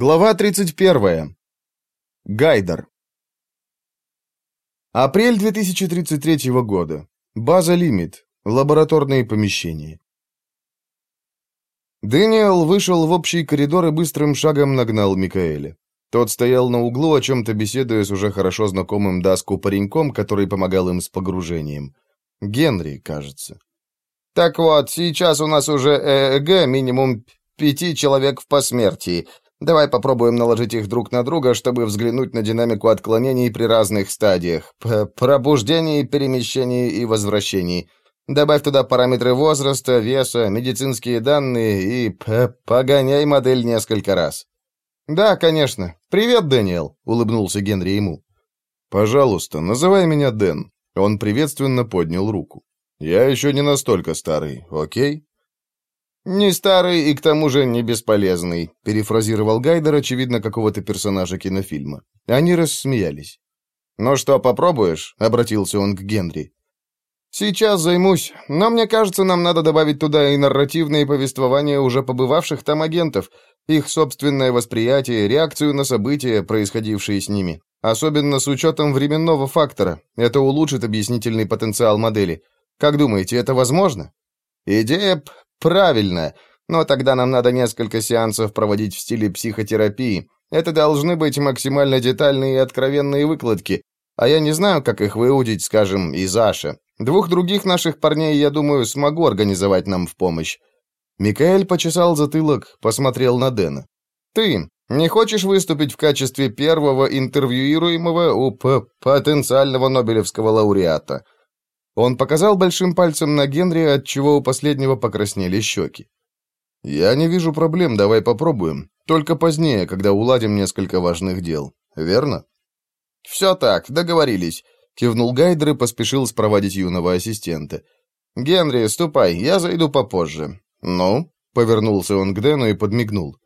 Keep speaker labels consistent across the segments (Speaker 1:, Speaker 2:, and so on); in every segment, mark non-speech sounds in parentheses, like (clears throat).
Speaker 1: Глава 31. Гайдер. Апрель 2033 года. База «Лимит». Лабораторные помещения. Дэниел вышел в общий коридор и быстрым шагом нагнал Микаэля. Тот стоял на углу, о чем-то беседуя с уже хорошо знакомым Даску пареньком, который помогал им с погружением. Генри, кажется.
Speaker 2: «Так вот, сейчас у нас уже ЭЭГ минимум пяти человек в посмертии. Давай попробуем наложить их друг на друга, чтобы взглянуть на динамику отклонений при разных стадиях. П пробуждении, перемещении и возвращении. Добавь туда параметры возраста, веса, медицинские данные и п погоняй модель несколько раз.
Speaker 1: Да, конечно. Привет, Дэниел, улыбнулся Генри ему. Пожалуйста, называй меня Дэн. Он приветственно поднял руку. Я еще не настолько старый, окей?
Speaker 2: «Не старый и к тому же не бесполезный», — перефразировал Гайдер, очевидно, какого-то персонажа кинофильма.
Speaker 1: Они рассмеялись.
Speaker 2: «Ну что, попробуешь?» — обратился он к Генри. «Сейчас займусь, но мне кажется, нам надо добавить туда и нарративные повествования уже побывавших там агентов, их собственное восприятие, реакцию на события, происходившие с ними. Особенно с учетом временного фактора. Это улучшит объяснительный потенциал модели. Как думаете, это возможно?» «Идея Правильно. Но тогда нам надо несколько сеансов проводить в стиле психотерапии. Это должны быть максимально детальные и откровенные выкладки. А я не знаю, как их выудить, скажем, из Аша. Двух других наших парней, я думаю, смогу организовать нам в помощь.
Speaker 1: Микаэль почесал затылок, посмотрел на Дэна.
Speaker 2: Ты не хочешь выступить в качестве первого интервьюируемого у п потенциального Нобелевского лауреата?
Speaker 1: Он показал большим пальцем на Генри, от чего у последнего покраснели щеки. «Я не вижу проблем, давай попробуем. Только позднее, когда уладим несколько важных дел. Верно?»
Speaker 2: «Все так, договорились», — кивнул Гайдер и поспешил спроводить юного ассистента. «Генри, ступай, я зайду попозже».
Speaker 1: «Ну?» — повернулся он к Дэну и подмигнул.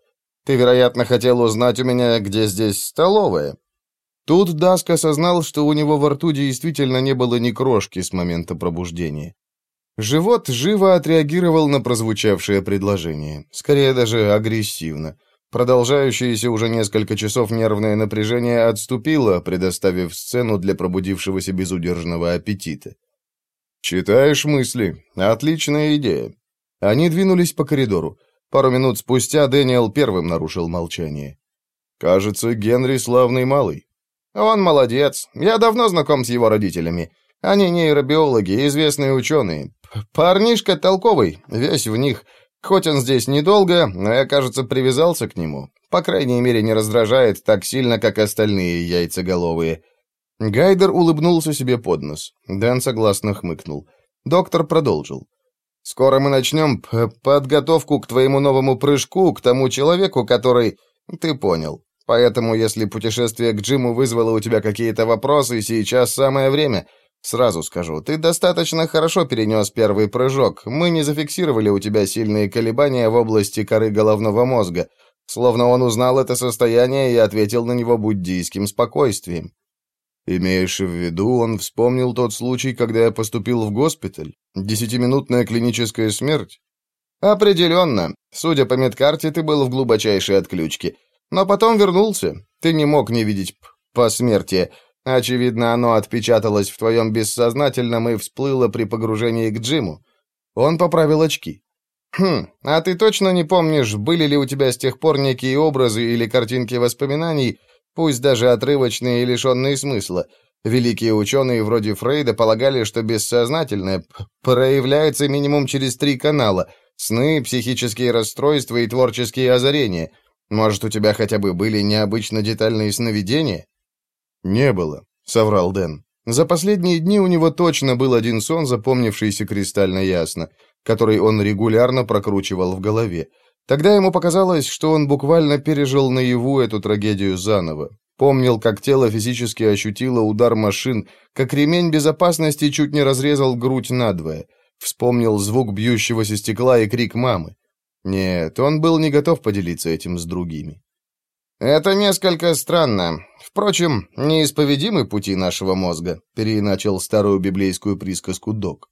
Speaker 2: «Ты, вероятно, хотел узнать у меня, где здесь столовая?»
Speaker 1: Тут Даск осознал, что у него во рту действительно не было ни крошки с момента пробуждения. Живот живо отреагировал на прозвучавшее предложение, скорее даже агрессивно. Продолжающееся уже несколько часов нервное напряжение отступило, предоставив сцену для пробудившегося безудержного аппетита. «Читаешь мысли? Отличная идея». Они двинулись по коридору. Пару минут спустя Дэниел первым нарушил молчание. «Кажется, Генри славный малый.
Speaker 2: «Он молодец. Я давно знаком с его родителями. Они нейробиологи, известные ученые. Парнишка толковый, весь в них. Хоть он здесь недолго, но я, кажется, привязался к нему. По крайней мере, не раздражает так сильно, как остальные яйцеголовые».
Speaker 1: Гайдер улыбнулся себе под нос. Дэн согласно хмыкнул. Доктор продолжил.
Speaker 2: «Скоро мы начнем подготовку к твоему новому прыжку, к тому человеку, который... Ты понял. Поэтому, если путешествие к Джиму вызвало у тебя какие-то вопросы, сейчас самое время. Сразу скажу, ты достаточно хорошо перенес первый прыжок. Мы не зафиксировали у тебя сильные колебания в области коры головного мозга. Словно он узнал это состояние и ответил на него буддийским спокойствием.
Speaker 1: Имеешь в виду, он вспомнил тот случай, когда я поступил в госпиталь? Десятиминутная клиническая смерть?
Speaker 2: Определенно. Судя по медкарте, ты был в глубочайшей отключке. Но потом вернулся. Ты не мог не видеть посмертие. Очевидно, оно отпечаталось в твоем бессознательном и всплыло при погружении к Джиму. Он поправил очки. «Хм, а ты точно не помнишь, были ли у тебя с тех пор некие образы или картинки воспоминаний, пусть даже отрывочные и лишенные смысла? Великие ученые вроде Фрейда полагали, что бессознательное проявляется минимум через три канала – сны, психические расстройства и творческие озарения – может, у тебя хотя бы были необычно детальные сновидения?»
Speaker 1: «Не было», — соврал Дэн. За последние дни у него точно был один сон, запомнившийся кристально ясно, который он регулярно прокручивал в голове. Тогда ему показалось, что он буквально пережил наяву эту трагедию заново. Помнил, как тело физически ощутило удар машин, как ремень безопасности чуть не разрезал грудь надвое. Вспомнил звук бьющегося стекла и крик мамы. Нет, он был не готов поделиться этим с другими.
Speaker 2: «Это несколько странно. Впрочем, неисповедимы пути нашего мозга», переиначил старую библейскую присказку Док.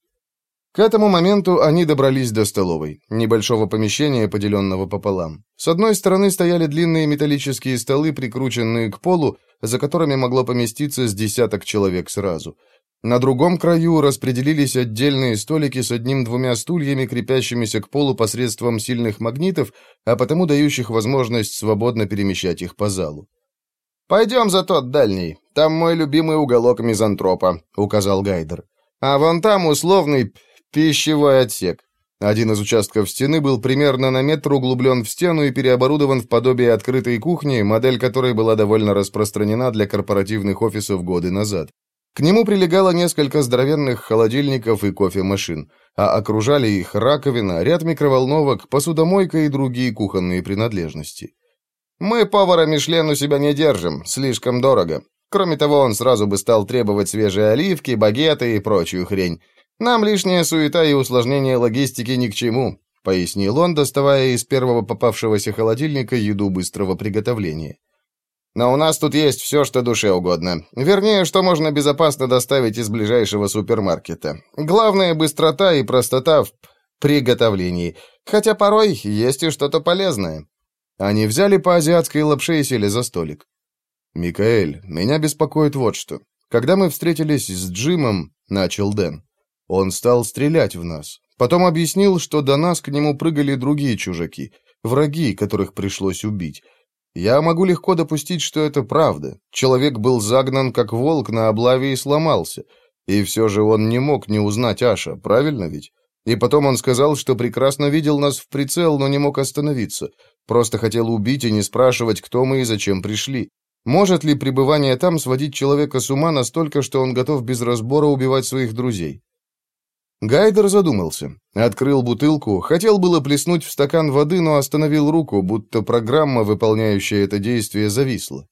Speaker 1: К этому моменту они добрались до столовой, небольшого помещения, поделенного пополам. С одной стороны стояли длинные металлические столы, прикрученные к полу, за которыми могло поместиться с десяток человек сразу. На другом краю распределились отдельные столики с одним-двумя стульями, крепящимися к полу посредством сильных магнитов, а потому дающих возможность свободно перемещать их по залу.
Speaker 2: «Пойдем за тот дальний. Там мой любимый уголок мизантропа», — указал Гайдер. «А вон там условный Пищевой отсек. Один из участков стены был примерно на метр углублен в стену и переоборудован в подобие открытой кухни, модель которой была довольно распространена для корпоративных офисов годы назад. К нему прилегало несколько здоровенных холодильников и кофемашин, а окружали их раковина, ряд микроволновок, посудомойка и другие кухонные принадлежности. «Мы повара Мишлен у себя не держим, слишком дорого. Кроме того, он сразу бы стал требовать свежие оливки, багеты и прочую хрень. Нам лишняя суета и усложнение логистики ни к чему», — пояснил он, доставая из первого попавшегося холодильника еду быстрого приготовления. «Но у нас тут есть все, что душе угодно. Вернее, что можно безопасно доставить из ближайшего супермаркета. Главное — быстрота и простота в приготовлении. Хотя порой есть и что-то полезное». Они взяли по азиатской лапше и сели за столик. «Микаэль, меня беспокоит вот что. Когда мы встретились с Джимом, — начал Дэн, он стал стрелять в нас. Потом объяснил, что до нас к нему прыгали другие чужаки, враги, которых пришлось убить. Я могу легко допустить, что это правда. Человек был загнан как волк на облаве и сломался. И все же он не мог не узнать Аша, правильно ведь? И потом он сказал, что прекрасно видел нас в прицел, но не мог остановиться. Просто хотел убить и не спрашивать, кто мы и зачем пришли. Может ли пребывание там сводить человека с ума настолько, что он готов без разбора убивать своих друзей? Гайдер задумался. Открыл бутылку, хотел было плеснуть в стакан воды, но остановил руку, будто программа, выполняющая это действие, зависла.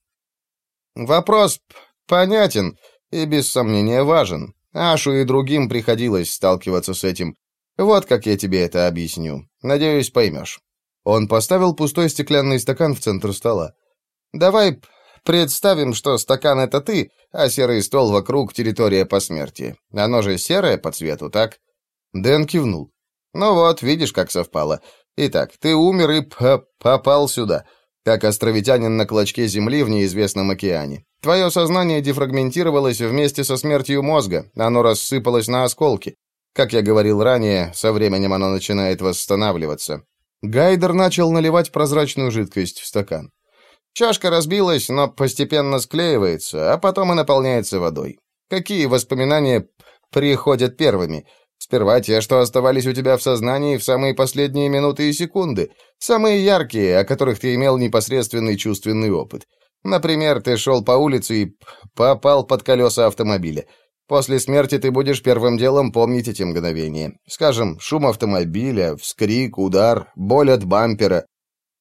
Speaker 2: «Вопрос понятен и, без сомнения, важен. Ашу и другим приходилось сталкиваться с этим. Вот как я тебе это объясню. Надеюсь, поймешь». Он поставил пустой стеклянный стакан в центр стола. «Давай представим, что стакан — это ты, а серый стол вокруг — территория посмертия. Оно же серое по цвету, так?» Дэн кивнул. «Ну вот, видишь, как совпало. Итак, ты умер и попал сюда, как островитянин на клочке земли в неизвестном океане. Твое сознание дефрагментировалось вместе со смертью мозга, оно рассыпалось на осколки. Как я говорил ранее, со временем оно начинает восстанавливаться». Гайдер начал наливать прозрачную жидкость в стакан. Чашка разбилась, но постепенно склеивается, а потом и наполняется водой. Какие воспоминания приходят первыми? Сперва те, что оставались у тебя в сознании в самые последние минуты и секунды, самые яркие, о которых ты имел непосредственный чувственный опыт. Например, ты шел по улице и попал под колеса автомобиля. После смерти ты будешь первым делом помнить эти мгновения. Скажем, шум автомобиля, вскрик, удар, боль от бампера,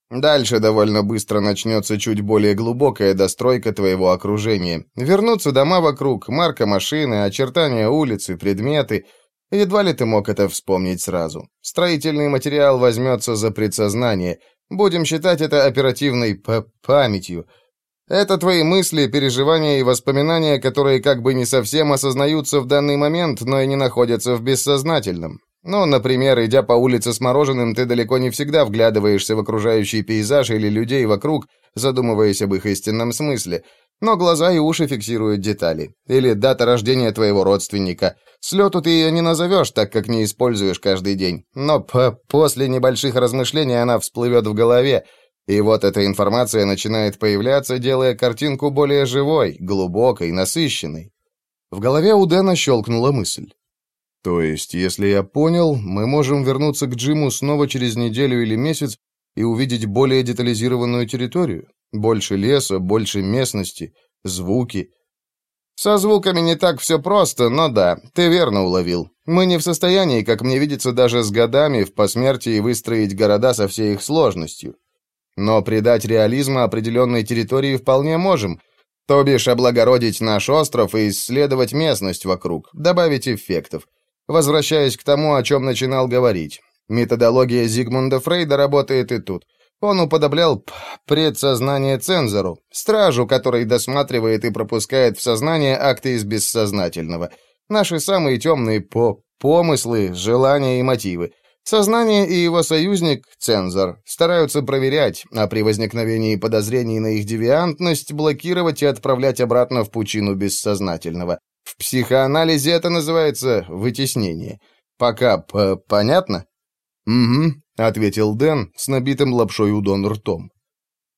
Speaker 2: Дальше довольно быстро начнется чуть более глубокая достройка твоего окружения. Вернутся дома вокруг, марка машины, очертания улицы, предметы. Едва ли ты мог это вспомнить сразу. Строительный материал возьмется за предсознание. Будем считать это оперативной памятью. Это твои мысли, переживания и воспоминания, которые как бы не совсем осознаются в данный момент, но и не находятся в бессознательном. Ну, например, идя по улице с мороженым, ты далеко не всегда вглядываешься в окружающий пейзаж или людей вокруг, задумываясь об их истинном смысле. Но глаза и уши фиксируют детали. Или дата рождения твоего родственника. Слету ты ее не назовешь, так как не используешь каждый день. Но по после небольших размышлений она всплывет в голове. И вот эта информация начинает появляться, делая картинку более живой, глубокой, насыщенной. В голове у Дэна щелкнула мысль.
Speaker 1: То есть, если я понял, мы можем вернуться к Джиму снова через неделю или месяц и увидеть более детализированную территорию? Больше леса, больше местности, звуки.
Speaker 2: Со звуками не так все просто, но да, ты верно уловил. Мы не в состоянии, как мне видится, даже с годами в посмертии выстроить города со всей их сложностью. Но придать реализма определенной территории вполне можем, то бишь облагородить наш остров и исследовать местность вокруг, добавить эффектов. Возвращаясь к тому, о чем начинал говорить. Методология Зигмунда Фрейда работает и тут. Он уподоблял предсознание цензору, стражу, который досматривает и пропускает в сознание акты из бессознательного. Наши самые темные по помыслы, желания и мотивы. Сознание и его союзник, цензор, стараются проверять, а при возникновении подозрений на их девиантность блокировать и отправлять обратно в пучину бессознательного. В психоанализе это называется вытеснение. Пока понятно?
Speaker 1: «Угу», — ответил Дэн с набитым лапшой удон ртом.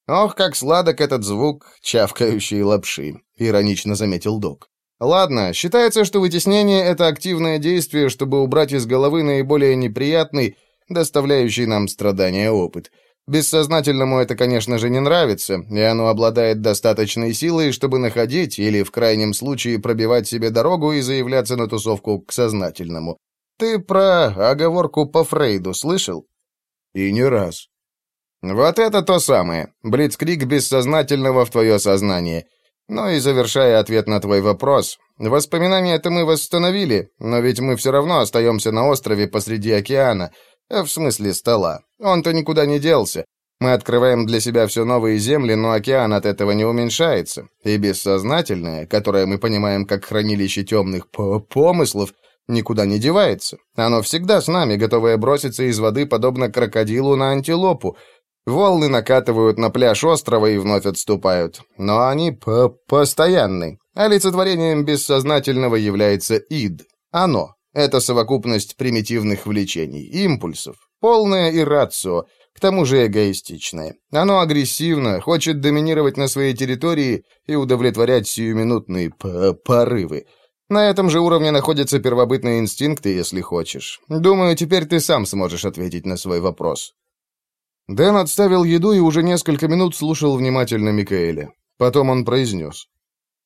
Speaker 2: «Ох, как сладок этот звук чавкающей лапши», — иронично заметил док. Ладно, считается, что вытеснение — это активное действие, чтобы убрать из головы наиболее неприятный, доставляющий нам страдания опыт. Бессознательному это, конечно же, не нравится, и оно обладает достаточной силой, чтобы находить или, в крайнем случае, пробивать себе дорогу и заявляться на тусовку к сознательному. Ты про оговорку по Фрейду слышал?
Speaker 1: И не раз.
Speaker 2: Вот это то самое. Блицкрик бессознательного в твое сознание — ну и завершая ответ на твой вопрос, воспоминания это мы восстановили, но ведь мы все равно остаемся на острове посреди океана, в смысле стола. Он-то никуда не делся. Мы открываем для себя все новые земли, но океан от этого не уменьшается. И бессознательное, которое мы понимаем как хранилище темных помыслов, никуда не девается. Оно всегда с нами, готовое броситься из воды, подобно крокодилу на антилопу, Волны накатывают на пляж острова и вновь отступают. Но они по постоянны. Олицетворением бессознательного является ид. Оно. Это совокупность примитивных влечений, импульсов. Полное иррацио, к тому же эгоистичное. Оно агрессивно, хочет доминировать на своей территории и удовлетворять сиюминутные порывы. На этом же уровне находятся первобытные инстинкты, если хочешь. Думаю, теперь ты сам сможешь ответить на свой вопрос.
Speaker 1: Дэн отставил еду и уже несколько минут слушал внимательно Микаэля. Потом он произнес.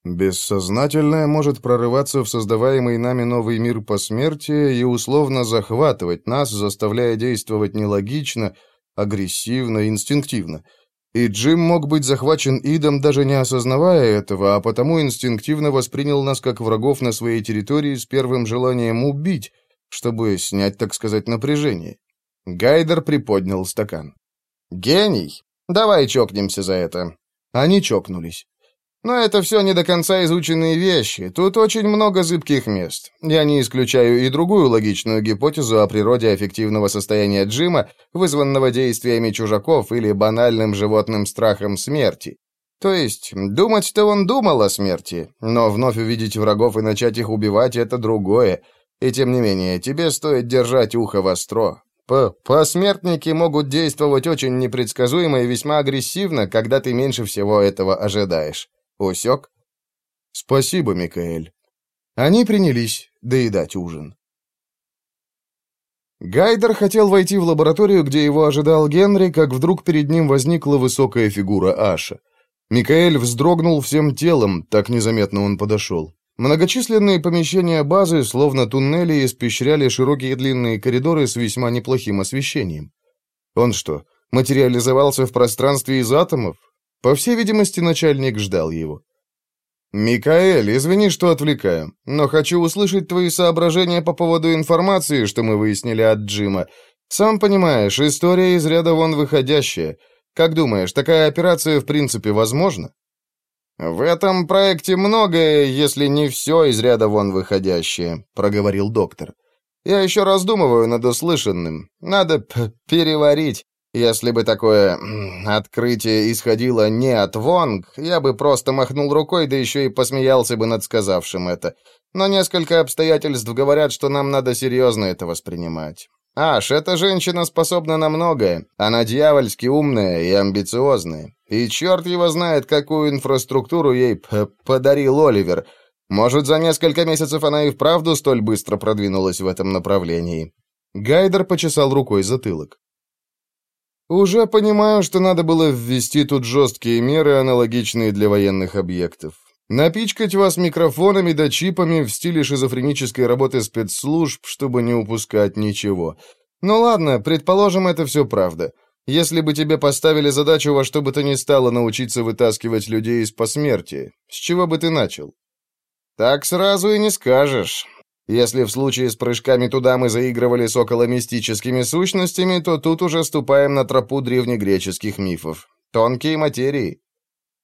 Speaker 1: «Бессознательное может прорываться в создаваемый нами новый мир по смерти и условно захватывать нас, заставляя действовать нелогично, агрессивно, инстинктивно. И Джим мог быть захвачен Идом, даже не осознавая этого, а потому инстинктивно воспринял нас как врагов на своей территории с первым желанием убить, чтобы снять, так сказать, напряжение». Гайдер приподнял стакан.
Speaker 2: «Гений! Давай чокнемся за это».
Speaker 1: Они чокнулись.
Speaker 2: Но это все не до конца изученные вещи. Тут очень много зыбких мест. Я не исключаю и другую логичную гипотезу о природе аффективного состояния Джима, вызванного действиями чужаков или банальным животным страхом смерти. То есть, думать-то он думал о смерти, но вновь увидеть врагов и начать их убивать — это другое. И тем не менее, тебе стоит держать ухо востро. П Посмертники могут действовать очень непредсказуемо и весьма агрессивно, когда ты меньше всего этого ожидаешь. Усек?
Speaker 1: Спасибо, Микаэль. Они принялись доедать ужин. Гайдер хотел войти в лабораторию, где его ожидал Генри, как вдруг перед ним возникла высокая фигура Аша. Микаэль вздрогнул всем телом, так незаметно он подошел. Многочисленные помещения базы, словно туннели, испещряли широкие длинные коридоры с весьма неплохим освещением. Он что, материализовался в пространстве из атомов? По всей видимости, начальник ждал его. «Микаэль, извини, что отвлекаю, но хочу услышать твои соображения по поводу информации, что мы выяснили от Джима. Сам понимаешь, история из ряда вон выходящая. Как думаешь, такая операция в принципе возможна?»
Speaker 2: «В этом проекте многое, если не все из ряда вон выходящее», — проговорил доктор. «Я еще раздумываю над услышанным. Надо переварить. Если бы такое открытие исходило не от Вонг, я бы просто махнул рукой, да еще и посмеялся бы над сказавшим это. Но несколько обстоятельств говорят, что нам надо серьезно это воспринимать. Аш, эта женщина способна на многое. Она дьявольски умная и амбициозная. И черт его знает, какую инфраструктуру ей подарил Оливер. Может, за несколько месяцев она и вправду столь быстро продвинулась в этом направлении.
Speaker 1: Гайдер почесал рукой затылок. Уже понимаю, что надо было ввести тут жесткие меры, аналогичные для военных объектов. Напичкать вас микрофонами да чипами в стиле шизофренической работы спецслужб, чтобы не упускать ничего. Ну ладно, предположим, это все правда. Если бы тебе поставили задачу во что бы то ни стало научиться вытаскивать людей из посмертия, с чего бы ты начал?
Speaker 2: Так сразу и не скажешь. Если в случае с прыжками туда мы заигрывали с околомистическими сущностями, то тут уже ступаем на тропу древнегреческих мифов. Тонкие материи.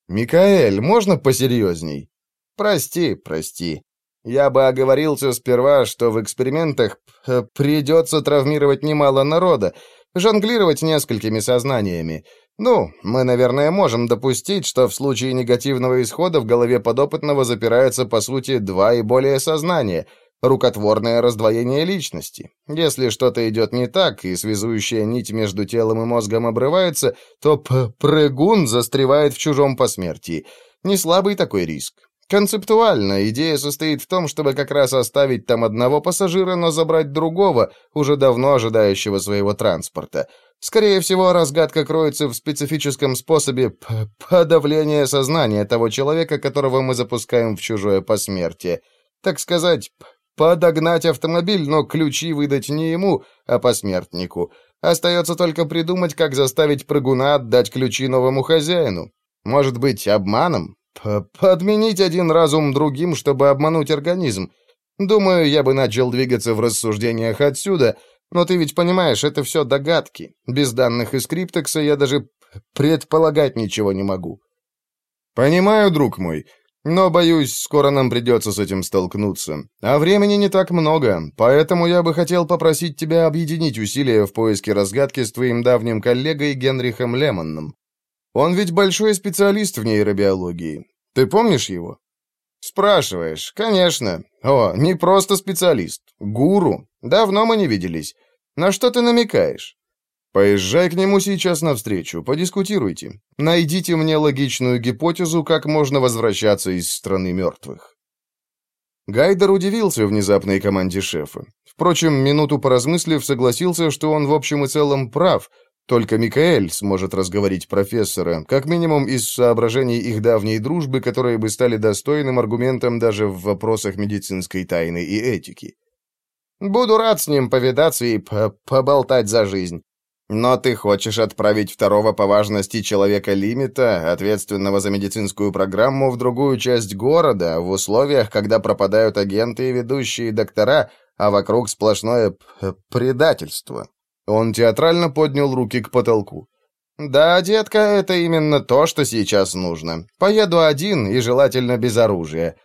Speaker 1: «Микаэль, можно посерьезней?»
Speaker 2: «Прости, прости. Я бы оговорился сперва, что в экспериментах придется травмировать немало народа, жонглировать несколькими сознаниями. Ну, мы, наверное, можем допустить, что в случае негативного исхода в голове подопытного запираются, по сути, два и более сознания — рукотворное раздвоение личности. Если что-то идет не так, и связующая нить между телом и мозгом обрывается, то прыгун застревает в чужом посмертии. Не слабый такой риск. Концептуально идея состоит в том, чтобы как раз оставить там одного пассажира, но забрать другого, уже давно ожидающего своего транспорта. Скорее всего, разгадка кроется в специфическом способе подавления сознания того человека, которого мы запускаем в чужое посмертие. Так сказать, подогнать автомобиль, но ключи выдать не ему, а посмертнику. Остается только придумать, как заставить прыгуна отдать ключи новому хозяину. Может быть, обманом? Подменить один разум другим, чтобы обмануть организм. Думаю, я бы начал двигаться в рассуждениях отсюда, но ты ведь понимаешь, это все догадки. Без данных из криптекса я даже предполагать ничего не могу.
Speaker 1: Понимаю, друг мой, но, боюсь, скоро нам придется с этим столкнуться. А времени не так много, поэтому я бы хотел попросить тебя объединить усилия в поиске разгадки с твоим давним коллегой Генрихом Лемонном. Он ведь большой специалист в нейробиологии. Ты помнишь его? Спрашиваешь. Конечно. О, не просто специалист. Гуру. Давно мы не виделись. На что ты намекаешь? Поезжай к нему сейчас навстречу, подискутируйте. Найдите мне логичную гипотезу, как можно возвращаться из страны мертвых. Гайдер удивился внезапной команде шефа. Впрочем, минуту поразмыслив, согласился, что он в общем и целом прав, только Микаэль сможет разговорить профессора, как минимум из соображений их давней дружбы, которые бы стали достойным аргументом даже в вопросах медицинской тайны и этики.
Speaker 2: «Буду рад с ним повидаться и поболтать за жизнь. Но ты хочешь отправить второго по важности человека лимита, ответственного за медицинскую программу, в другую часть города, в условиях, когда пропадают агенты и ведущие доктора, а вокруг сплошное предательство?» Он театрально поднял руки к потолку. «Да, детка, это именно то, что сейчас нужно. Поеду один и желательно без оружия».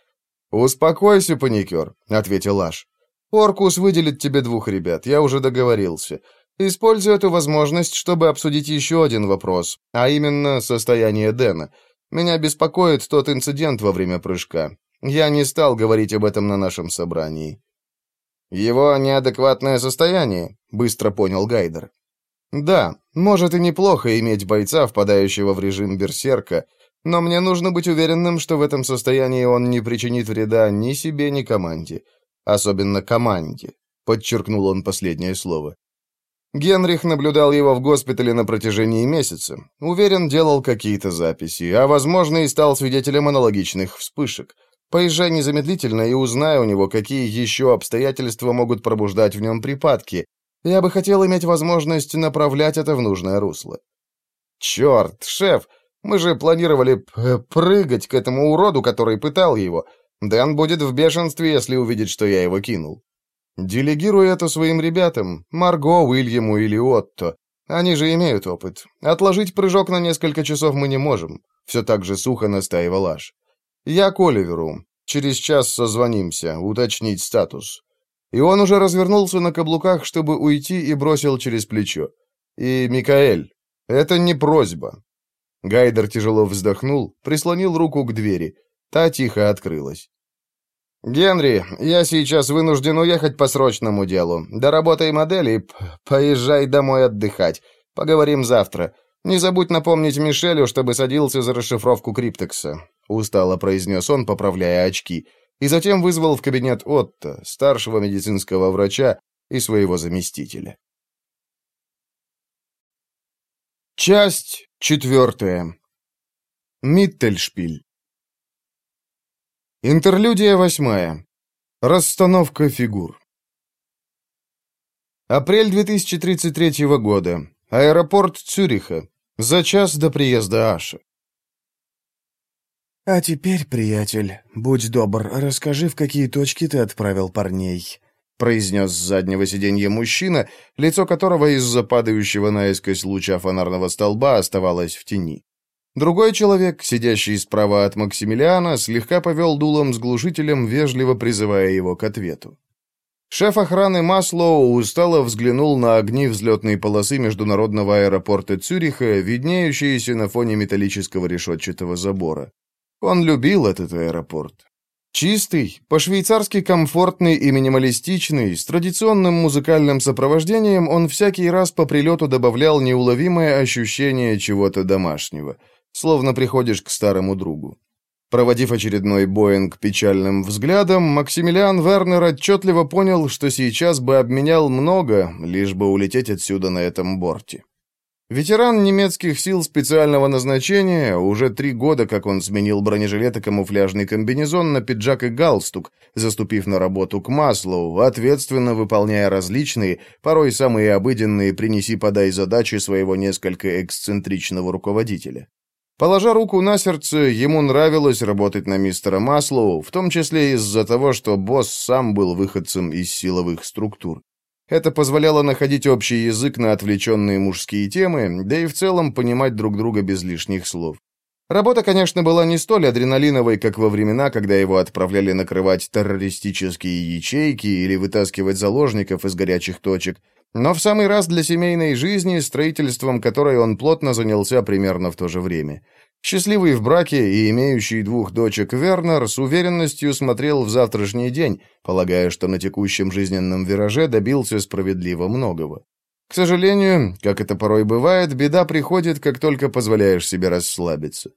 Speaker 1: «Успокойся, паникер», — ответил Аш. «Оркус выделит тебе двух ребят, я уже договорился. Использую эту возможность, чтобы обсудить еще один вопрос, а именно состояние Дэна. Меня беспокоит тот инцидент во время прыжка. Я не стал говорить об этом на нашем собрании.
Speaker 2: «Его неадекватное состояние», — быстро понял Гайдер.
Speaker 1: «Да, может и неплохо иметь бойца, впадающего в режим берсерка, но мне нужно быть уверенным, что в этом состоянии он не причинит вреда ни себе, ни команде. Особенно команде», — подчеркнул он последнее слово. Генрих наблюдал его в госпитале на протяжении месяца. Уверен, делал какие-то записи, а, возможно, и стал свидетелем аналогичных вспышек. Поезжай незамедлительно и узнай у него, какие еще обстоятельства могут пробуждать в нем припадки. Я бы хотел иметь возможность направлять это в нужное русло».
Speaker 2: «Черт, шеф, мы же планировали прыгать к этому уроду, который пытал его. Дэн будет в бешенстве, если увидит, что я его кинул».
Speaker 1: «Делегируй это своим ребятам, Марго, Уильяму или Отто. Они же имеют опыт. Отложить прыжок на несколько часов мы не можем», — все так же сухо настаивал Аш. «Я к Оливеру. Через час созвонимся, уточнить статус». И он уже развернулся на каблуках, чтобы уйти, и бросил через плечо. «И, Микаэль, это не просьба». Гайдер тяжело вздохнул, прислонил руку к двери. Та тихо открылась.
Speaker 2: «Генри, я сейчас вынужден уехать по срочному делу. Доработай модель и поезжай домой отдыхать. Поговорим завтра. Не забудь напомнить Мишелю, чтобы садился за расшифровку криптекса. — устало произнес он, поправляя очки, и затем вызвал в кабинет Отто, старшего медицинского врача и своего заместителя.
Speaker 1: Часть четвертая. Миттельшпиль. Интерлюдия восьмая. Расстановка фигур. Апрель 2033 года. Аэропорт Цюриха. За час до приезда Аша.
Speaker 3: «А теперь, приятель, будь добр, расскажи, в какие точки ты отправил парней», — произнес с заднего сиденья мужчина, лицо которого из-за падающего наискось луча фонарного столба оставалось в тени.
Speaker 1: Другой человек, сидящий справа от Максимилиана, слегка повел дулом с глушителем, вежливо призывая его к ответу. Шеф охраны Маслоу устало взглянул на огни взлетной полосы международного аэропорта Цюриха, виднеющиеся на фоне металлического решетчатого забора. Он любил этот аэропорт. Чистый, по-швейцарски комфортный и минималистичный, с традиционным музыкальным сопровождением, он всякий раз по прилету добавлял неуловимое ощущение чего-то домашнего, словно приходишь к старому другу. Проводив очередной Боинг печальным взглядом, Максимилиан Вернер отчетливо понял, что сейчас бы обменял много, лишь бы улететь отсюда на этом борте. Ветеран немецких сил специального назначения, уже три года, как он сменил бронежилет и камуфляжный комбинезон на пиджак и галстук, заступив на работу к Маслоу, ответственно выполняя различные, порой самые обыденные «принеси-подай» задачи своего несколько эксцентричного руководителя. Положа руку на сердце, ему нравилось работать на мистера Маслоу, в том числе из-за того, что босс сам был выходцем из силовых структур. Это позволяло находить общий язык на отвлеченные мужские темы, да и в целом понимать друг друга без лишних слов. Работа, конечно, была не столь адреналиновой, как во времена, когда его отправляли накрывать террористические ячейки или вытаскивать заложников из горячих точек, но в самый раз для семейной жизни, строительством которой он плотно занялся примерно в то же время. Счастливый в браке и имеющий двух дочек Вернер с уверенностью смотрел в завтрашний день, полагая, что на текущем жизненном вираже добился справедливо многого. К сожалению, как это порой бывает, беда приходит, как только позволяешь себе расслабиться.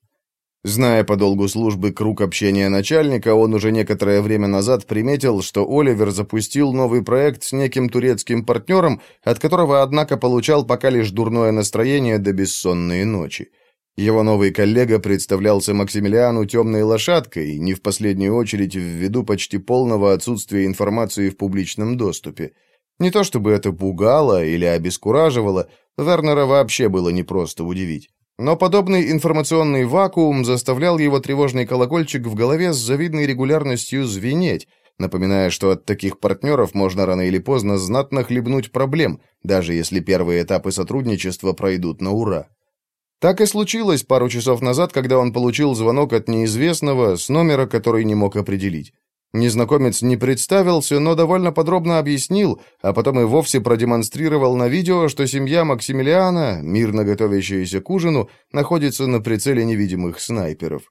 Speaker 1: Зная по долгу службы круг общения начальника, он уже некоторое время назад приметил, что Оливер запустил новый проект с неким турецким партнером, от которого, однако, получал пока лишь дурное настроение до бессонные ночи. Его новый коллега представлялся Максимилиану темной лошадкой, не в последнюю очередь ввиду почти полного отсутствия информации в публичном доступе. Не то чтобы это пугало или обескураживало, Вернера вообще было непросто удивить. Но подобный информационный вакуум заставлял его тревожный колокольчик в голове с завидной регулярностью звенеть, напоминая, что от таких партнеров можно рано или поздно знатно хлебнуть проблем, даже если первые этапы сотрудничества пройдут на ура. Так и случилось пару часов назад, когда он получил звонок от неизвестного с номера, который не мог определить. Незнакомец не представился, но довольно подробно объяснил, а потом и вовсе продемонстрировал на видео, что семья Максимилиана, мирно готовящаяся к ужину, находится на прицеле невидимых снайперов.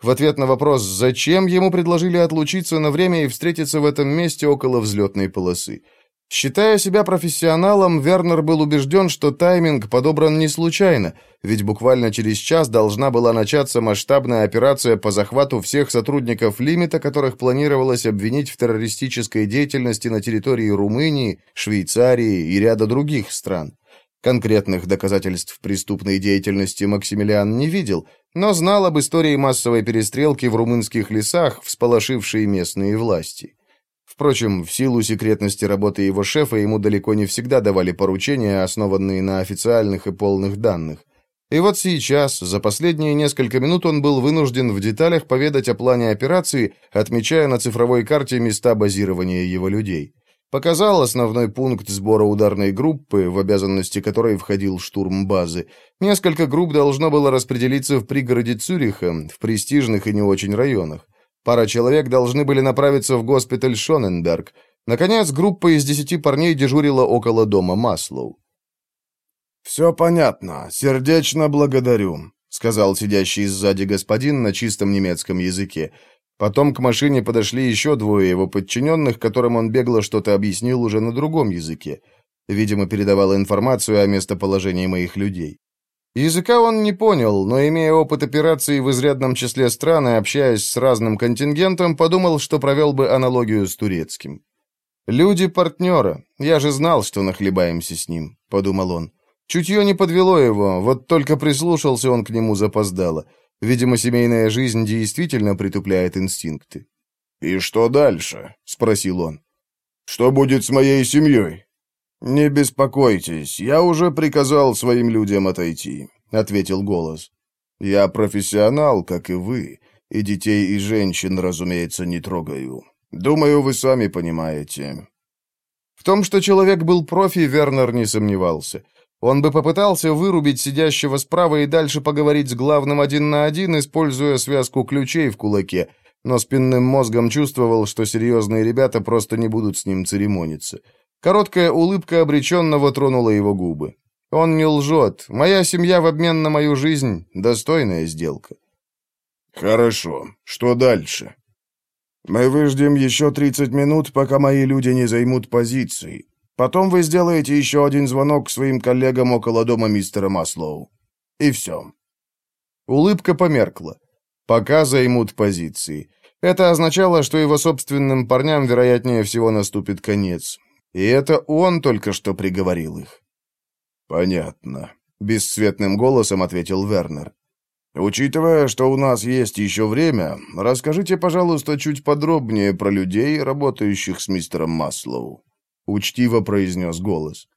Speaker 1: В ответ на вопрос, зачем ему предложили отлучиться на время и встретиться в этом месте около взлетной полосы. Считая себя профессионалом, Вернер был убежден, что тайминг подобран не случайно, ведь буквально через час должна была начаться масштабная операция по захвату всех сотрудников лимита, которых планировалось обвинить в террористической деятельности на территории Румынии, Швейцарии и ряда других стран. Конкретных доказательств преступной деятельности Максимилиан не видел, но знал об истории массовой перестрелки в румынских лесах, всполошившей местные власти. Впрочем, в силу секретности работы его шефа ему далеко не всегда давали поручения, основанные на официальных и полных данных. И вот сейчас, за последние несколько минут он был вынужден в деталях поведать о плане операции, отмечая на цифровой карте места базирования его людей. Показал основной пункт сбора ударной группы, в обязанности которой входил штурм базы. Несколько групп должно было распределиться в пригороде Цюриха, в престижных и не очень районах. Пара человек должны были направиться в госпиталь Шоненберг. Наконец, группа из десяти парней дежурила около дома Маслоу.
Speaker 2: «Все понятно. Сердечно благодарю», — сказал сидящий сзади господин на чистом немецком языке. Потом к машине подошли еще двое его подчиненных, которым он бегло что-то объяснил уже на другом языке. Видимо, передавал информацию о местоположении моих людей. Языка он не понял, но, имея опыт операций в изрядном числе стран и общаясь с разным контингентом, подумал, что провел бы аналогию с турецким. «Люди партнера. Я же знал, что нахлебаемся с ним», — подумал он. Чутье не подвело его, вот только прислушался он к нему запоздало. Видимо, семейная жизнь действительно притупляет инстинкты.
Speaker 1: «И что дальше?» — спросил он.
Speaker 2: «Что будет с моей семьей?»
Speaker 1: «Не беспокойтесь, я уже приказал своим людям отойти», — ответил голос. «Я профессионал, как и вы, и детей и женщин, разумеется, не трогаю. Думаю, вы сами понимаете». В том, что человек был профи, Вернер не сомневался. Он бы попытался вырубить сидящего справа и дальше поговорить с главным один на один, используя связку ключей в кулаке, но спинным мозгом чувствовал, что серьезные ребята просто не будут с ним церемониться. Короткая улыбка обреченного тронула его губы. Он не лжет. Моя семья в обмен на мою жизнь — достойная сделка.
Speaker 2: «Хорошо. Что дальше?» «Мы выждем еще 30 минут, пока мои люди не займут позиции. Потом вы сделаете еще один звонок своим коллегам около дома мистера Маслоу. И все».
Speaker 1: Улыбка померкла. «Пока займут позиции». Это означало, что его собственным парням, вероятнее всего, наступит конец. И это он только что приговорил их.
Speaker 2: «Понятно», — бесцветным голосом ответил Вернер. «Учитывая, что у нас есть еще время, расскажите, пожалуйста, чуть подробнее про людей, работающих с мистером Маслоу», — учтиво произнес голос.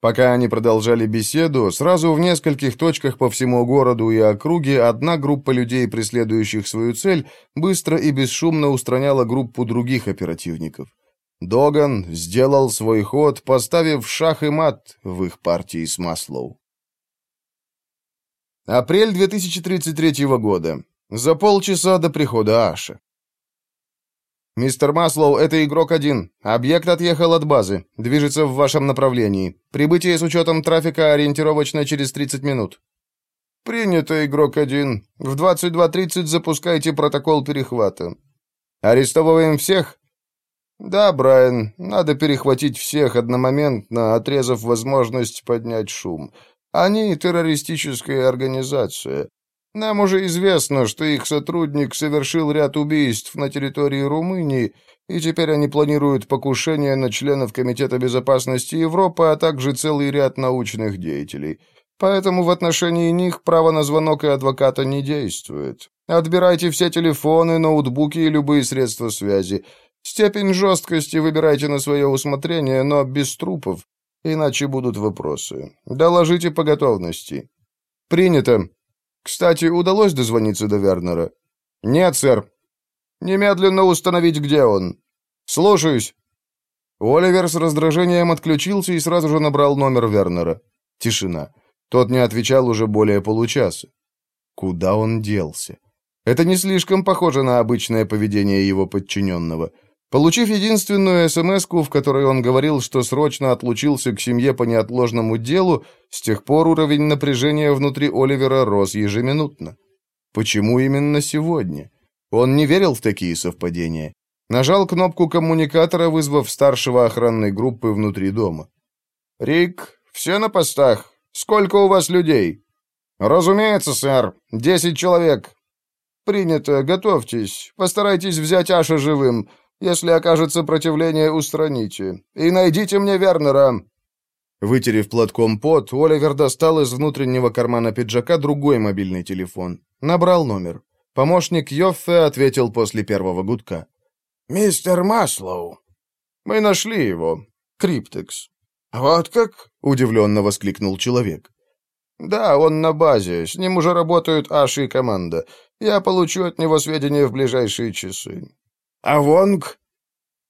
Speaker 1: Пока они продолжали беседу, сразу в нескольких точках по всему городу и округе одна группа людей, преследующих свою цель, быстро и бесшумно устраняла группу других оперативников. Доган сделал свой ход, поставив шах и мат в их партии с Маслоу. Апрель 2033 года. За полчаса до прихода Аши. «Мистер Маслоу, это игрок один. Объект отъехал от базы. Движется в вашем направлении. Прибытие с учетом трафика ориентировочно через 30 минут».
Speaker 2: «Принято, игрок один. В 22.30 запускайте протокол перехвата».
Speaker 1: «Арестовываем всех?»
Speaker 2: «Да, Брайан, надо перехватить всех одномоментно, отрезав возможность поднять шум. Они террористическая организация. Нам уже известно, что их сотрудник совершил ряд убийств на территории Румынии, и теперь они планируют покушение на членов Комитета безопасности Европы, а также целый ряд научных деятелей. Поэтому в отношении них право на звонок и адвоката не действует. Отбирайте все телефоны, ноутбуки и любые средства связи. Степень жесткости выбирайте на свое усмотрение, но без трупов, иначе будут вопросы. Доложите по готовности. Принято. Кстати, удалось дозвониться до Вернера? Нет, сэр. Немедленно установить, где он. Слушаюсь. Оливер с раздражением отключился и сразу же набрал номер Вернера. Тишина. Тот не отвечал уже более получаса. Куда он делся? Это не слишком похоже на обычное поведение его подчиненного. Получив единственную смс в которой он говорил, что срочно отлучился к семье по неотложному делу, с тех пор уровень напряжения внутри Оливера рос ежеминутно. Почему именно сегодня? Он не верил в такие совпадения. Нажал кнопку коммуникатора, вызвав старшего охранной группы внутри дома. «Рик, все на постах. Сколько у вас людей?» «Разумеется, сэр. Десять человек». «Принято. Готовьтесь. Постарайтесь взять Аша живым. Если окажет сопротивление, устраните. И найдите мне Вернера». Вытерев платком пот, Оливер достал из внутреннего кармана пиджака другой мобильный телефон. Набрал номер. Помощник Йоффе ответил после первого гудка. «Мистер Маслоу».
Speaker 1: «Мы нашли его. Криптекс».
Speaker 2: «Вот как?»
Speaker 1: — удивленно воскликнул человек. «Да, он на базе. С ним уже работают Аши и команда. Я получу от него сведения в ближайшие часы.
Speaker 2: А Вонг?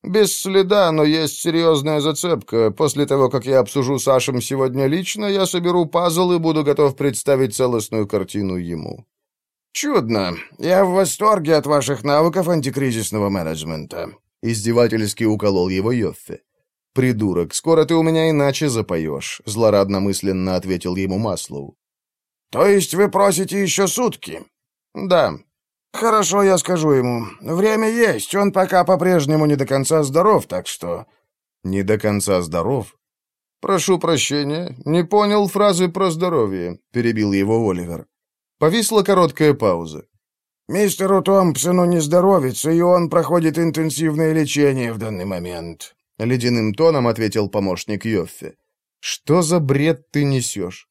Speaker 1: Без следа, но есть серьезная зацепка. После того, как я обсужу с Ашем сегодня лично, я соберу пазл и буду готов представить целостную картину ему.
Speaker 2: Чудно. Я в восторге от ваших навыков антикризисного менеджмента.
Speaker 1: Издевательски уколол его Йоффе. «Придурок, скоро ты у меня иначе запоешь», — злорадно-мысленно ответил ему Маслоу.
Speaker 2: «То есть вы просите еще сутки?»
Speaker 1: «Да,
Speaker 2: «Хорошо, я скажу ему. Время есть, он пока по-прежнему не до конца здоров, так что...»
Speaker 1: «Не до конца здоров?» «Прошу прощения, не понял фразы про здоровье», — перебил его Оливер. Повисла короткая пауза.
Speaker 2: «Мистеру Томпсону не здоровится, и он проходит интенсивное лечение в данный момент», —
Speaker 1: ледяным тоном ответил помощник Йоффе. «Что за бред ты несешь?»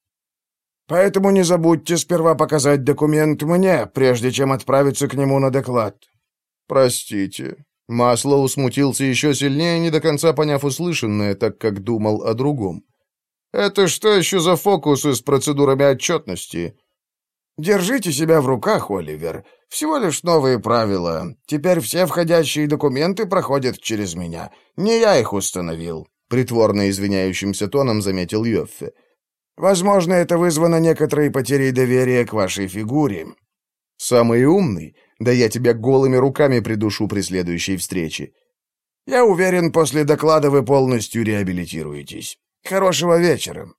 Speaker 2: Поэтому не забудьте сперва показать документ мне, прежде чем отправиться к нему на доклад».
Speaker 1: «Простите». Маслоу смутился еще сильнее, не до конца поняв услышанное, так как думал о другом. «Это что еще за фокусы с процедурами отчетности?»
Speaker 2: «Держите себя в руках, Оливер. Всего лишь новые правила. Теперь все входящие документы проходят через меня. Не я их установил», — притворно извиняющимся тоном заметил Йоффе.
Speaker 3: Возможно, это вызвано некоторой потерей доверия к вашей фигуре».
Speaker 2: «Самый умный? Да я тебя голыми руками придушу при следующей встрече».
Speaker 3: «Я уверен, после доклада вы полностью реабилитируетесь. Хорошего вечера».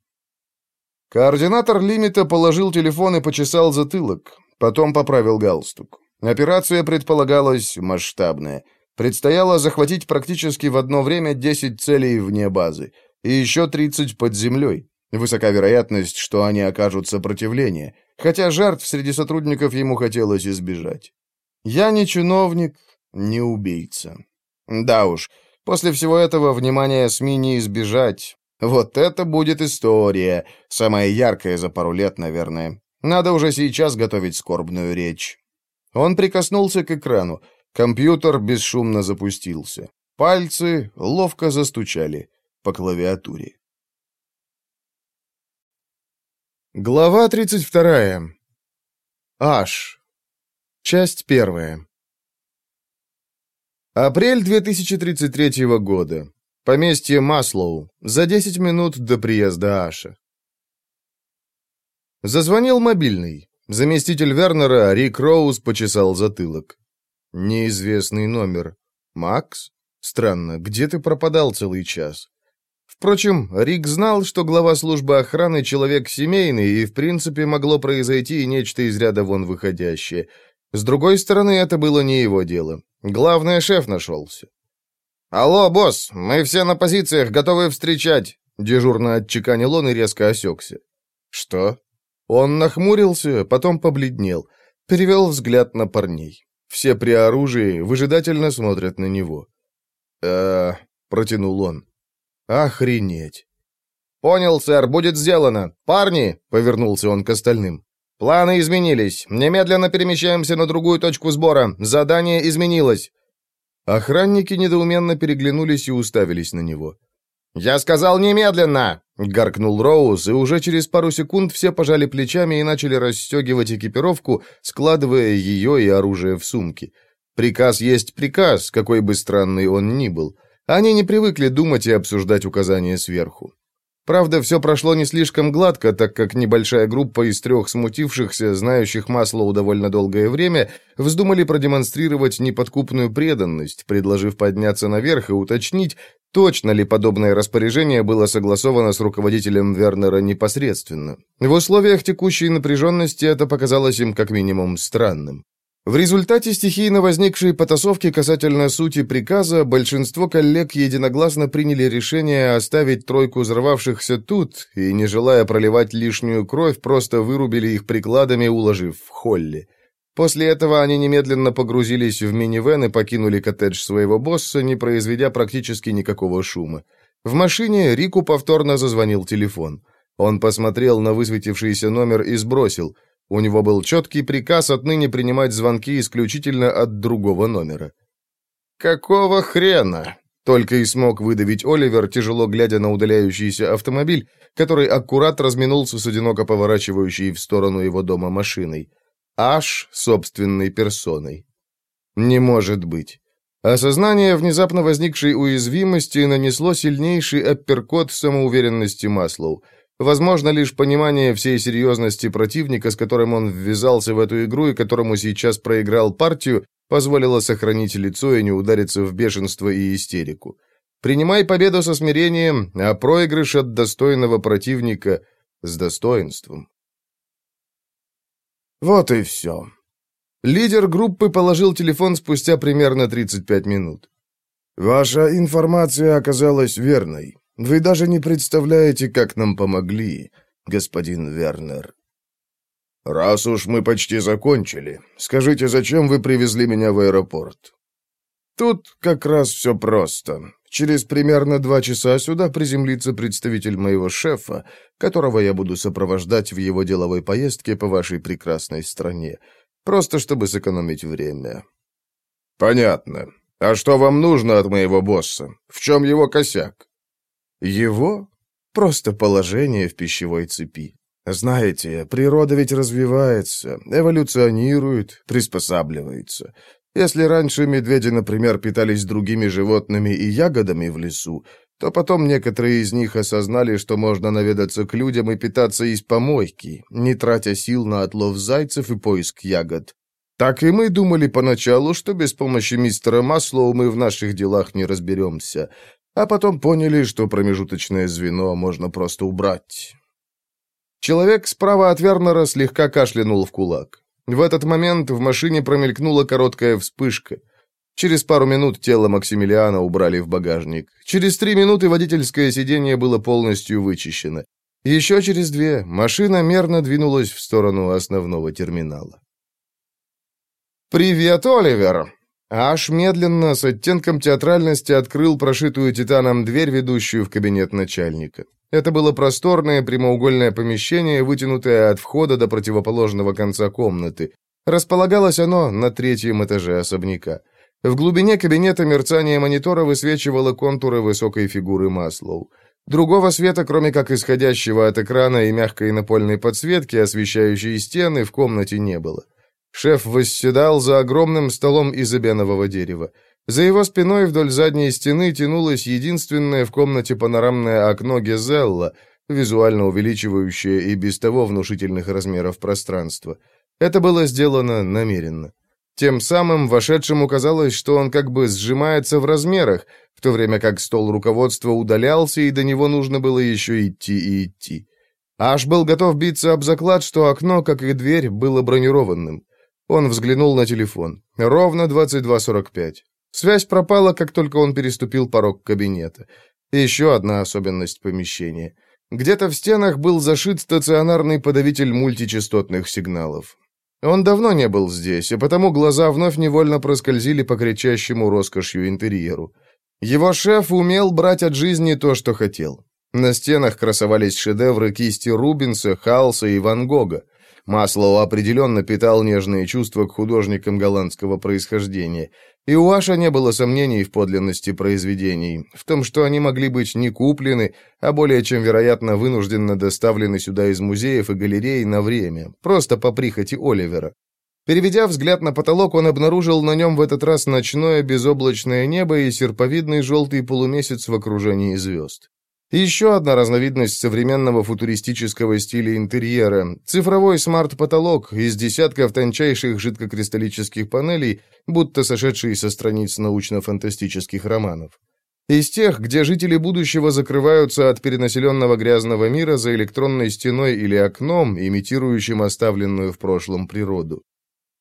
Speaker 2: Координатор лимита положил телефон и почесал затылок, потом поправил галстук. Операция предполагалась масштабная. Предстояло захватить практически в одно время 10 целей вне базы и еще 30 под землей. Высока вероятность, что они окажут сопротивление, хотя жертв среди сотрудников ему хотелось избежать. Я не чиновник, не убийца. Да уж, после всего этого внимания СМИ не избежать. Вот это будет история, самая яркая за пару лет, наверное. Надо уже сейчас готовить скорбную речь. Он прикоснулся к экрану. Компьютер бесшумно запустился. Пальцы ловко застучали по клавиатуре. Глава 32. Аш. Часть первая. Апрель 2033 года. Поместье Маслоу. За 10 минут до приезда Аша. Зазвонил мобильный. Заместитель Вернера, Рик Роуз, почесал затылок. Неизвестный номер. Макс? Странно, где ты пропадал целый час? Впрочем, Рик знал, что глава службы охраны человек семейный, и в принципе могло произойти и нечто из ряда вон выходящее. С другой стороны, это было не его дело. Главное, шеф нашелся. «Алло, босс, мы все на позициях, готовы встречать!» Дежурно отчеканил он и резко осекся. «Что?» Он нахмурился, потом побледнел, перевел взгляд на парней. Все при оружии выжидательно смотрят на него. э протянул он. Охренеть. Понял, сэр, будет сделано. Парни, повернулся он к остальным. Планы изменились. Немедленно перемещаемся на другую точку сбора. Задание изменилось. Охранники недоуменно переглянулись и уставились на него. «Я сказал немедленно!» — гаркнул Роуз, и уже через пару секунд все пожали плечами и начали расстегивать экипировку, складывая ее и оружие в сумки. Приказ есть приказ, какой бы странный он ни был. Они не привыкли думать и обсуждать указания сверху. Правда, все прошло не слишком гладко, так как небольшая группа из трех смутившихся, знающих Маслоу довольно долгое время, вздумали продемонстрировать неподкупную преданность, предложив подняться наверх и уточнить, точно ли подобное распоряжение было согласовано с руководителем Вернера непосредственно. В условиях текущей напряженности это показалось им как минимум странным. В результате стихийно возникшей потасовки касательно сути приказа большинство коллег единогласно приняли решение оставить тройку взорвавшихся тут и, не желая проливать лишнюю кровь, просто вырубили их прикладами, уложив в холле. После этого они немедленно погрузились в минивэн и покинули коттедж своего босса, не произведя практически никакого шума. В машине Рику повторно зазвонил телефон. Он посмотрел на высветившийся номер и сбросил – у него был четкий приказ отныне принимать звонки исключительно от другого номера. «Какого хрена?» Только и смог выдавить Оливер, тяжело глядя на удаляющийся автомобиль, который аккурат разминулся с одиноко поворачивающей в сторону его дома машиной. Аж собственной персоной. Не может быть. Осознание внезапно возникшей уязвимости нанесло сильнейший апперкот самоуверенности Маслоу. Возможно, лишь понимание всей серьезности противника, с которым он ввязался в эту игру и которому сейчас проиграл партию, позволило сохранить лицо и не удариться в бешенство и истерику. Принимай победу со смирением, а проигрыш от достойного противника с достоинством. Вот и все. Лидер группы положил телефон спустя примерно 35 минут.
Speaker 3: «Ваша информация оказалась верной. Вы даже не представляете, как нам помогли, господин Вернер. Раз уж мы почти закончили, скажите, зачем вы привезли меня в аэропорт? Тут как раз все просто. Через примерно два часа сюда приземлится представитель моего шефа, которого я буду сопровождать в его деловой поездке по вашей прекрасной стране, просто чтобы сэкономить время. Понятно. А что вам нужно от моего босса? В чем его косяк? Его? Просто положение в пищевой цепи. Знаете, природа ведь развивается, эволюционирует, приспосабливается. Если раньше медведи, например, питались другими животными и ягодами в лесу, то потом некоторые из них осознали, что можно наведаться к людям и питаться из помойки, не тратя сил на отлов зайцев и поиск ягод. Так и мы думали поначалу, что без помощи мистера Маслоу мы в наших делах не разберемся, а потом поняли, что промежуточное звено можно просто убрать. Человек справа от Вернера слегка кашлянул в кулак. В этот момент в машине промелькнула короткая вспышка. Через пару минут тело Максимилиана убрали в багажник. Через три минуты водительское сиденье было полностью вычищено. Еще через две машина мерно двинулась в сторону основного терминала. «Привет, Оливер!» Аш медленно, с оттенком театральности, открыл прошитую титаном дверь, ведущую в кабинет начальника. Это было просторное прямоугольное помещение, вытянутое от входа до противоположного конца комнаты. Располагалось оно на третьем этаже особняка. В глубине кабинета мерцание монитора высвечивало контуры высокой фигуры Маслоу. Другого света, кроме как исходящего от экрана и мягкой напольной подсветки, освещающей стены, в комнате не было. Шеф восседал за огромным столом из эбенового дерева. За его спиной вдоль задней стены тянулось единственное в комнате панорамное окно Гезелла, визуально увеличивающее и без того внушительных размеров пространство. Это было сделано намеренно. Тем самым вошедшему казалось, что он как бы сжимается в размерах, в то время как стол руководства удалялся, и до него нужно было еще идти и идти. Аж был готов биться об заклад, что окно, как и дверь, было бронированным. Он взглянул на телефон. Ровно 22.45. Связь пропала, как только он переступил порог кабинета. И еще одна особенность помещения. Где-то в стенах был зашит стационарный подавитель мультичастотных сигналов. Он давно не был здесь, и потому глаза вновь невольно проскользили по кричащему роскошью интерьеру. Его шеф умел брать от жизни то, что хотел. На стенах красовались шедевры кисти Рубенса, Халса и Ван Гога. Маслоу определенно питал нежные чувства к художникам голландского происхождения, и у Аша не было сомнений в подлинности произведений, в том, что они могли быть не куплены, а более чем вероятно вынужденно доставлены сюда из музеев и галерей на время, просто по прихоти Оливера. Переведя взгляд на потолок, он обнаружил на нем в этот раз ночное безоблачное небо и серповидный желтый полумесяц в окружении звезд. Еще одна разновидность современного футуристического стиля интерьера – цифровой смарт-потолок из десятков тончайших жидкокристаллических панелей, будто сошедшие со страниц научно-фантастических романов. Из тех, где жители будущего закрываются от перенаселенного грязного мира за электронной стеной или окном, имитирующим оставленную в прошлом природу.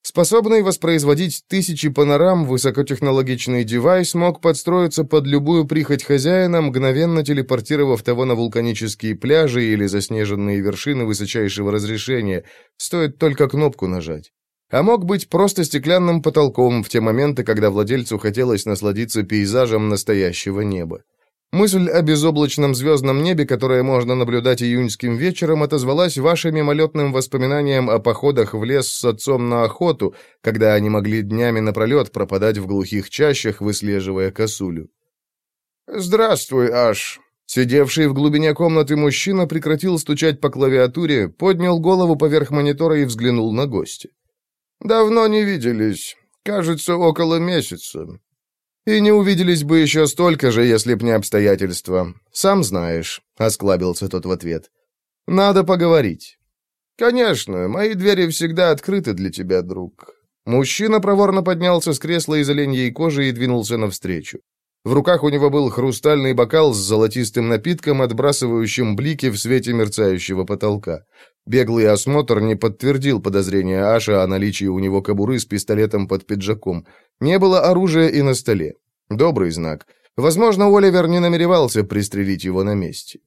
Speaker 3: Способный воспроизводить тысячи панорам, высокотехнологичный девайс мог подстроиться под любую прихоть хозяина, мгновенно телепортировав того на вулканические пляжи или заснеженные вершины высочайшего разрешения, стоит только кнопку нажать. А мог быть просто стеклянным потолком в те моменты, когда владельцу хотелось насладиться пейзажем настоящего неба. Мысль о безоблачном звездном небе, которое можно наблюдать июньским вечером, отозвалась вашим мимолетным воспоминанием о походах в лес с отцом на охоту, когда они могли днями напролет пропадать в глухих чащах, выслеживая косулю. «Здравствуй, Аш!» Сидевший в глубине комнаты мужчина прекратил стучать по клавиатуре, поднял голову поверх монитора и взглянул на гостя. «Давно не виделись. Кажется, около месяца. «И не увиделись бы еще столько же, если б не обстоятельства. Сам знаешь», — осклабился тот в ответ. «Надо поговорить». «Конечно, мои двери всегда открыты для тебя, друг». Мужчина проворно поднялся с кресла из оленьей кожи и двинулся навстречу. В руках у него был хрустальный бокал с золотистым напитком, отбрасывающим блики в свете мерцающего потолка. Беглый осмотр не подтвердил подозрения Аша о наличии у него кобуры с пистолетом под пиджаком. Не было оружия и на столе. Добрый знак. Возможно, Оливер не намеревался пристрелить его на месте.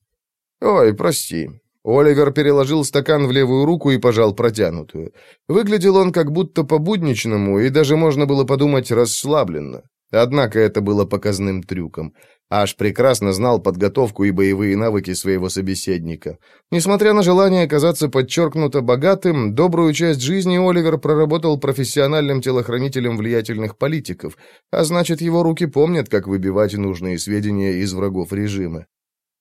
Speaker 3: «Ой, прости». Оливер переложил стакан в левую руку и пожал протянутую. Выглядел он как будто по-будничному, и даже можно было подумать расслабленно. Однако это было показным трюком. Аш прекрасно знал подготовку и боевые навыки своего собеседника. Несмотря на желание казаться подчеркнуто богатым, добрую часть жизни Оливер проработал профессиональным телохранителем влиятельных политиков, а значит, его руки помнят, как выбивать нужные сведения из врагов режима.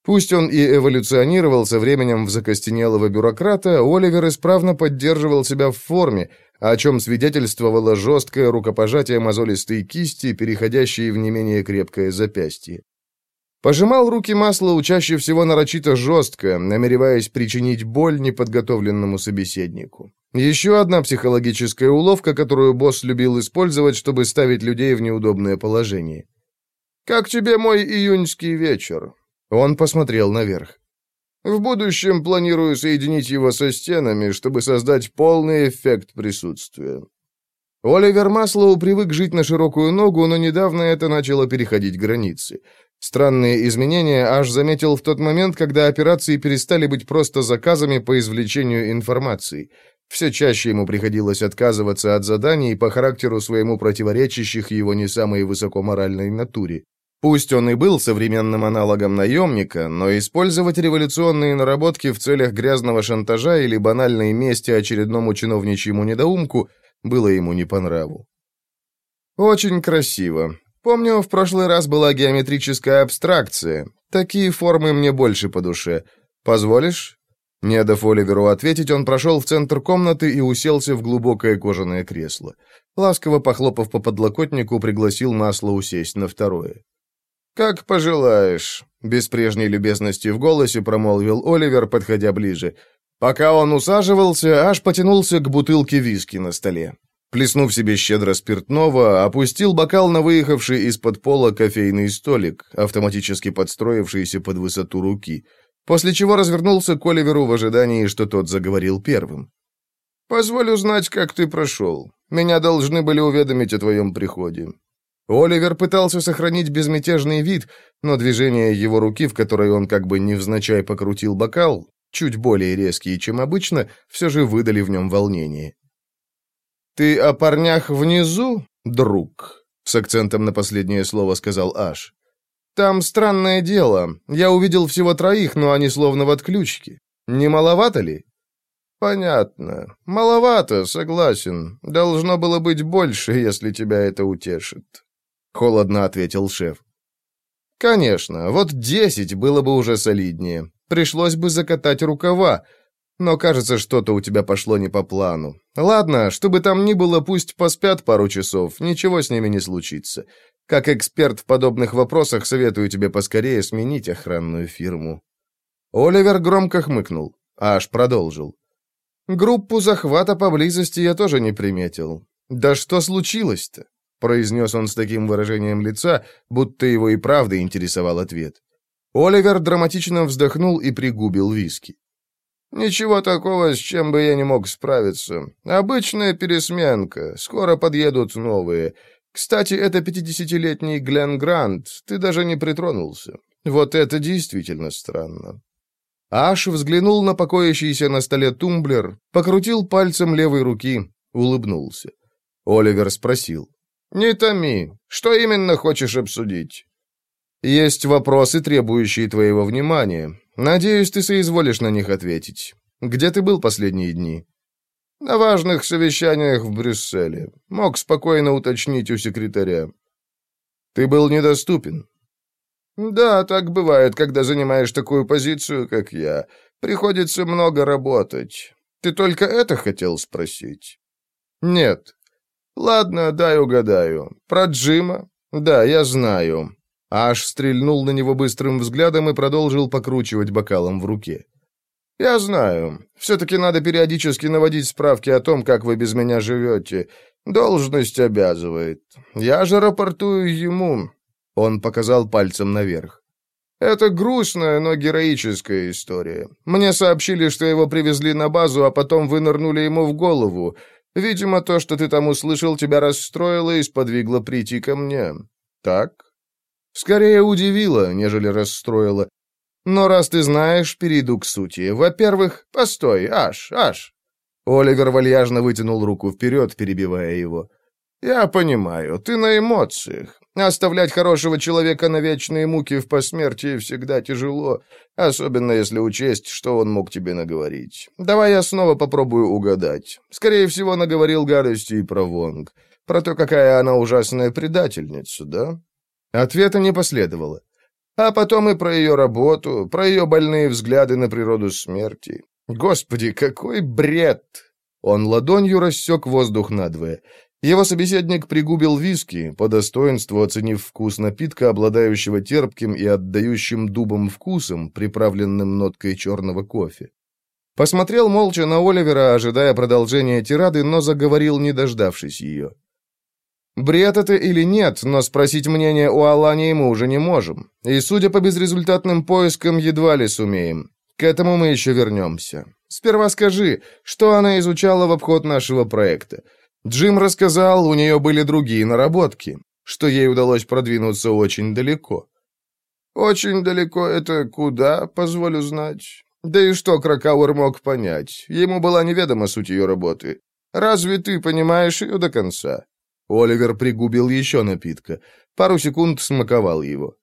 Speaker 3: Пусть он и эволюционировал со временем в закостенелого бюрократа, Оливер исправно поддерживал себя в форме, о чем свидетельствовало жесткое рукопожатие мозолистой кисти, переходящее в не менее крепкое запястье.
Speaker 2: Пожимал руки масло чаще всего нарочито жестко, намереваясь причинить боль неподготовленному собеседнику. Еще одна психологическая уловка, которую босс любил использовать, чтобы ставить людей в неудобное положение. «Как тебе мой июньский вечер?» Он посмотрел наверх. «В будущем планирую соединить его со стенами, чтобы создать полный эффект присутствия». Оливер Маслоу привык жить на широкую ногу, но недавно это начало переходить границы. Странные изменения аж заметил в тот момент, когда операции перестали быть просто заказами по извлечению информации. Все чаще ему приходилось отказываться от заданий по характеру своему противоречащих его не самой высокоморальной натуре. Пусть он и был современным аналогом наемника, но использовать революционные наработки в целях грязного шантажа или банальной мести очередному чиновничьему недоумку было ему не по нраву. «Очень красиво», Помню, в прошлый раз была геометрическая абстракция. Такие формы мне больше по душе. Позволишь?» Не дав Оливеру ответить, он прошел в центр комнаты и уселся в глубокое кожаное кресло. Ласково похлопав по подлокотнику, пригласил масло усесть на второе. «Как пожелаешь», — без прежней любезности в голосе промолвил Оливер, подходя ближе. Пока он усаживался, аж потянулся к бутылке виски на столе. Плеснув себе щедро спиртного, опустил бокал на выехавший из-под пола кофейный столик, автоматически подстроившийся под высоту руки, после чего развернулся к Оливеру в ожидании, что тот заговорил первым. «Позволь узнать, как ты прошел. Меня должны были уведомить о твоем приходе». Оливер пытался сохранить безмятежный вид, но движение его руки, в которой он как бы невзначай покрутил бокал, чуть более резкие, чем обычно, все же выдали в нем волнение. «Ты о парнях внизу, друг?» — с акцентом на последнее слово сказал Аш. «Там странное дело. Я увидел всего троих, но они словно в отключке. Не маловато ли?» «Понятно. Маловато, согласен. Должно было быть больше, если тебя это утешит», — холодно ответил шеф. «Конечно, вот десять было бы уже солиднее. Пришлось бы закатать рукава, но, кажется, что-то у тебя пошло не по плану. Ладно, что бы там ни было, пусть поспят пару часов, ничего с ними не случится. Как эксперт в подобных вопросах советую тебе поскорее сменить охранную фирму». Оливер громко хмыкнул, аж продолжил. «Группу захвата поблизости я тоже не приметил. Да что случилось-то?» Произнес он с таким выражением лица, будто его и правда интересовал ответ. Оливер драматично вздохнул и пригубил виски. «Ничего такого, с чем бы я не мог справиться. Обычная пересменка. Скоро подъедут новые. Кстати, это пятидесятилетний Глен Грант. Ты даже не притронулся. Вот это действительно странно». Аш взглянул на покоящийся на столе тумблер, покрутил пальцем левой руки, улыбнулся. Оливер спросил. «Не томи. Что именно хочешь обсудить?» «Есть вопросы, требующие твоего внимания. Надеюсь, ты соизволишь на них ответить. Где ты был последние дни? На важных совещаниях в Брюсселе. Мог спокойно уточнить у секретаря. Ты был недоступен. Да, так бывает, когда занимаешь такую позицию, как я. Приходится много работать. Ты только это хотел спросить? Нет. Ладно, дай угадаю. Про Джима? Да, я знаю. Аш стрельнул на него быстрым взглядом и продолжил покручивать бокалом в руке. «Я знаю. Все-таки надо периодически наводить справки о том, как вы без меня живете. Должность обязывает. Я же рапортую ему». Он показал пальцем наверх. «Это грустная, но героическая история. Мне сообщили, что его привезли на базу, а потом вынырнули ему в голову. Видимо, то, что ты там услышал, тебя расстроило и сподвигло прийти ко мне. Так?» Скорее удивило, нежели расстроило. Но раз ты знаешь, перейду к сути. Во-первых, постой, аж, аж. Оливер вальяжно вытянул руку вперед, перебивая его. «Я понимаю, ты на эмоциях. Оставлять хорошего человека на вечные муки в посмертии всегда тяжело, особенно если учесть, что он мог тебе наговорить. Давай я снова попробую угадать. Скорее всего, наговорил гадости и про Вонг. Про то, какая она ужасная предательница, да? Ответа не последовало. А потом и про ее работу, про ее больные взгляды на природу смерти. Господи, какой бред! Он ладонью рассек воздух надвое.
Speaker 1: Его собеседник пригубил виски, по достоинству оценив вкус напитка, обладающего терпким и отдающим дубом вкусом, приправленным ноткой черного кофе. Посмотрел молча на Оливера, ожидая продолжения тирады, но заговорил, не дождавшись ее. Бред это или нет, но спросить мнение у Алани мы уже не можем. И, судя по безрезультатным поискам, едва ли сумеем. К этому мы еще вернемся. Сперва скажи, что она изучала в обход нашего проекта. Джим рассказал, у нее были другие наработки, что ей удалось продвинуться очень далеко.
Speaker 2: Очень далеко это куда, позволю знать. Да и что Кракауэр мог понять? Ему была неведома суть ее работы. Разве ты понимаешь ее до конца?
Speaker 1: Оливер пригубил еще напитка. Пару секунд смаковал его.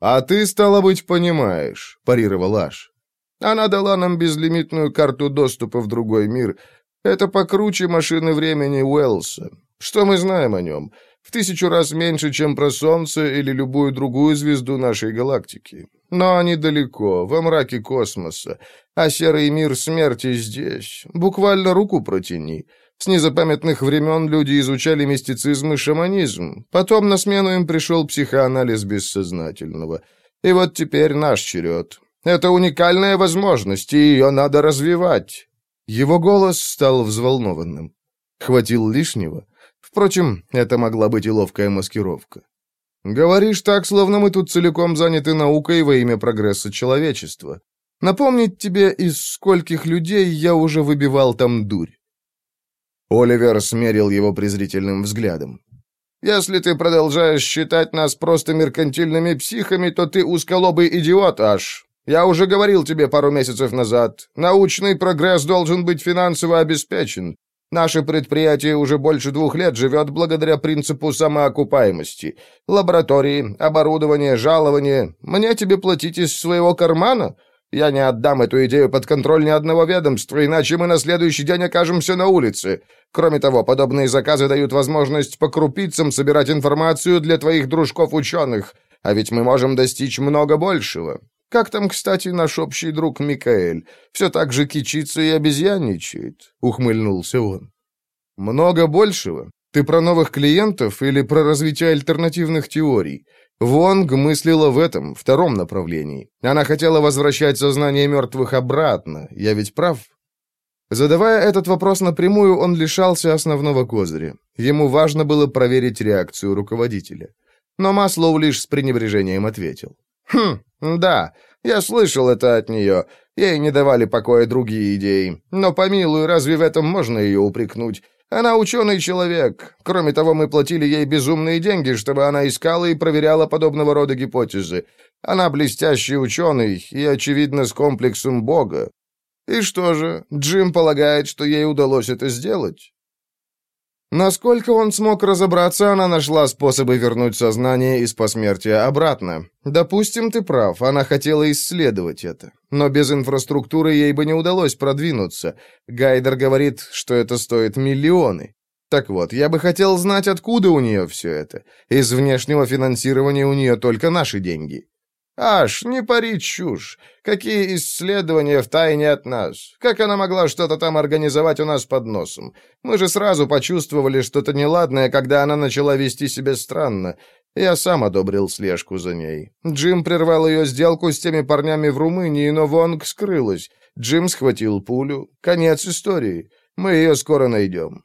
Speaker 1: «А ты, стало быть, понимаешь», — парировал Аш.
Speaker 2: «Она дала нам безлимитную карту доступа в другой мир. Это покруче машины времени Уэллса. Что мы знаем о нем? В тысячу раз меньше, чем про Солнце или любую другую звезду нашей галактики. Но они далеко, во мраке космоса. А серый мир смерти здесь. Буквально руку протяни. С незапамятных времен люди изучали мистицизм и шаманизм. Потом на смену им пришел психоанализ бессознательного. И вот теперь наш черед. Это уникальная возможность, и ее надо развивать».
Speaker 1: Его голос стал взволнованным. Хватил лишнего. Впрочем, это могла быть и ловкая маскировка. «Говоришь так, словно мы тут целиком заняты наукой во имя прогресса человечества. Напомнить тебе, из скольких людей я уже выбивал там дурь.
Speaker 3: Оливер смерил его презрительным взглядом.
Speaker 2: «Если ты продолжаешь считать нас просто меркантильными психами, то ты узколобый идиот, аж. Я уже говорил тебе пару месяцев назад. Научный прогресс должен быть финансово обеспечен. Наше предприятие уже больше двух лет живет благодаря принципу самоокупаемости. Лаборатории, оборудование, жалование. Мне тебе платить из своего кармана?» Я не отдам эту идею под контроль ни одного ведомства, иначе мы на следующий день окажемся на улице. Кроме того, подобные заказы дают возможность по крупицам собирать информацию для твоих дружков-ученых, а ведь мы можем достичь много большего. Как там, кстати, наш общий друг Микаэль? Все так же кичится и обезьянничает», — ухмыльнулся он.
Speaker 1: «Много большего? Ты про новых клиентов или про развитие альтернативных теорий?» Вонг мыслила в этом, втором направлении. Она хотела возвращать сознание мертвых обратно. Я ведь прав? Задавая этот вопрос напрямую, он лишался основного козыря. Ему важно было проверить реакцию руководителя. Но Маслоу лишь с пренебрежением ответил.
Speaker 2: «Хм, да, я слышал это от нее. Ей не давали покоя другие идеи. Но, помилуй, разве в этом можно ее упрекнуть? Она ученый человек. Кроме того, мы платили ей безумные деньги, чтобы она искала и проверяла подобного рода гипотезы. Она блестящий ученый и, очевидно, с комплексом Бога. И что же, Джим полагает, что ей удалось это сделать?
Speaker 1: Насколько он смог разобраться, она нашла способы вернуть сознание из посмертия обратно. Допустим, ты прав, она хотела исследовать это. Но без инфраструктуры ей бы не удалось продвинуться. Гайдер говорит, что это стоит миллионы. Так вот, я бы хотел знать, откуда у нее все это. Из внешнего финансирования у нее только наши деньги.
Speaker 2: «Аш, не пари чушь! Какие исследования в тайне от нас? Как она могла что-то там организовать у нас под носом? Мы же сразу почувствовали что-то неладное, когда она начала вести себя странно. Я сам одобрил слежку за ней. Джим прервал ее сделку с теми парнями в Румынии, но Вонг скрылась. Джим схватил пулю. Конец истории. Мы ее скоро найдем».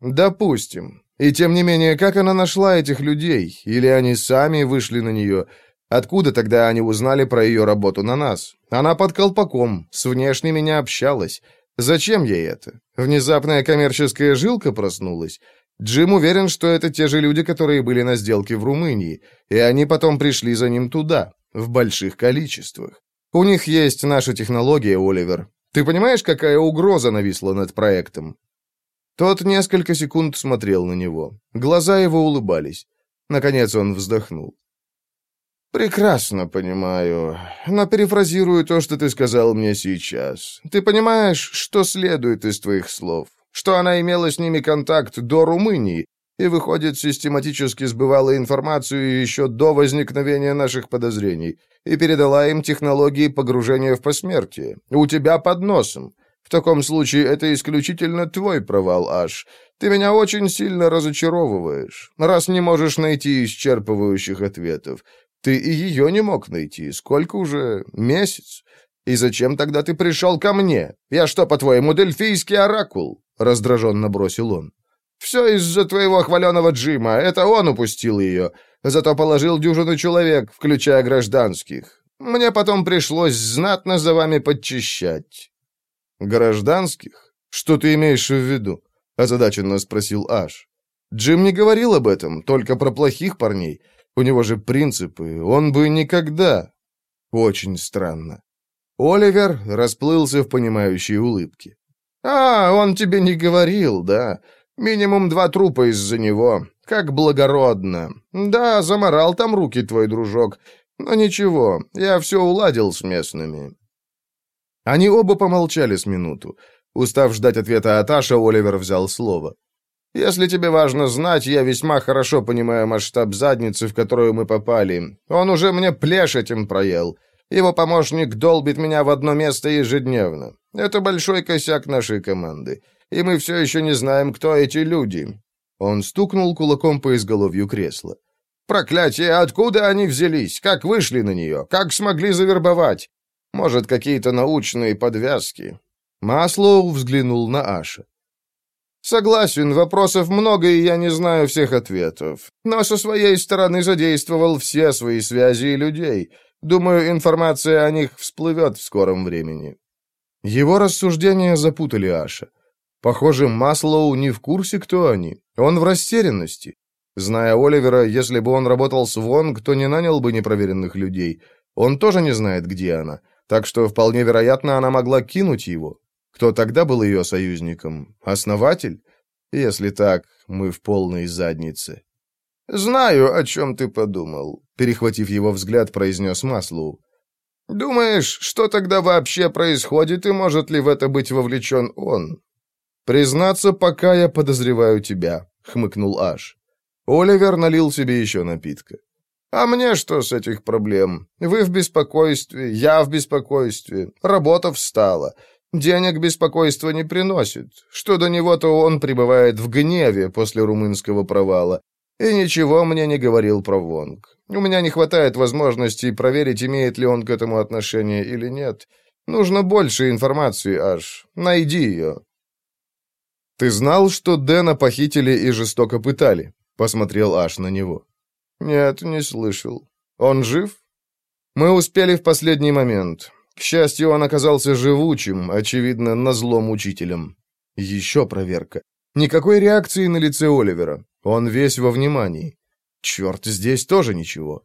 Speaker 1: «Допустим. И тем не менее, как она нашла этих людей? Или они сами вышли на нее?» Откуда тогда они узнали про ее работу на нас? Она под колпаком, с внешними не общалась. Зачем ей это? Внезапная коммерческая жилка проснулась. Джим уверен, что это те же люди, которые были на сделке в Румынии, и они потом пришли за ним туда, в больших количествах. У них есть наша технология, Оливер. Ты понимаешь, какая угроза нависла над проектом?» Тот несколько секунд смотрел на него. Глаза его улыбались. Наконец он вздохнул.
Speaker 2: «Прекрасно понимаю, но перефразирую то, что ты сказал мне сейчас. Ты понимаешь, что следует из твоих слов? Что она имела с ними контакт до Румынии и, выходит, систематически сбывала информацию еще до возникновения наших подозрений и передала им технологии погружения в посмертие. У тебя под носом. В таком случае это исключительно твой провал, Аш. Ты меня очень сильно разочаровываешь, раз не можешь найти исчерпывающих ответов. Ты и ее не мог найти. Сколько уже? Месяц? И зачем тогда ты пришел ко мне? Я что, по-твоему, дельфийский оракул?» Раздраженно бросил он. «Все из-за твоего хваленого Джима. Это он упустил ее. Зато положил дюжину человек, включая гражданских. Мне потом пришлось знатно за вами подчищать».
Speaker 1: «Гражданских? Что ты имеешь в виду?» озадаченно спросил Аш. «Джим не говорил об этом, только про плохих парней. У него же принципы, он бы никогда...» Очень странно. Оливер расплылся в понимающей улыбке.
Speaker 2: «А, он тебе не говорил, да? Минимум два трупа из-за него. Как благородно. Да, заморал там руки твой дружок. Но ничего, я все уладил с местными».
Speaker 1: Они оба помолчали с минуту. Устав ждать ответа от Аша, Оливер взял слово.
Speaker 2: «Если тебе важно знать, я весьма хорошо понимаю масштаб задницы, в которую мы попали. Он уже мне плешь этим проел. Его помощник долбит меня в одно место ежедневно. Это большой косяк нашей команды. И мы все еще не знаем, кто эти люди».
Speaker 1: Он стукнул кулаком по изголовью кресла.
Speaker 2: «Проклятие! Откуда они взялись? Как вышли на нее? Как смогли завербовать? Может, какие-то научные подвязки?
Speaker 1: Маслоу взглянул на Аша.
Speaker 2: «Согласен, вопросов много, и я не знаю всех ответов. Но со своей стороны задействовал все свои связи и людей. Думаю, информация о них всплывет в скором времени».
Speaker 1: Его рассуждения запутали Аша. Похоже, Маслоу не в курсе, кто они. Он в растерянности. Зная Оливера, если бы он работал с Вонг, то не нанял бы непроверенных людей. Он тоже не знает, где она. Так что, вполне вероятно, она могла кинуть его. Кто тогда был ее союзником? Основатель? Если так, мы в полной заднице.
Speaker 2: «Знаю, о чем ты подумал», — перехватив его взгляд, произнес Маслоу. «Думаешь, что тогда вообще происходит, и может ли в это быть вовлечен он?»
Speaker 1: «Признаться, пока я подозреваю тебя», — хмыкнул Аш. Оливер налил себе еще напитка.
Speaker 2: «А мне что с этих проблем? Вы в беспокойстве, я в беспокойстве, работа встала. Денег беспокойства не приносит. Что до него, то он пребывает в гневе после румынского провала. И ничего мне не говорил про Вонг. У меня не хватает возможности проверить, имеет ли он к этому отношение или нет. Нужно больше информации, аж. Найди ее.
Speaker 1: «Ты знал, что Дэна похитили и жестоко пытали?» — посмотрел Аш на него.
Speaker 2: «Нет, не слышал. Он жив?»
Speaker 1: «Мы успели в последний момент. К счастью, он оказался живучим, очевидно, назлом учителем. Еще проверка. Никакой реакции на лице Оливера. Он весь во внимании. Черт, здесь тоже ничего.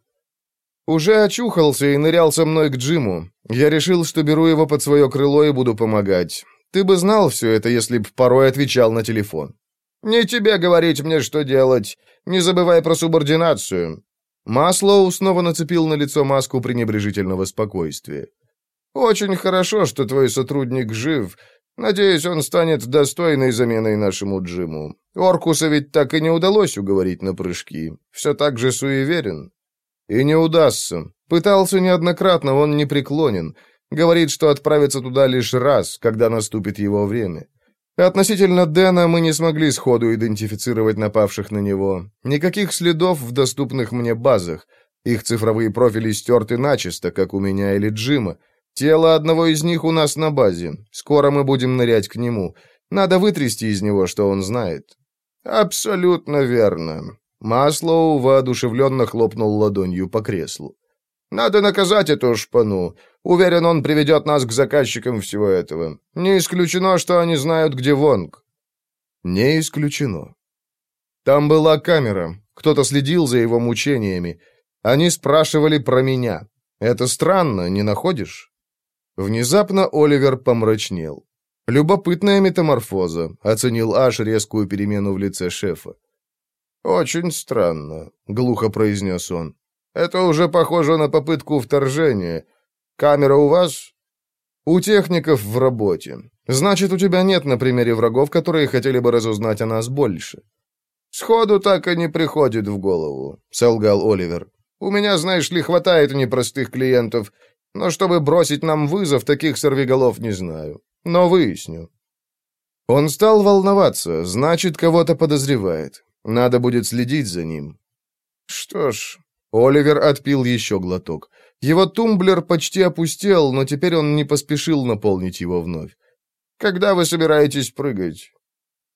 Speaker 1: Уже очухался и нырял со мной к Джиму. Я решил, что беру его под свое крыло и буду помогать. Ты бы знал все это, если б порой отвечал на телефон.
Speaker 2: «Не тебе говорить мне, что делать. Не забывай про субординацию».
Speaker 1: Маслоу снова нацепил на лицо маску пренебрежительного спокойствия.
Speaker 2: Очень хорошо, что твой сотрудник жив. Надеюсь, он станет достойной заменой нашему Джиму. Оркуса ведь так и не удалось уговорить на прыжки. Все так же суеверен.
Speaker 1: И не удастся. Пытался неоднократно, он не преклонен. Говорит, что отправится туда лишь раз, когда наступит его время. Относительно Дэна мы не смогли сходу идентифицировать напавших на него. Никаких следов в доступных мне базах. Их цифровые профили стерты начисто, как у меня или Джима. Тело одного из них у нас на базе. Скоро мы будем нырять к нему. Надо вытрясти из него, что он знает».
Speaker 2: «Абсолютно верно».
Speaker 1: Маслоу воодушевленно хлопнул ладонью по креслу.
Speaker 2: «Надо наказать эту шпану. Уверен, он приведет нас к заказчикам всего этого. Не исключено, что они знают, где Вонг».
Speaker 1: «Не исключено». Там была камера. Кто-то следил за его мучениями. Они спрашивали про меня. Это странно, не находишь? Внезапно Оливер помрачнел. Любопытная метаморфоза, оценил Аш резкую перемену в лице шефа.
Speaker 2: «Очень странно», — глухо произнес он. «Это уже похоже на попытку вторжения. Камера у вас?»
Speaker 1: «У техников в работе. Значит, у тебя нет на примере врагов, которые хотели бы разузнать о нас больше».
Speaker 2: «Сходу так и не приходит в голову», — солгал Оливер. «У меня, знаешь ли, хватает непростых клиентов, но чтобы бросить нам вызов, таких сорвиголов не знаю. но выясню». Он стал волноваться, значит, кого-то подозревает. Надо будет следить за ним. Что ж, Оливер отпил еще глоток. Его тумблер почти опустел, но теперь он не поспешил наполнить его вновь. «Когда вы собираетесь прыгать?»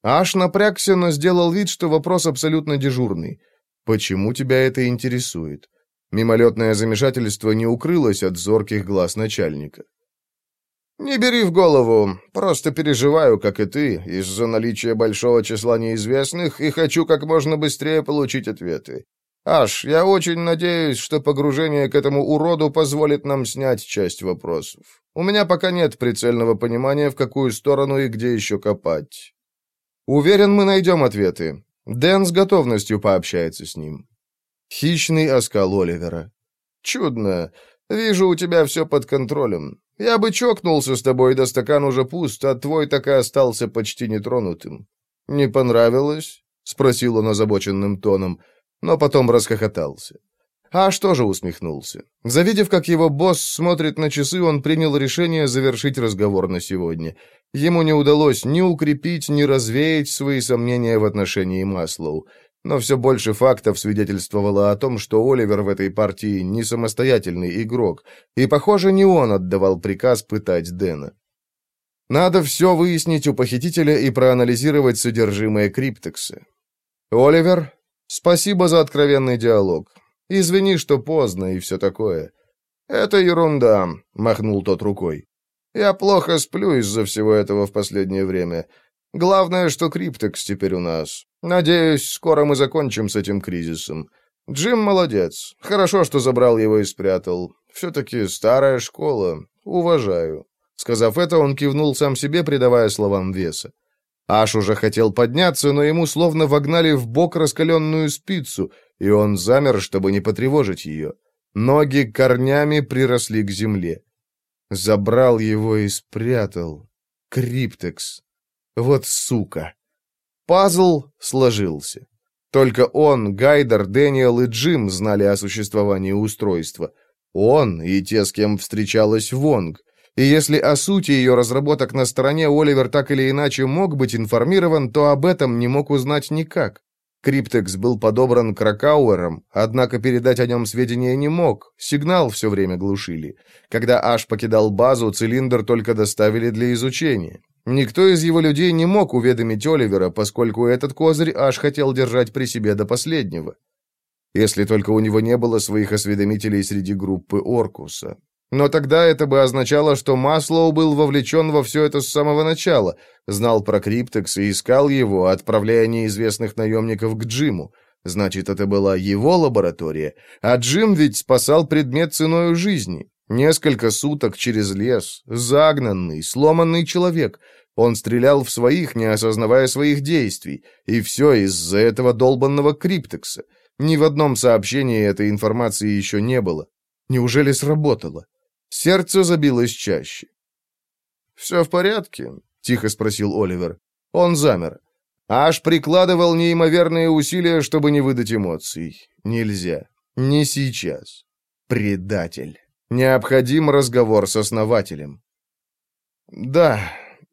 Speaker 2: Аш напрягся, но сделал вид, что вопрос абсолютно дежурный. «Почему тебя это интересует?» Мимолетное замешательство не укрылось от зорких глаз начальника. «Не бери в голову. Просто переживаю, как и ты, из-за наличия большого числа неизвестных, и хочу как можно быстрее получить ответы. Аш, я очень надеюсь, что погружение к этому уроду позволит нам снять часть вопросов. У меня пока нет прицельного понимания, в какую сторону и где еще копать. Уверен, мы найдем ответы. Дэн с готовностью пообщается с ним. Хищный оскал Оливера. Чудно. Вижу, у тебя все под контролем. Я бы чокнулся с тобой, да стакан уже пуст, а твой так и остался почти нетронутым. Не понравилось? Спросил он озабоченным тоном но потом расхохотался. А что же усмехнулся. Завидев, как его босс смотрит на часы, он принял решение завершить разговор на сегодня. Ему не удалось ни укрепить, ни развеять свои сомнения в отношении Маслоу. Но все больше фактов свидетельствовало о том, что Оливер в этой партии не самостоятельный игрок, и, похоже, не он отдавал приказ пытать Дэна. Надо все выяснить у похитителя и проанализировать содержимое криптекса. Оливер, Спасибо за откровенный диалог. Извини, что поздно и все такое. Это ерунда, махнул тот рукой. Я плохо сплю из-за всего этого в последнее время. Главное, что Криптекс теперь у нас. Надеюсь, скоро мы закончим с этим кризисом. Джим молодец. Хорошо, что забрал его и спрятал. Все-таки старая школа. Уважаю. Сказав это, он кивнул сам себе, придавая словам веса. Аш уже хотел подняться, но ему словно вогнали в бок раскаленную спицу, и он замер, чтобы не потревожить ее. Ноги корнями приросли к земле. Забрал его и спрятал. Криптекс. Вот сука. Пазл сложился. Только он, Гайдер, Дэниел и Джим знали о существовании устройства. Он и те, с кем встречалась Вонг. И если о сути ее разработок на стороне Оливер так или иначе мог быть информирован, то об этом не мог узнать никак. Криптекс был подобран Кракауэром, однако передать о нем сведения не мог, сигнал все время глушили. Когда Аш покидал базу, цилиндр только доставили для изучения. Никто из его людей не мог уведомить Оливера, поскольку этот козырь Аш хотел держать при себе до последнего. Если только у него не было своих осведомителей среди группы Оркуса. Но тогда это бы означало, что Маслоу был вовлечен во все это с самого начала, знал про Криптекс и искал его, отправляя неизвестных наемников к Джиму. Значит, это была его лаборатория, а Джим ведь спасал предмет ценой жизни. Несколько суток через лес, загнанный, сломанный человек. Он стрелял в своих, не осознавая своих действий. И все из-за этого долбанного Криптекса. Ни в одном сообщении этой информации еще не было. Неужели сработало? Сердце забилось чаще. «Все в порядке?» — тихо спросил Оливер. Он замер. Аж прикладывал неимоверные усилия, чтобы не выдать эмоций. Нельзя. Не сейчас. Предатель. Необходим разговор с основателем. «Да,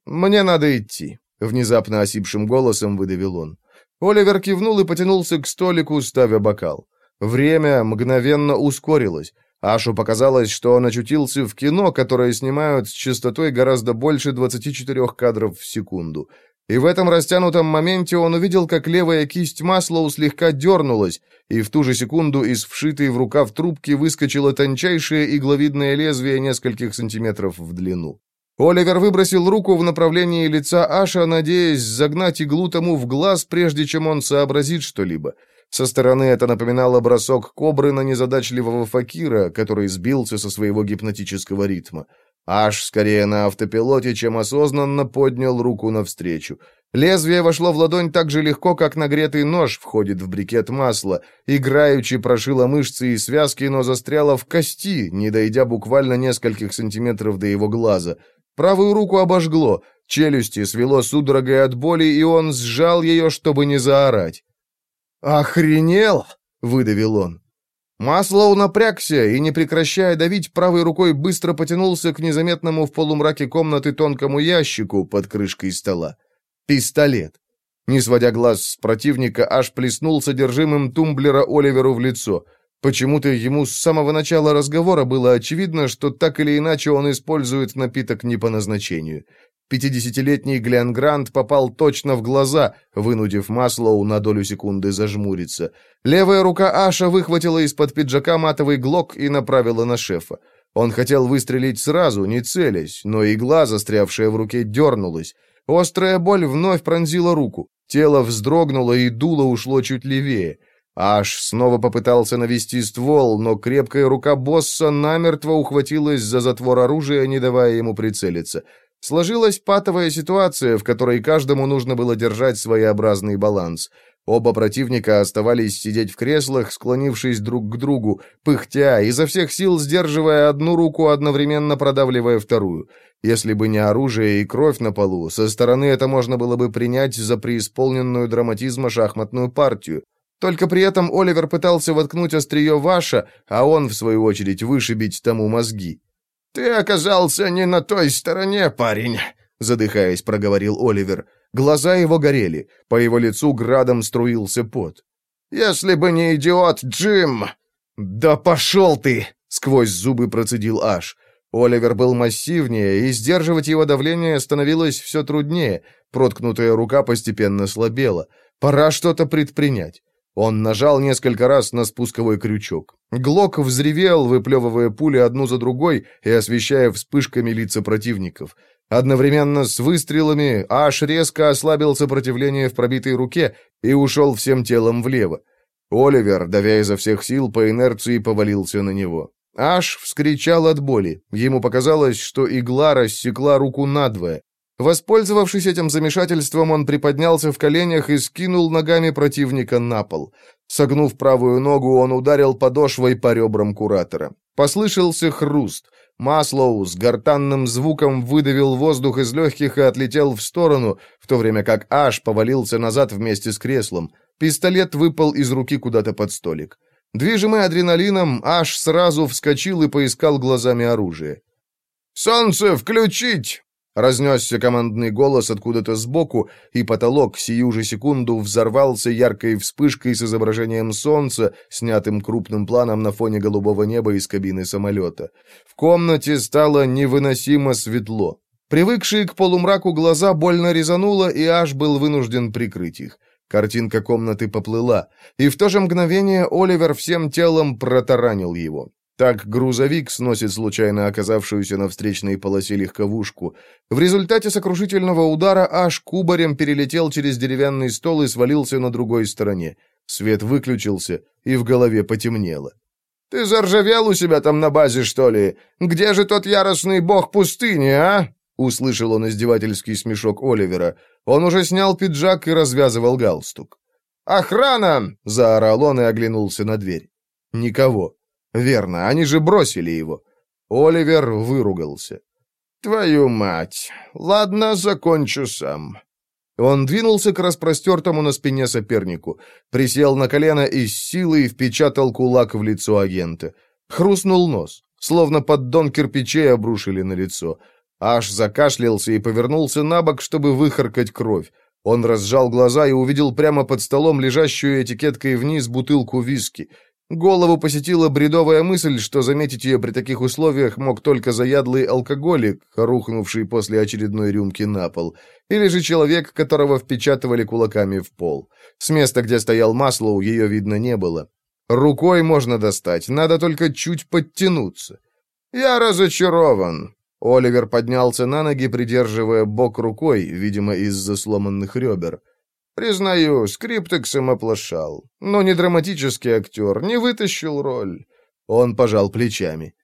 Speaker 2: мне надо идти», — внезапно осипшим голосом выдавил он. Оливер кивнул и потянулся к столику, ставя бокал. Время мгновенно ускорилось. Ашу показалось, что он очутился в кино, которое снимают с частотой гораздо больше 24 кадров в секунду. И в этом растянутом моменте он увидел, как левая кисть Маслоу слегка дернулась, и в ту же секунду из вшитой в рукав трубки выскочило тончайшее игловидное лезвие нескольких сантиметров в длину. Оливер выбросил руку в направлении лица Аша, надеясь загнать иглу тому в глаз, прежде чем он сообразит что-либо. Со стороны это напоминало бросок кобры на незадачливого факира, который сбился со своего гипнотического ритма. Аж скорее на автопилоте, чем осознанно поднял руку навстречу. Лезвие вошло в ладонь так же легко, как нагретый нож входит в брикет масла, играючи прошило мышцы и связки, но застряло в кости, не дойдя буквально нескольких сантиметров до его глаза. Правую руку обожгло, челюсти свело судорогой от боли, и он сжал ее, чтобы не заорать. «Охренел!» — выдавил он.
Speaker 1: Маслоу напрягся и, не прекращая давить, правой рукой быстро потянулся к незаметному в полумраке комнаты тонкому ящику под крышкой стола. Пистолет. Не сводя глаз с противника, аж плеснул содержимым тумблера Оливеру в лицо. Почему-то ему с самого начала разговора было очевидно, что так или иначе он использует напиток не по назначению. Пятидесятилетний Глен Грант попал точно в глаза, вынудив Маслоу на долю секунды зажмуриться. Левая рука Аша выхватила из-под пиджака матовый глок и направила на шефа. Он хотел выстрелить сразу, не целясь, но игла, застрявшая в руке, дернулась. Острая боль вновь пронзила руку. Тело вздрогнуло, и дуло ушло чуть левее. Аш снова попытался навести ствол, но крепкая рука босса намертво ухватилась за затвор оружия, не давая ему прицелиться. Сложилась патовая ситуация, в которой каждому нужно было держать своеобразный баланс. Оба противника оставались сидеть в креслах, склонившись друг к другу, пыхтя, изо всех сил сдерживая одну руку, одновременно продавливая вторую. Если бы не оружие и кровь на полу, со стороны это можно было бы принять за преисполненную драматизма шахматную партию. Только при этом Оливер пытался воткнуть острие Ваша, а он, в свою очередь, вышибить тому мозги.
Speaker 2: «Ты оказался не на той стороне, парень», — задыхаясь, проговорил Оливер.
Speaker 1: Глаза его горели, по его лицу градом струился пот.
Speaker 2: «Если бы не идиот Джим!»
Speaker 1: «Да пошел ты!» — сквозь зубы процедил Аш. Оливер был массивнее, и сдерживать его давление становилось все труднее. Проткнутая рука постепенно слабела. Пора что-то предпринять. Он нажал несколько раз на спусковой крючок. Глок взревел, выплевывая пули одну за другой и освещая вспышками лица противников. Одновременно с выстрелами Аш резко ослабил сопротивление в пробитой руке и ушел всем телом влево. Оливер, давя изо всех сил, по инерции повалился на него. Аш вскричал от боли. Ему показалось, что игла рассекла руку надвое. Воспользовавшись этим замешательством, он приподнялся в коленях и скинул ногами противника на пол. Согнув правую ногу, он ударил подошвой по ребрам куратора. Послышался хруст. Маслоу с гортанным звуком выдавил воздух из легких и отлетел в сторону, в то время как Аш повалился назад вместе с креслом. Пистолет выпал из руки куда-то под столик. Движимый адреналином, Аш сразу вскочил и поискал глазами оружие.
Speaker 2: «Солнце включить!»
Speaker 1: Разнесся командный голос откуда-то сбоку, и потолок сию же секунду взорвался яркой вспышкой с изображением солнца, снятым крупным планом на фоне голубого неба из кабины самолета. В комнате стало невыносимо светло. Привыкшие к полумраку глаза больно резануло, и аж был вынужден прикрыть их. Картинка комнаты поплыла, и в то же мгновение Оливер всем телом протаранил его. Так грузовик сносит случайно оказавшуюся на встречной полосе легковушку. В результате сокрушительного удара аж кубарем перелетел через деревянный стол и свалился на другой стороне. Свет выключился, и в голове потемнело.
Speaker 2: «Ты заржавел у себя там на базе, что ли? Где же тот яростный бог пустыни, а?»
Speaker 1: Услышал он издевательский смешок Оливера. Он уже снял пиджак и развязывал галстук.
Speaker 2: «Охрана!» — заорал он и оглянулся на дверь.
Speaker 1: Никого. Верно, они же бросили его. Оливер выругался.
Speaker 2: «Твою мать! Ладно, закончу сам».
Speaker 1: Он двинулся к распростертому на спине сопернику, присел на колено и с силой впечатал кулак в лицо агента. Хрустнул нос, словно поддон кирпичей обрушили на лицо. Аж закашлялся и повернулся на бок, чтобы выхаркать кровь. Он разжал глаза и увидел прямо под столом лежащую этикеткой вниз бутылку виски — Голову посетила бредовая мысль, что заметить ее при таких условиях мог только заядлый алкоголик, рухнувший после очередной рюмки на пол, или же человек, которого впечатывали кулаками в пол. С места, где стоял Маслоу, ее видно не было. Рукой можно достать, надо только чуть подтянуться.
Speaker 2: «Я разочарован»,
Speaker 1: Оливер поднялся на ноги, придерживая бок рукой, видимо, из-за сломанных ребер.
Speaker 2: Признаю, скриптексом оплошал. Но не драматический актер, не вытащил роль.
Speaker 1: Он пожал плечами.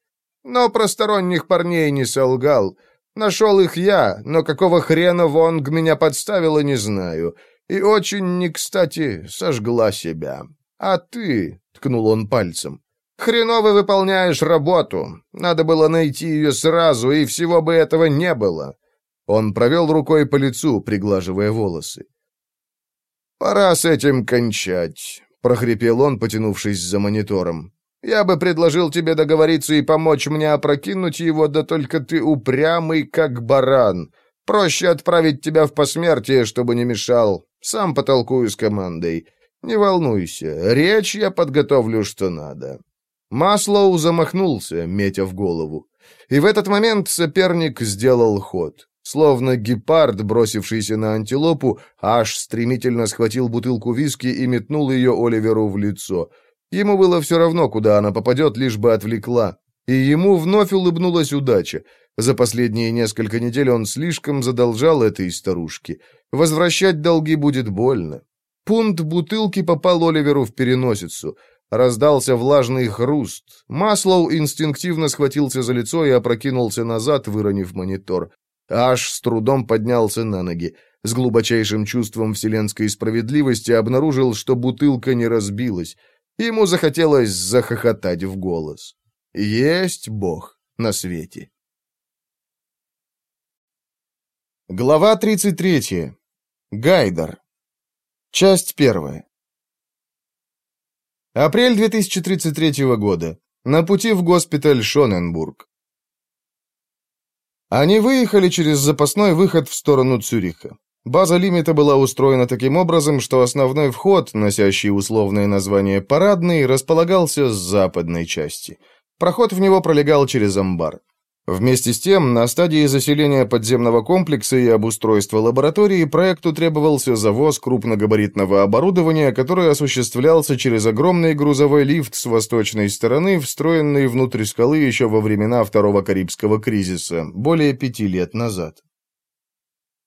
Speaker 2: Но про сторонних парней не солгал. Нашел их я, но какого хрена Вонг меня подставила, не знаю. И очень не кстати сожгла себя. А ты, — ткнул он пальцем, — хреново выполняешь работу. Надо было найти ее сразу, и всего бы этого не было.
Speaker 1: Он провел рукой по лицу, приглаживая волосы.
Speaker 2: «Пора с этим кончать», — прохрипел он, потянувшись за монитором. Я бы предложил тебе договориться и помочь мне опрокинуть его, да только ты упрямый, как баран. Проще отправить тебя в посмертие, чтобы не мешал. Сам потолкую с командой. Не волнуйся, речь я подготовлю, что надо». Маслоу замахнулся, метя в голову. И в этот момент соперник сделал ход. Словно гепард, бросившийся на антилопу, аж стремительно схватил бутылку виски и метнул ее Оливеру в лицо. Ему было все равно, куда она попадет, лишь бы отвлекла. И ему вновь улыбнулась удача. За последние несколько недель он слишком задолжал этой старушке. Возвращать долги будет больно. Пункт бутылки попал Оливеру в переносицу. Раздался влажный хруст. Маслоу инстинктивно схватился за лицо и опрокинулся назад, выронив монитор. Аж с трудом поднялся на ноги. С глубочайшим чувством вселенской справедливости обнаружил, что бутылка не разбилась. Ему захотелось захохотать в голос. Есть Бог на свете.
Speaker 1: Глава 33. Гайдар. Часть первая. Апрель 2033 года. На пути в госпиталь Шоненбург. Они выехали через запасной выход в сторону Цюриха. База лимита была устроена таким образом, что основной вход, носящий условное название «парадный», располагался с западной части. Проход в него пролегал через амбар. Вместе с тем, на стадии заселения подземного комплекса и обустройства лаборатории проекту требовался завоз крупногабаритного оборудования, которое осуществлялся через огромный грузовой лифт с восточной стороны, встроенный внутрь скалы еще во времена Второго Карибского кризиса, более пяти лет назад.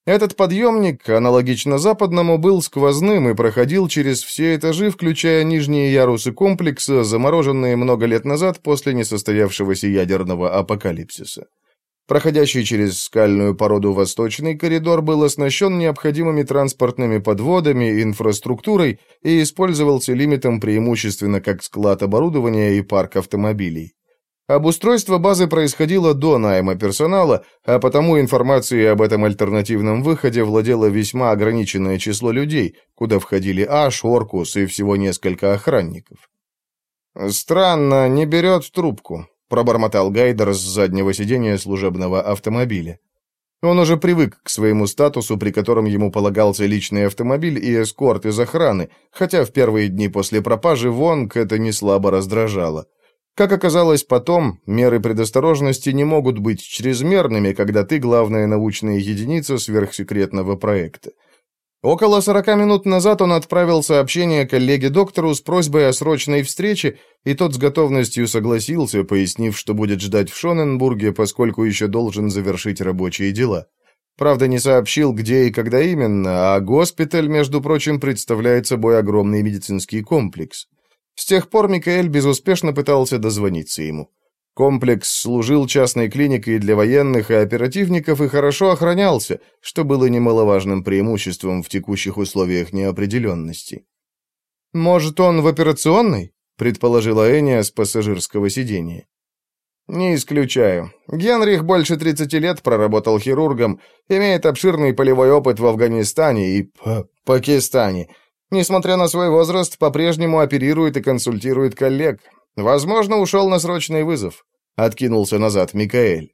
Speaker 1: Этот подъемник, аналогично западному, был сквозным и проходил через все этажи, включая нижние ярусы комплекса, замороженные много лет назад после несостоявшегося ядерного апокалипсиса. Проходящий через скальную породу восточный коридор был оснащен необходимыми транспортными подводами, инфраструктурой и использовался лимитом преимущественно как склад оборудования и парк автомобилей. Обустройство базы происходило до найма персонала, а потому информацией об этом альтернативном выходе владело весьма ограниченное число людей, куда входили Аш, Оркус и всего несколько охранников. «Странно, не берет трубку», — пробормотал Гайдер с заднего сидения служебного автомобиля. Он уже привык к своему статусу, при котором ему полагался личный автомобиль и эскорт из охраны, хотя в первые дни после пропажи Вонг это не слабо раздражало. Как оказалось потом, меры предосторожности не могут быть чрезмерными, когда ты главная научная единица сверхсекретного проекта. Около 40 минут назад он отправил сообщение коллеге-доктору с просьбой о срочной встрече, и тот с готовностью согласился, пояснив, что будет ждать в Шоненбурге, поскольку еще должен завершить рабочие дела. Правда, не сообщил, где и когда именно, а госпиталь, между прочим, представляет собой огромный медицинский комплекс. С тех пор Микаэль безуспешно пытался дозвониться ему. Комплекс служил частной клиникой для военных и оперативников и хорошо охранялся, что было немаловажным преимуществом в текущих условиях неопределенности. «Может, он в операционной?» — предположила Эния с пассажирского сидения. «Не исключаю. Генрих больше 30 лет проработал хирургом, имеет обширный полевой опыт в Афганистане и Пакистане. Несмотря на свой возраст, по-прежнему оперирует и консультирует коллег. Возможно, ушел на срочный вызов. Откинулся назад Микаэль.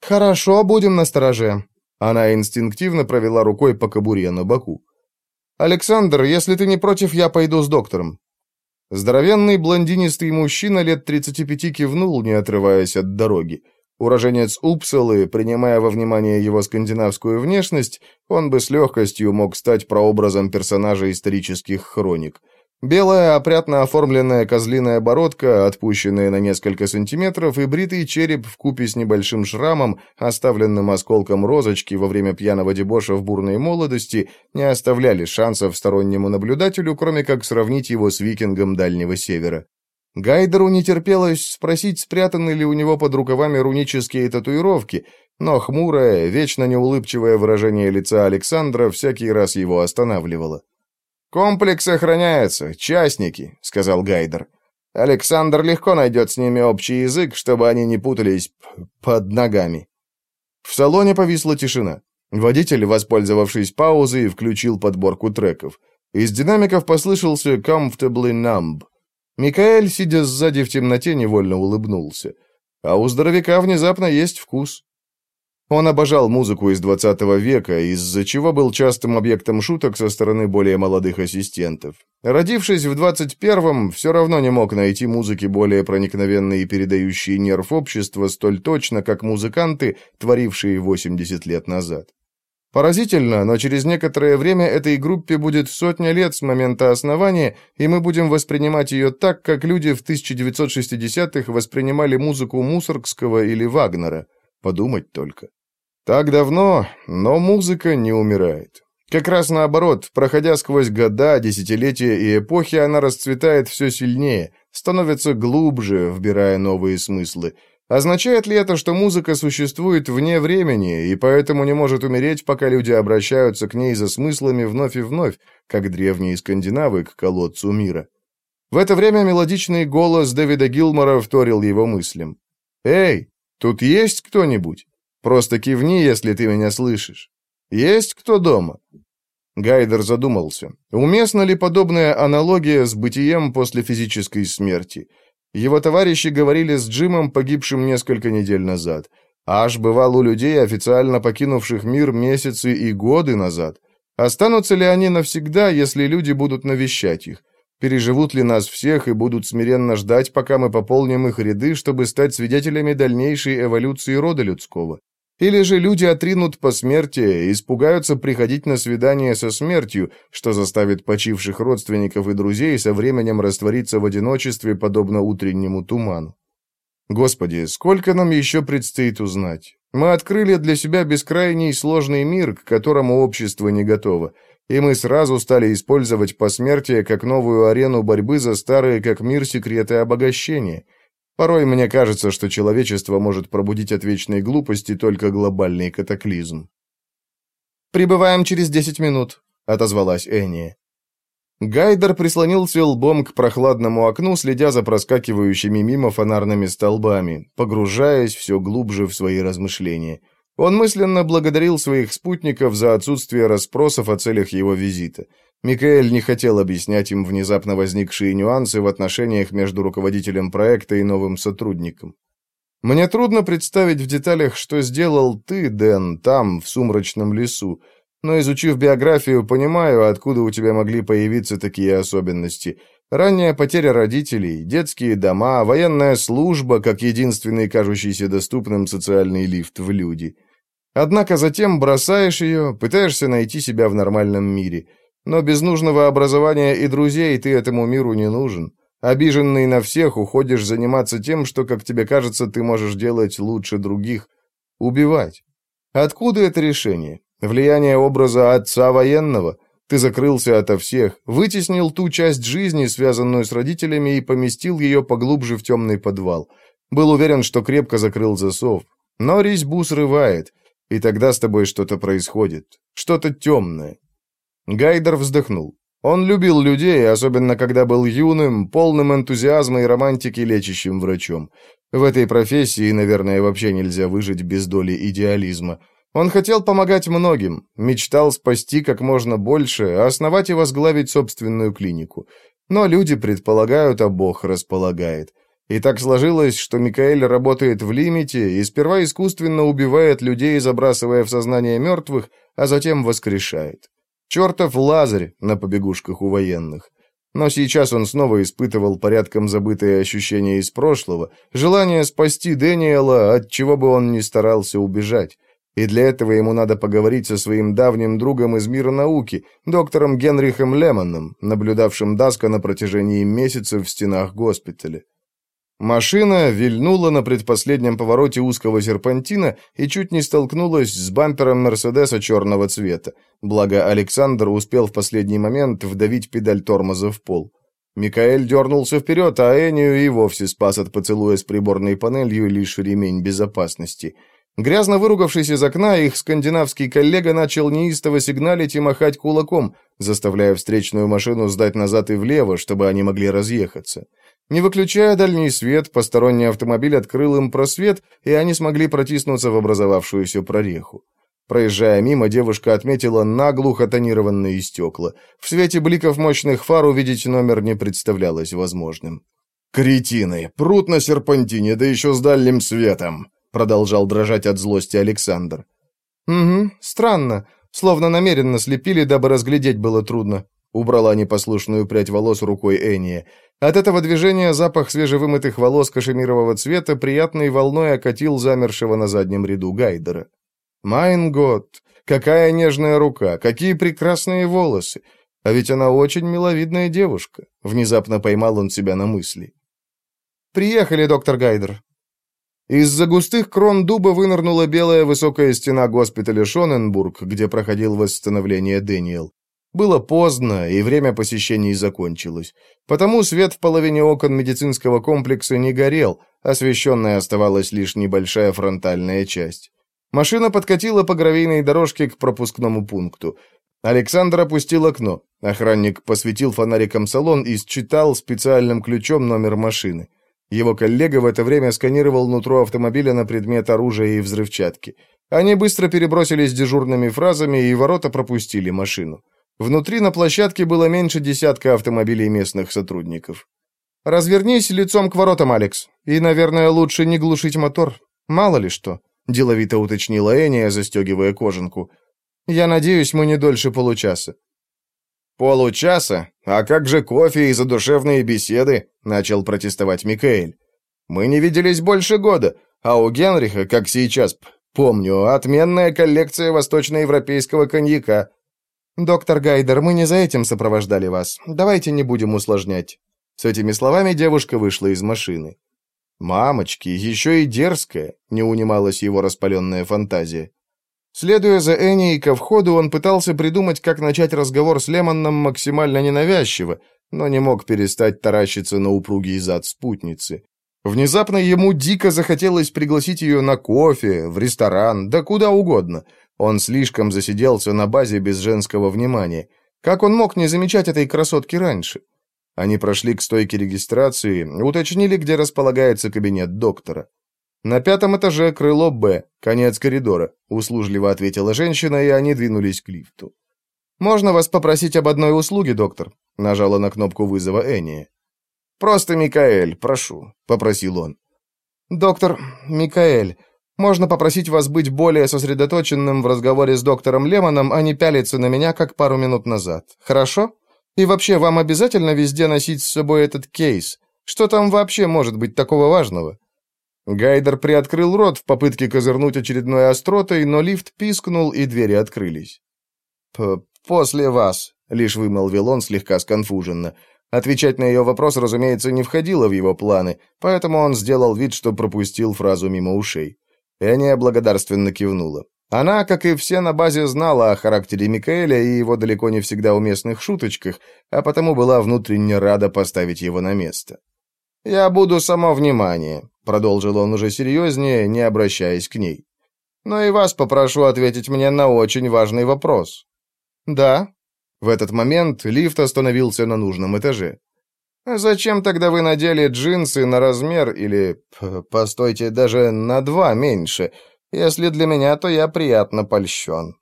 Speaker 1: «Хорошо, будем настороже». Она инстинктивно провела рукой по кобуре на боку. «Александр, если ты не против, я пойду с доктором». Здоровенный блондинистый мужчина лет 35 кивнул, не отрываясь от дороги. Уроженец Упсалы, принимая во внимание его скандинавскую внешность, он бы с легкостью мог стать прообразом персонажа исторических хроник. Белая, опрятно оформленная козлиная бородка, отпущенная на несколько сантиметров, и бритый череп в купе с небольшим шрамом, оставленным осколком розочки во время пьяного дебоша в бурной молодости, не оставляли шансов стороннему наблюдателю, кроме как сравнить его с викингом Дальнего Севера. Гайдеру не терпелось спросить, спрятаны ли у него под рукавами рунические татуировки, но хмурое, вечно неулыбчивое выражение лица Александра всякий раз его останавливало. «Комплекс охраняется, частники», — сказал Гайдер. «Александр легко найдет с ними общий язык, чтобы они не путались под ногами». В салоне повисла тишина. Водитель, воспользовавшись паузой, включил подборку треков. Из динамиков послышался «Comfortably Numb». Микаэль, сидя сзади в темноте, невольно улыбнулся. А у здоровяка внезапно есть вкус. Он обожал музыку из 20 века, из-за чего был частым объектом шуток со стороны более молодых ассистентов. Родившись в 21-м, все равно не мог найти музыки более проникновенной и передающие нерв общества столь точно, как музыканты, творившие 80 лет назад. Поразительно, но через некоторое время этой группе будет сотня лет с момента основания, и мы будем воспринимать ее так, как люди в 1960-х воспринимали музыку Мусоргского или Вагнера. Подумать только. Так давно, но музыка не умирает. Как раз наоборот, проходя сквозь года, десятилетия и эпохи, она расцветает все сильнее, становится глубже, вбирая новые смыслы. Означает ли это, что музыка существует вне времени и поэтому не может умереть, пока люди обращаются к ней за смыслами вновь и вновь, как древние скандинавы к колодцу мира? В это время мелодичный голос Дэвида Гилмора вторил его мыслям. «Эй, тут есть кто-нибудь?» Просто кивни, если ты меня слышишь. Есть кто дома?» Гайдер задумался. Уместна ли подобная аналогия с бытием после физической смерти? Его товарищи говорили с Джимом, погибшим несколько недель назад. Аж бывал у людей, официально покинувших мир месяцы и годы назад. Останутся ли они навсегда, если люди будут навещать их? Переживут ли нас всех и будут смиренно ждать, пока мы пополним их ряды, чтобы стать свидетелями дальнейшей эволюции рода людского? Или же люди отринут по смерти, испугаются приходить на свидание со смертью, что заставит почивших родственников и друзей со временем раствориться в одиночестве, подобно утреннему туману. Господи, сколько нам еще предстоит узнать? Мы открыли для себя бескрайний сложный мир, к которому общество не готово, и мы сразу стали использовать посмертие как новую арену борьбы за старые как мир секреты обогащения – Порой мне кажется, что человечество может пробудить от вечной глупости только глобальный катаклизм. «Прибываем через десять минут», — отозвалась Энни. Гайдер прислонился лбом к прохладному окну, следя за проскакивающими мимо фонарными столбами, погружаясь все глубже в свои размышления. Он мысленно благодарил своих спутников за отсутствие расспросов о целях его визита. Микаэль не хотел объяснять им внезапно возникшие нюансы в отношениях между руководителем проекта и новым сотрудником. «Мне трудно представить в деталях, что сделал ты, Дэн, там, в сумрачном лесу, но, изучив биографию, понимаю, откуда у тебя могли появиться такие особенности. Ранняя потеря родителей, детские дома, военная служба, как единственный кажущийся доступным социальный лифт в люди. Однако затем бросаешь ее, пытаешься найти себя в нормальном мире». Но без нужного образования и друзей ты этому миру не нужен. Обиженный на всех, уходишь заниматься тем, что, как тебе кажется, ты можешь делать лучше других. Убивать. Откуда это решение? Влияние образа отца военного? Ты закрылся ото всех, вытеснил ту часть жизни, связанную с родителями, и поместил ее поглубже в темный подвал. Был уверен, что крепко закрыл засов. Но резьбу срывает, и тогда с тобой что-то происходит. Что-то темное. Гайдер вздохнул. Он любил людей, особенно когда был юным, полным энтузиазма и романтики лечащим врачом. В этой профессии, наверное, вообще нельзя выжить без доли идеализма. Он хотел помогать многим, мечтал спасти как можно больше, основать и возглавить собственную клинику. Но люди предполагают, а Бог располагает. И так сложилось, что Микаэль работает в лимите и сперва искусственно убивает людей, забрасывая в сознание мертвых, а затем воскрешает. Чертов Лазарь на побегушках у военных. Но сейчас он снова испытывал порядком забытые ощущения из прошлого, желание спасти Дэниела, от чего бы он ни старался убежать. И для этого ему надо поговорить со своим давним другом из мира науки, доктором Генрихом Лемоном, наблюдавшим Даска на протяжении месяцев в стенах госпиталя. Машина вильнула на предпоследнем повороте узкого серпантина и чуть не столкнулась с бампером Мерседеса черного цвета. Благо, Александр успел в последний момент вдавить педаль тормоза в пол. Микаэль дернулся вперед, а Энию и вовсе спас от поцелуя с приборной панелью лишь ремень безопасности. Грязно выругавшись из окна, их скандинавский коллега начал неистово сигналить и махать кулаком, заставляя встречную машину сдать назад и влево, чтобы они могли разъехаться. Не выключая дальний свет, посторонний автомобиль открыл им просвет, и они смогли протиснуться в образовавшуюся прореху.
Speaker 2: Проезжая мимо, девушка отметила наглухо тонированные стекла. В свете бликов мощных фар увидеть номер не представлялось возможным.
Speaker 3: «Кретины! Прут на серпантине, да еще с дальним светом!» Продолжал дрожать от злости Александр.
Speaker 2: «Угу, странно. Словно намеренно слепили, дабы разглядеть было трудно». Убрала непослушную прядь волос рукой Энни. От этого движения запах свежевымытых волос кашемирового цвета приятной волной окатил замершего на заднем ряду Гайдера. Mein Gott, какая нежная рука, какие прекрасные волосы. А ведь она очень миловидная девушка. Внезапно поймал он себя на мысли. «Приехали, доктор Гайдер». Из-за густых крон дуба вынырнула белая высокая стена госпиталя Шоненбург, где проходил восстановление Дэниел. Было поздно, и время посещений закончилось. Потому свет в половине окон медицинского комплекса не горел, освещенной оставалась лишь небольшая фронтальная часть. Машина подкатила по гравийной дорожке к пропускному пункту. Александр опустил окно. Охранник посветил фонариком салон и считал специальным ключом номер машины. Его коллега в это время сканировал нутро автомобиля на предмет оружия и взрывчатки. Они быстро перебросились дежурными фразами, и ворота пропустили машину. Внутри на площадке было меньше десятка автомобилей местных сотрудников. «Развернись лицом к воротам, Алекс. И, наверное, лучше не глушить мотор. Мало ли что». — деловито уточнила Эния, застегивая кожанку. «Я надеюсь, мы не дольше получаса».
Speaker 3: «Получаса? А как же кофе и задушевные беседы?» — начал протестовать Микаэль. «Мы не виделись больше года, а у Генриха, как сейчас, помню, отменная коллекция восточноевропейского коньяка».
Speaker 2: «Доктор Гайдер, мы не за этим сопровождали вас. Давайте не будем усложнять». С этими словами девушка вышла из машины. «Мамочки, еще и дерзкая!» — не унималась его распаленная фантазия. Следуя за Энни ко входу, он пытался придумать, как начать разговор с Лемонном максимально ненавязчиво, но не мог перестать таращиться на упругий зад спутницы. Внезапно ему дико захотелось пригласить ее на кофе, в ресторан, да куда угодно. Он слишком засиделся на базе без женского внимания. Как он мог не замечать этой красотки раньше? Они прошли к стойке регистрации, уточнили, где располагается кабинет доктора. «На пятом этаже крыло Б, конец коридора», — услужливо ответила женщина, и они двинулись к лифту. «Можно вас попросить об одной услуге, доктор?» — нажала на кнопку вызова Энни.
Speaker 3: «Просто Микаэль, прошу», — попросил он.
Speaker 2: «Доктор Микаэль, можно попросить вас быть более сосредоточенным в разговоре с доктором Лемоном, а не пялиться на меня, как пару минут назад. Хорошо?» И вообще, вам обязательно везде носить с собой этот кейс? Что там вообще может быть такого важного?» Гайдер приоткрыл рот в попытке козырнуть очередной остротой, но лифт пискнул, и двери открылись.
Speaker 3: «После вас», — лишь вымолвил он слегка сконфуженно. Отвечать на ее вопрос, разумеется, не входило в его планы, поэтому он сделал вид, что пропустил фразу мимо ушей. Эния благодарственно кивнула. Она, как и все на базе, знала о характере Микаэля и его далеко не всегда уместных шуточках, а потому была внутренне рада поставить его на место. «Я буду само внимание», — продолжил он уже серьезнее, не обращаясь к ней. «Но и вас попрошу ответить мне на очень важный вопрос».
Speaker 2: «Да». В этот момент лифт остановился на нужном этаже.
Speaker 3: «Зачем тогда вы надели джинсы на размер или, постойте, даже на два меньше?» Если для меня, то я приятно польщен».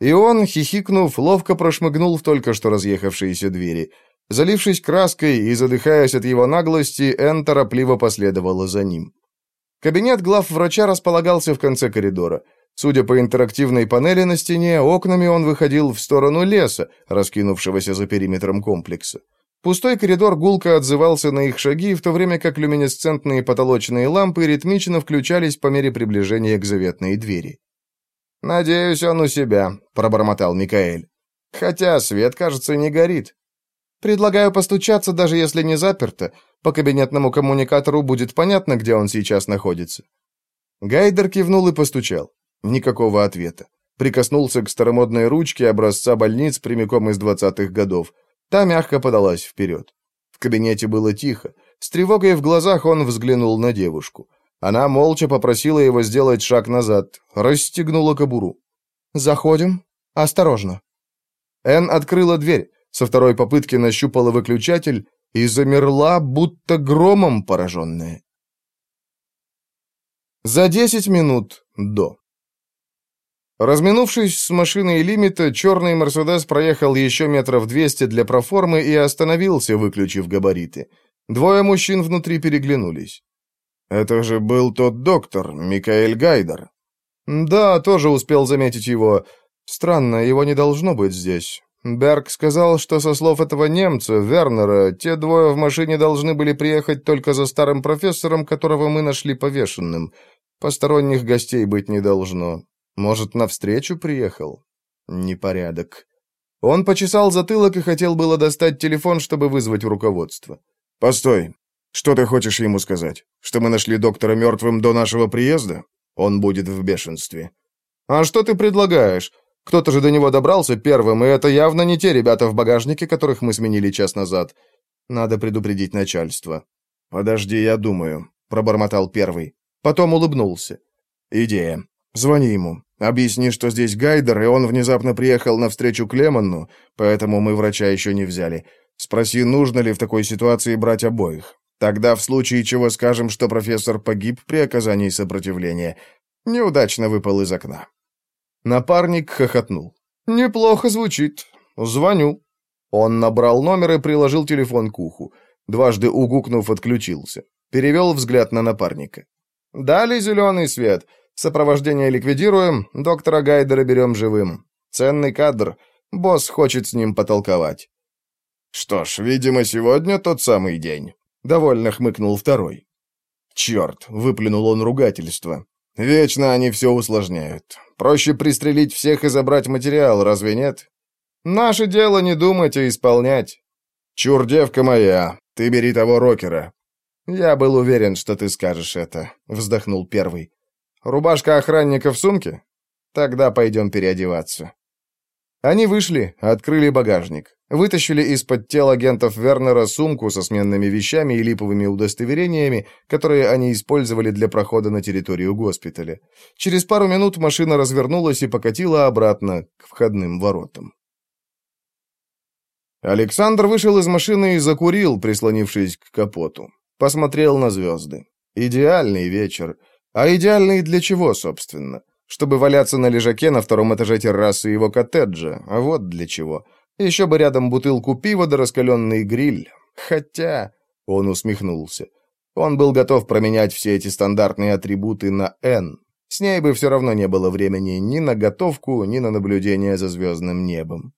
Speaker 2: И он, хихикнув, ловко прошмыгнул в только что разъехавшиеся двери. Залившись краской и задыхаясь от его наглости, Энн торопливо последовала за ним. Кабинет главврача располагался в конце коридора. Судя по интерактивной панели на стене, окнами он выходил в сторону леса, раскинувшегося за периметром комплекса. Пустой коридор гулко отзывался на их шаги, в то время как люминесцентные потолочные лампы ритмично включались по мере приближения к заветной двери.
Speaker 3: «Надеюсь, он у себя», — пробормотал Микаэль. «Хотя свет, кажется, не горит».
Speaker 2: «Предлагаю постучаться, даже если не заперто. По кабинетному коммуникатору будет понятно, где он сейчас находится». Гайдер кивнул и постучал. Никакого ответа. Прикоснулся к старомодной ручке образца больниц прямиком из двадцатых годов. Та мягко подалась вперед. В кабинете было тихо. С тревогой в глазах он взглянул на девушку. Она молча попросила его сделать шаг назад, расстегнула кобуру. «Заходим. Осторожно». Энн открыла дверь, со второй попытки нащупала выключатель и замерла, будто громом пораженная. За десять минут до. Разминувшись с машиной лимита, черный «Мерседес» проехал еще метров двести для проформы и остановился, выключив габариты. Двое мужчин внутри переглянулись.
Speaker 3: «Это же был тот доктор, Микаэль Гайдер».
Speaker 2: «Да, тоже успел заметить его. Странно, его не должно быть здесь. Берг сказал, что со слов этого немца, Вернера, те двое в машине должны были приехать только за старым профессором, которого мы нашли повешенным. Посторонних гостей быть не должно. Может, навстречу приехал? Непорядок. Он почесал затылок и хотел было достать телефон, чтобы вызвать руководство.
Speaker 3: «Постой. Что ты хочешь ему сказать? Что мы нашли доктора мертвым до нашего приезда? Он будет в бешенстве».
Speaker 2: «А что ты предлагаешь? Кто-то же до него добрался первым, и это явно не те ребята в багажнике, которых мы сменили час назад. Надо предупредить начальство».
Speaker 3: «Подожди, я думаю», — пробормотал первый.
Speaker 2: Потом улыбнулся.
Speaker 3: «Идея. Звони ему. Объясни, что здесь Гайдер, и он внезапно приехал навстречу Клеманну, поэтому мы врача еще не взяли. Спроси, нужно ли в такой ситуации брать обоих. Тогда в случае чего скажем, что профессор погиб при оказании сопротивления. Неудачно выпал из окна.
Speaker 2: Напарник хохотнул. «Неплохо звучит. Звоню». Он набрал номер и приложил телефон к уху. Дважды угукнув, отключился. Перевел взгляд на напарника. «Дали зеленый свет. Сопровождение ликвидируем, доктора Гайдера берем живым. Ценный кадр. Босс хочет с ним потолковать».
Speaker 3: «Что ж, видимо, сегодня тот самый день», — довольно хмыкнул второй. «Черт!» — выплюнул он ругательство. «Вечно они все усложняют. Проще пристрелить всех и забрать материал, разве нет?
Speaker 2: Наше дело не думать, а исполнять.
Speaker 3: Чур, девка моя, ты бери того рокера.
Speaker 2: Я был уверен, что ты скажешь это, вздохнул первый. Рубашка охранника в сумке? Тогда пойдем переодеваться. Они вышли, открыли багажник, вытащили из-под тел агентов Вернера сумку со сменными вещами и липовыми удостоверениями, которые они использовали для прохода на территорию госпиталя. Через пару минут машина развернулась и покатила обратно к входным воротам. Александр вышел из машины и закурил, прислонившись к капоту. Посмотрел на звезды. Идеальный вечер. А идеальный для чего, собственно? чтобы валяться на лежаке на втором этаже террасы его коттеджа, а вот для чего. Еще бы рядом бутылку пива да раскаленный гриль. Хотя... Он усмехнулся. Он был готов променять все эти стандартные атрибуты на «Н». С ней бы все равно не было времени ни на готовку, ни на наблюдение за звездным небом.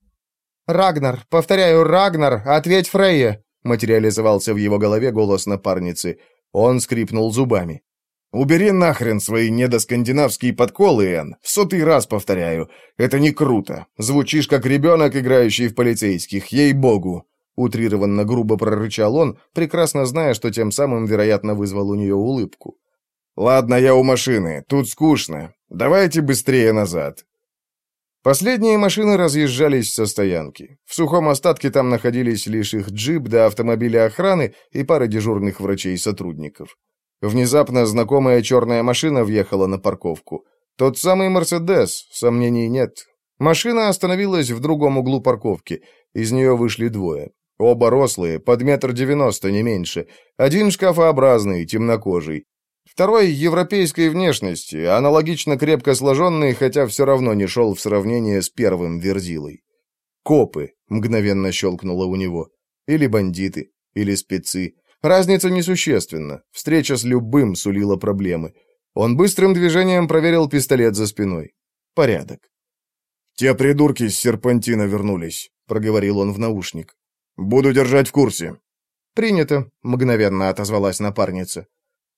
Speaker 2: «Рагнар, повторяю, Рагнар, ответь Фрейе!» материализовался в его голове голос напарницы. Он скрипнул зубами.
Speaker 3: «Убери нахрен свои недоскандинавские подколы, Энн. В сотый раз повторяю. Это не круто. Звучишь как ребенок, играющий в полицейских, ей-богу!» Утрированно грубо прорычал он, прекрасно зная, что тем самым, вероятно, вызвал у нее улыбку. «Ладно, я у машины. Тут скучно. Давайте быстрее назад».
Speaker 2: Последние машины разъезжались со стоянки. В сухом остатке там находились лишь их джип до автомобиля охраны и пара дежурных врачей-сотрудников. Внезапно знакомая черная машина въехала на парковку. Тот самый «Мерседес», сомнений нет. Машина остановилась в другом углу парковки. Из нее вышли двое. Оба рослые, под метр девяносто, не меньше. Один шкафообразный, темнокожий. Второй европейской внешности, аналогично крепко сложенный, хотя все равно не шел в сравнение с первым верзилой. «Копы», — мгновенно щелкнуло у него. Или бандиты, или спецы. Разница несущественна. Встреча с любым сулила проблемы. Он быстрым движением проверил пистолет за спиной. Порядок.
Speaker 3: «Те придурки с серпантина вернулись», — проговорил он в наушник. «Буду держать в курсе».
Speaker 2: «Принято», — мгновенно отозвалась напарница.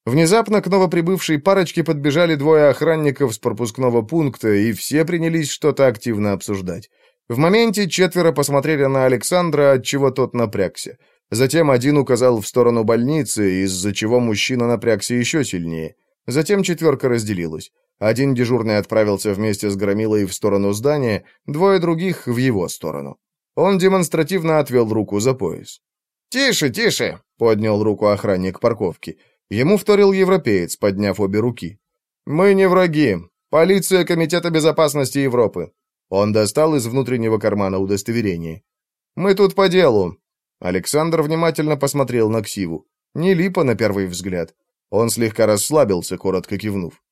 Speaker 2: Внезапно к новоприбывшей парочке подбежали двое охранников с пропускного пункта, и все принялись что-то активно обсуждать. В моменте четверо посмотрели на Александра, от чего тот напрягся. Затем один указал в сторону больницы, из-за чего мужчина напрягся еще сильнее. Затем четверка разделилась. Один дежурный отправился вместе с Громилой в сторону здания, двое других — в его сторону. Он демонстративно отвел руку за пояс. «Тише, тише!» — поднял руку охранник парковки. Ему вторил европеец, подняв обе руки. «Мы не враги. Полиция Комитета безопасности Европы». Он достал из внутреннего кармана удостоверение. «Мы тут по делу. Александр внимательно посмотрел на Ксиву. Не липа на первый взгляд. Он слегка расслабился, коротко кивнув.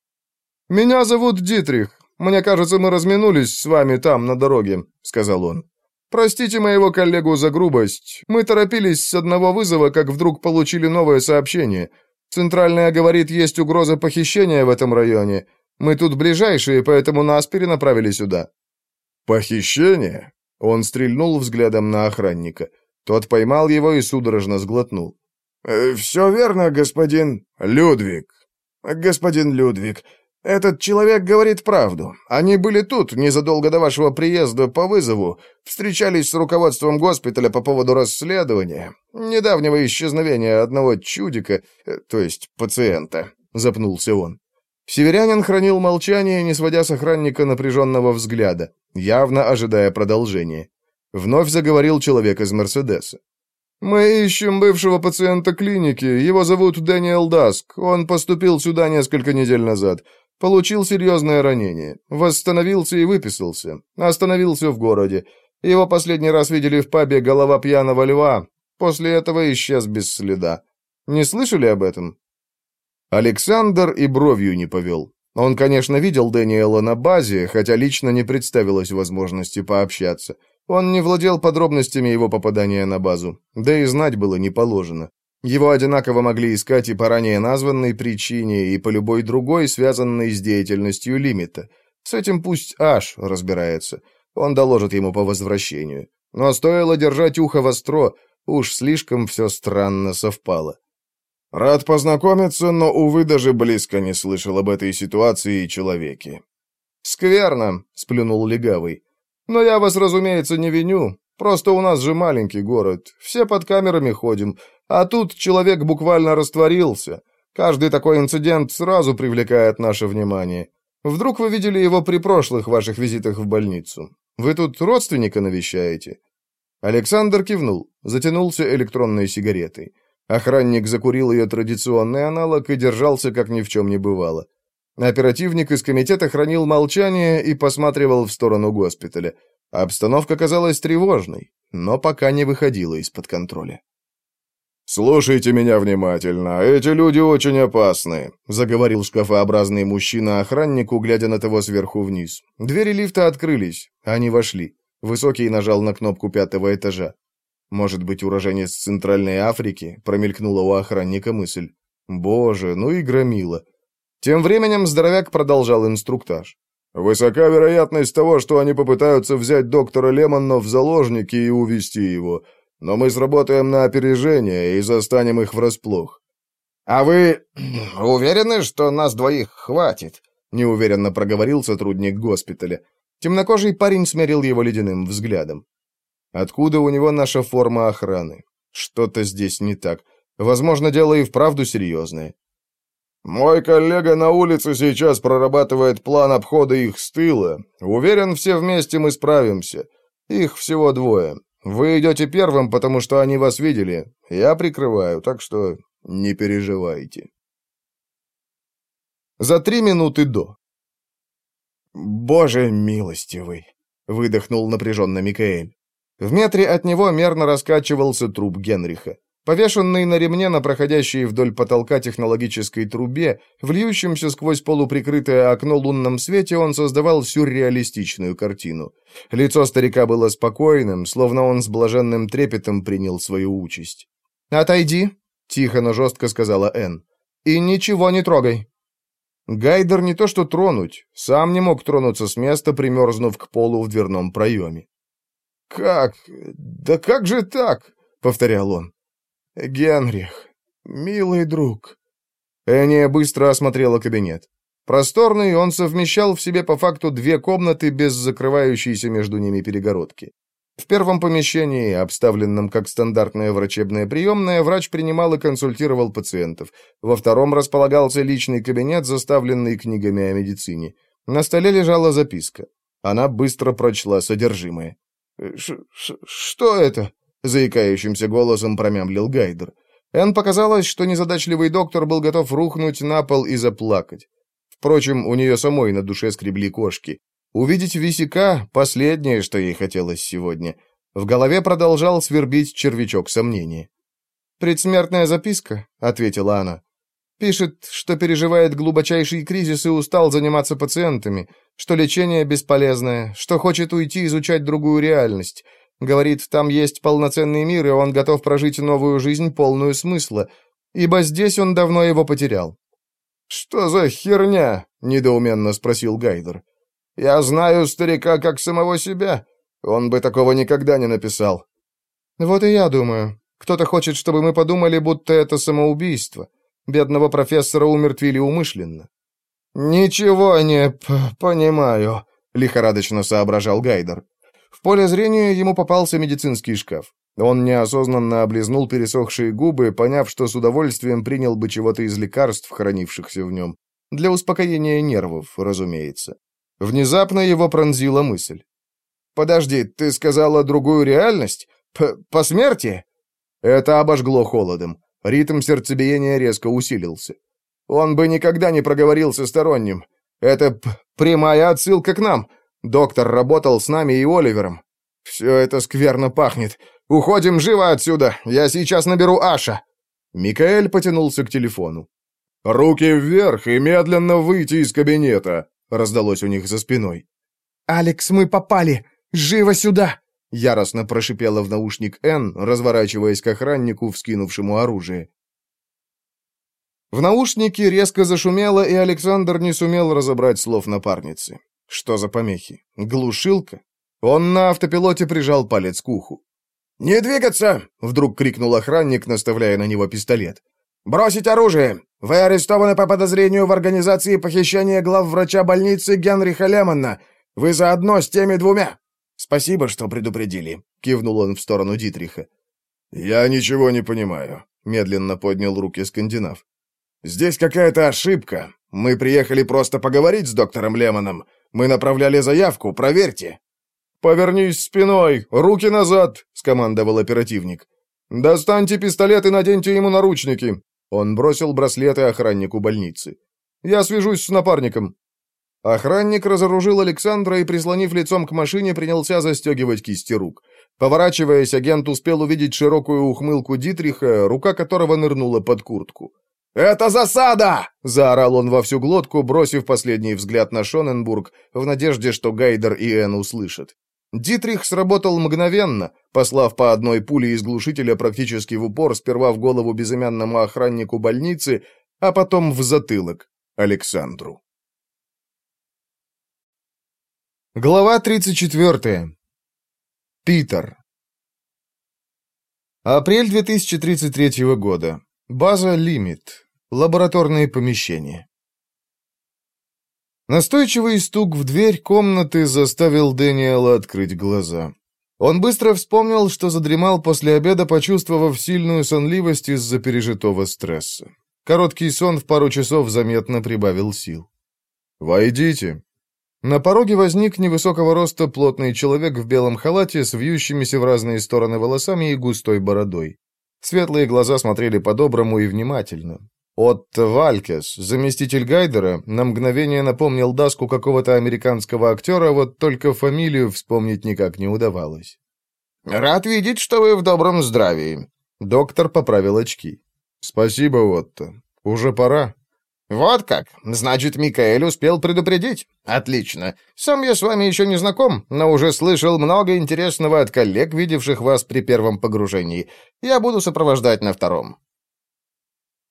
Speaker 2: «Меня зовут Дитрих. Мне кажется, мы разминулись с вами там, на дороге», — сказал он. «Простите моего коллегу за грубость. Мы торопились с одного вызова, как вдруг получили новое сообщение. Центральная говорит, есть угроза похищения в этом районе. Мы тут ближайшие, поэтому нас перенаправили сюда».
Speaker 3: «Похищение?» Он стрельнул взглядом на охранника. Тот поймал его и судорожно сглотнул. «Э, «Все верно, господин Людвиг. Господин Людвиг, этот человек говорит правду. Они были тут незадолго до вашего приезда по вызову, встречались с руководством госпиталя по поводу расследования, недавнего исчезновения одного чудика, э, то есть пациента», — запнулся он. Северянин хранил молчание, не сводя с охранника напряженного взгляда, явно ожидая продолжения. Вновь заговорил человек из Мерседеса. «Мы ищем бывшего пациента клиники. Его зовут Дэниел Даск. Он поступил сюда несколько недель назад. Получил серьезное ранение. Восстановился и выписался. Остановился в городе. Его последний раз видели в пабе «Голова пьяного льва». После этого исчез без следа. Не слышали об этом?» Александр и бровью не повел. Он, конечно, видел Дэниела на базе, хотя лично не представилось возможности пообщаться. Он не владел подробностями его попадания на базу, да и знать было не положено. Его одинаково могли искать и по ранее названной причине, и по любой другой, связанной с деятельностью лимита. С этим пусть Аш разбирается. Он доложит ему по возвращению. Но стоило держать ухо востро, уж слишком все странно совпало. Рад познакомиться, но, увы, даже близко не слышал об этой ситуации и человеке. «Скверно», — сплюнул Легавый. «Но я вас, разумеется, не виню. Просто у нас же маленький город. Все под камерами ходим. А тут человек буквально растворился. Каждый такой инцидент сразу привлекает наше внимание. Вдруг вы видели его при прошлых ваших визитах в больницу? Вы тут родственника навещаете?» Александр кивнул, затянулся электронной сигаретой. Охранник закурил ее традиционный аналог и держался, как ни в чем не бывало. Оперативник из комитета хранил молчание и посматривал в сторону госпиталя. Обстановка казалась тревожной, но пока не выходила из-под контроля. «Слушайте меня внимательно, эти люди очень опасны», — заговорил шкафообразный мужчина охраннику, глядя на того сверху вниз. Двери лифта открылись, они вошли. Высокий нажал на кнопку пятого этажа. «Может быть, уроженец Центральной Африки?» — промелькнула у охранника мысль. «Боже, ну и громила». Тем временем здоровяк продолжал инструктаж. «Высока вероятность того, что они попытаются взять доктора Лемонно в заложники и увести его но мы сработаем на опережение и застанем их врасплох».
Speaker 2: «А вы (clears throat) уверены, что нас двоих хватит?» — неуверенно проговорил сотрудник госпиталя. Темнокожий парень смерил его ледяным взглядом. «Откуда у него наша форма охраны? Что-то здесь не так. Возможно, дело и вправду серьезное».
Speaker 3: «Мой коллега на улице сейчас прорабатывает план обхода их с тыла. Уверен, все вместе мы справимся. Их всего двое. Вы идете первым, потому что они вас видели. Я прикрываю, так что не переживайте.
Speaker 2: За три минуты до.
Speaker 1: «Боже милостивый!» — выдохнул напряженно Микаэль.
Speaker 2: В метре от него мерно раскачивался труп Генриха. Повешенный на ремне на проходящей вдоль потолка технологической трубе, в сквозь полуприкрытое окно лунном свете, он создавал сюрреалистичную картину. Лицо старика было спокойным, словно он с блаженным трепетом принял свою участь. «Отойди», — тихо, но жестко сказала Энн, — «и ничего не трогай». Гайдер не то что тронуть, сам не мог тронуться с места, примерзнув к полу в дверном проеме.
Speaker 3: «Как? Да как же так?» — повторял он. «Генрих, милый друг».
Speaker 2: Эния быстро осмотрела кабинет. Просторный, он совмещал в себе по факту две комнаты без закрывающейся между ними перегородки. В первом помещении, обставленном как стандартная врачебная приемная, врач принимал и консультировал пациентов. Во втором располагался личный кабинет, заставленный книгами о медицине. На столе лежала записка. Она быстро прочла содержимое.
Speaker 3: Ш -ш «Что это?» Заикающимся голосом промямлил Гайдер.
Speaker 2: Эн показалось, что незадачливый доктор был готов рухнуть на пол и заплакать. Впрочем, у нее самой на душе скребли кошки. Увидеть висяка — последнее, что ей хотелось сегодня. В голове продолжал свербить червячок сомнения. «Предсмертная записка», — ответила она. Пишет, что переживает глубочайший кризис и устал заниматься пациентами, что лечение бесполезное, что хочет уйти изучать другую реальность. Говорит, там есть полноценный мир, и он готов прожить новую жизнь, полную смысла, ибо здесь он давно его потерял. «Что за херня?» — недоуменно спросил Гайдер. «Я знаю старика как самого себя. Он бы такого никогда не написал». «Вот и я думаю. Кто-то хочет, чтобы мы подумали, будто это самоубийство. Бедного профессора умертвили умышленно». «Ничего не понимаю», — лихорадочно соображал Гайдер. В поле зрения ему попался медицинский шкаф. Он неосознанно облизнул пересохшие губы, поняв, что с удовольствием принял бы чего-то из лекарств, хранившихся в нем. Для успокоения нервов, разумеется. Внезапно его пронзила мысль. «Подожди, ты сказала другую реальность? П по смерти?» Это обожгло холодом. Ритм сердцебиения резко усилился. Он бы никогда не проговорился сторонним. Это прямая отсылка к нам. Доктор работал с нами и Оливером. Все это скверно пахнет. Уходим живо отсюда. Я сейчас наберу Аша. Микаэль потянулся к телефону. «Руки вверх и медленно выйти из кабинета», — раздалось у них за спиной.
Speaker 1: «Алекс, мы попали! Живо сюда!» — яростно прошипела в наушник Н, разворачиваясь к охраннику, вскинувшему оружие.
Speaker 2: В наушнике резко зашумело, и Александр не сумел разобрать слов напарницы. Что за помехи? Глушилка? Он на автопилоте прижал палец к уху. «Не двигаться!» — вдруг крикнул охранник, наставляя на него пистолет. «Бросить оружие! Вы арестованы по подозрению в организации похищения главврача больницы Генриха Лемонна. Вы заодно с теми двумя!» «Спасибо, что предупредили», — кивнул он в сторону Дитриха.
Speaker 3: «Я ничего не понимаю», — медленно поднял руки скандинав.
Speaker 2: «Здесь какая-то ошибка. Мы приехали просто поговорить с доктором Лемоном. Мы направляли заявку, проверьте». «Повернись спиной, руки назад», — скомандовал оперативник. «Достаньте пистолет и наденьте ему наручники». Он бросил браслеты охраннику больницы. «Я свяжусь с напарником». Охранник разоружил Александра и, прислонив лицом к машине, принялся застегивать кисти рук. Поворачиваясь, агент успел увидеть широкую ухмылку Дитриха, рука которого нырнула под куртку. «Это засада!» — заорал он во всю глотку, бросив последний взгляд на Шоненбург, в надежде, что Гайдер и Энн услышат. Дитрих сработал мгновенно, послав по одной пуле из глушителя практически в упор сперва в голову безымянному охраннику больницы, а потом в затылок Александру. Глава 34. Питер. Апрель 2033 года. База «Лимит». Лабораторные помещения. Настойчивый стук в дверь комнаты заставил Дэниела открыть глаза. Он быстро вспомнил, что задремал после обеда, почувствовав сильную сонливость из-за пережитого стресса. Короткий сон в пару часов заметно прибавил сил. «Войдите». На пороге возник невысокого роста плотный человек в белом халате с вьющимися в разные стороны волосами и густой бородой. Светлые глаза смотрели по-доброму и внимательно. Отто Валькес, заместитель Гайдера, на мгновение напомнил Даску какого-то американского актера, вот только фамилию вспомнить никак не удавалось.
Speaker 1: «Рад видеть, что вы в добром здравии».
Speaker 2: Доктор поправил очки. «Спасибо, Отто. Уже пора».
Speaker 1: «Вот как. Значит, Микаэль успел предупредить. Отлично. Сам я с вами еще не знаком, но уже слышал много интересного от коллег, видевших вас при первом погружении. Я буду сопровождать на втором».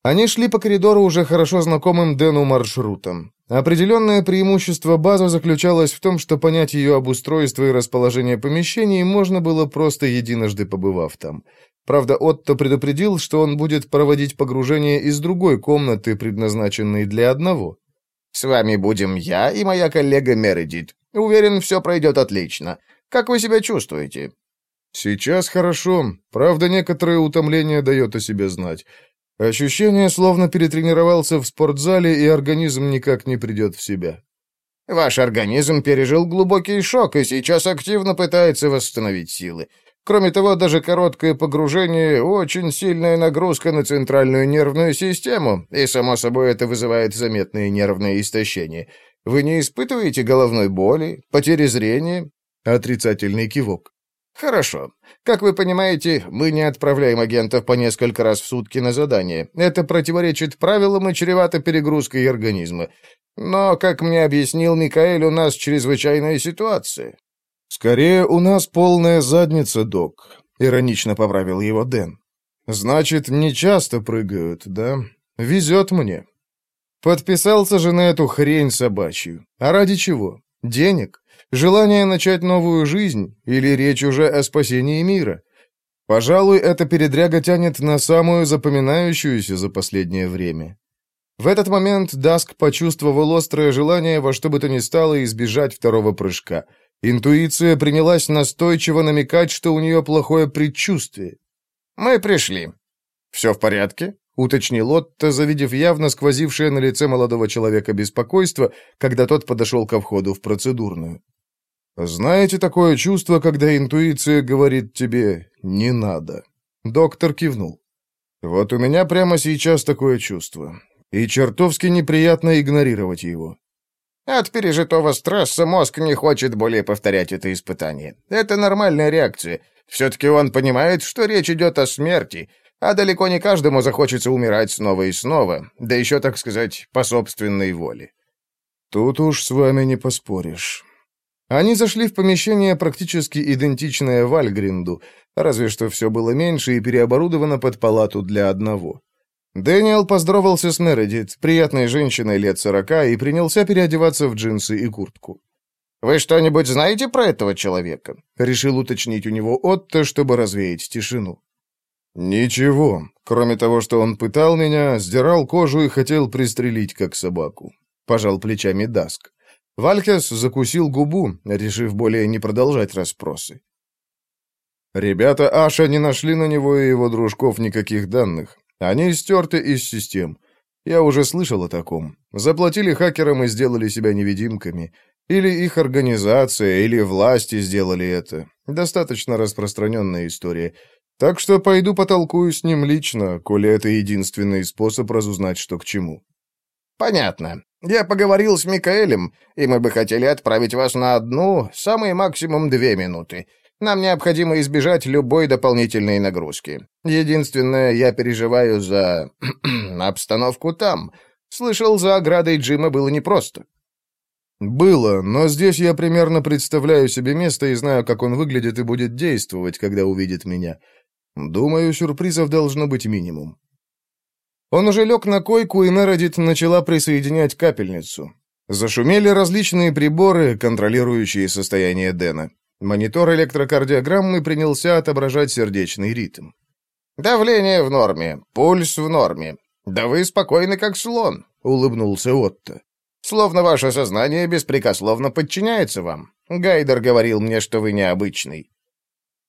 Speaker 2: Они шли по коридору уже хорошо знакомым Дэну маршрутом. Определенное преимущество базы заключалось в том, что понять ее обустройство и расположение помещений можно было просто единожды побывав там. Правда, Отто предупредил, что он будет проводить погружение из другой комнаты, предназначенной для одного.
Speaker 1: «С вами будем я и моя коллега Мередит. Уверен, все пройдет отлично. Как вы себя чувствуете?»
Speaker 2: «Сейчас хорошо. Правда, некоторое утомление дает о себе знать. Ощущение, словно перетренировался в спортзале, и организм никак не придет в себя.
Speaker 1: Ваш организм пережил глубокий шок и сейчас активно пытается восстановить силы. Кроме того, даже короткое погружение – очень сильная нагрузка на центральную нервную систему, и, само собой, это вызывает заметное нервное истощение. Вы не испытываете головной боли, потери зрения?
Speaker 2: Отрицательный кивок. Хорошо. Как вы понимаете, мы не отправляем агентов по несколько раз в сутки на задание. Это противоречит правилам и чревато перегрузкой организма. Но, как мне объяснил Микаэль, у нас чрезвычайная ситуация.
Speaker 3: Скорее, у нас полная задница, док, иронично поправил его Дэн. Значит, не часто прыгают, да? Везет мне. Подписался же на эту хрень собачью. А ради чего? Денег? Желание начать новую жизнь? Или речь уже о спасении мира? Пожалуй, эта передряга тянет на самую запоминающуюся за последнее время. В этот момент Даск почувствовал острое желание во что бы то ни стало избежать второго прыжка. Интуиция принялась настойчиво намекать, что у нее плохое предчувствие.
Speaker 2: «Мы пришли. Все в порядке?»
Speaker 3: — уточнил Отто, завидев явно сквозившее на лице молодого человека беспокойство, когда тот подошел ко входу в процедурную. «Знаете такое чувство, когда интуиция говорит тебе «не надо»?» Доктор кивнул. «Вот у меня прямо сейчас такое чувство, и чертовски неприятно игнорировать его».
Speaker 2: От пережитого стресса мозг не хочет более повторять это испытание. Это нормальная реакция. Все-таки он понимает, что речь идет о смерти, а далеко не каждому захочется умирать снова и снова, да еще, так сказать, по собственной воле.
Speaker 3: Тут уж с вами не поспоришь. Они зашли в помещение, практически идентичное Вальгринду, разве что все было меньше и переоборудовано под палату для одного. Дэниел поздоровался с Мередит, приятной женщиной лет сорока, и принялся переодеваться в джинсы и куртку.
Speaker 2: «Вы что-нибудь знаете про этого человека?»
Speaker 3: — решил уточнить у него Отто, чтобы развеять тишину. «Ничего, кроме того, что он пытал меня, сдирал кожу и хотел пристрелить, как собаку», — пожал плечами Даск. Валькес закусил губу, решив более не продолжать расспросы. Ребята Аша не нашли на него и его дружков никаких данных. Они стерты из систем. Я уже слышал о таком. Заплатили хакерам и сделали себя невидимками. Или их организация, или власти сделали это. Достаточно распространенная история. Так что пойду потолкую с ним лично, коли это единственный способ разузнать, что к чему.
Speaker 2: Понятно. Я поговорил с Микаэлем, и мы бы хотели отправить вас на одну, самый максимум две минуты. Нам необходимо избежать любой дополнительной нагрузки. Единственное, я переживаю за... (clears throat) обстановку там. Слышал, за оградой Джима было непросто.
Speaker 3: «Было, но здесь я примерно представляю себе место и знаю, как он выглядит и будет действовать, когда увидит меня. Думаю, сюрпризов должно быть минимум». Он уже лег на койку, и Мередит начала присоединять капельницу. Зашумели различные приборы, контролирующие состояние Дэна. Монитор электрокардиограммы принялся отображать сердечный ритм.
Speaker 2: «Давление в норме, пульс в норме. Да вы спокойны, как слон», — улыбнулся Отто. «Словно ваше сознание беспрекословно подчиняется вам. Гайдер говорил мне, что вы необычный».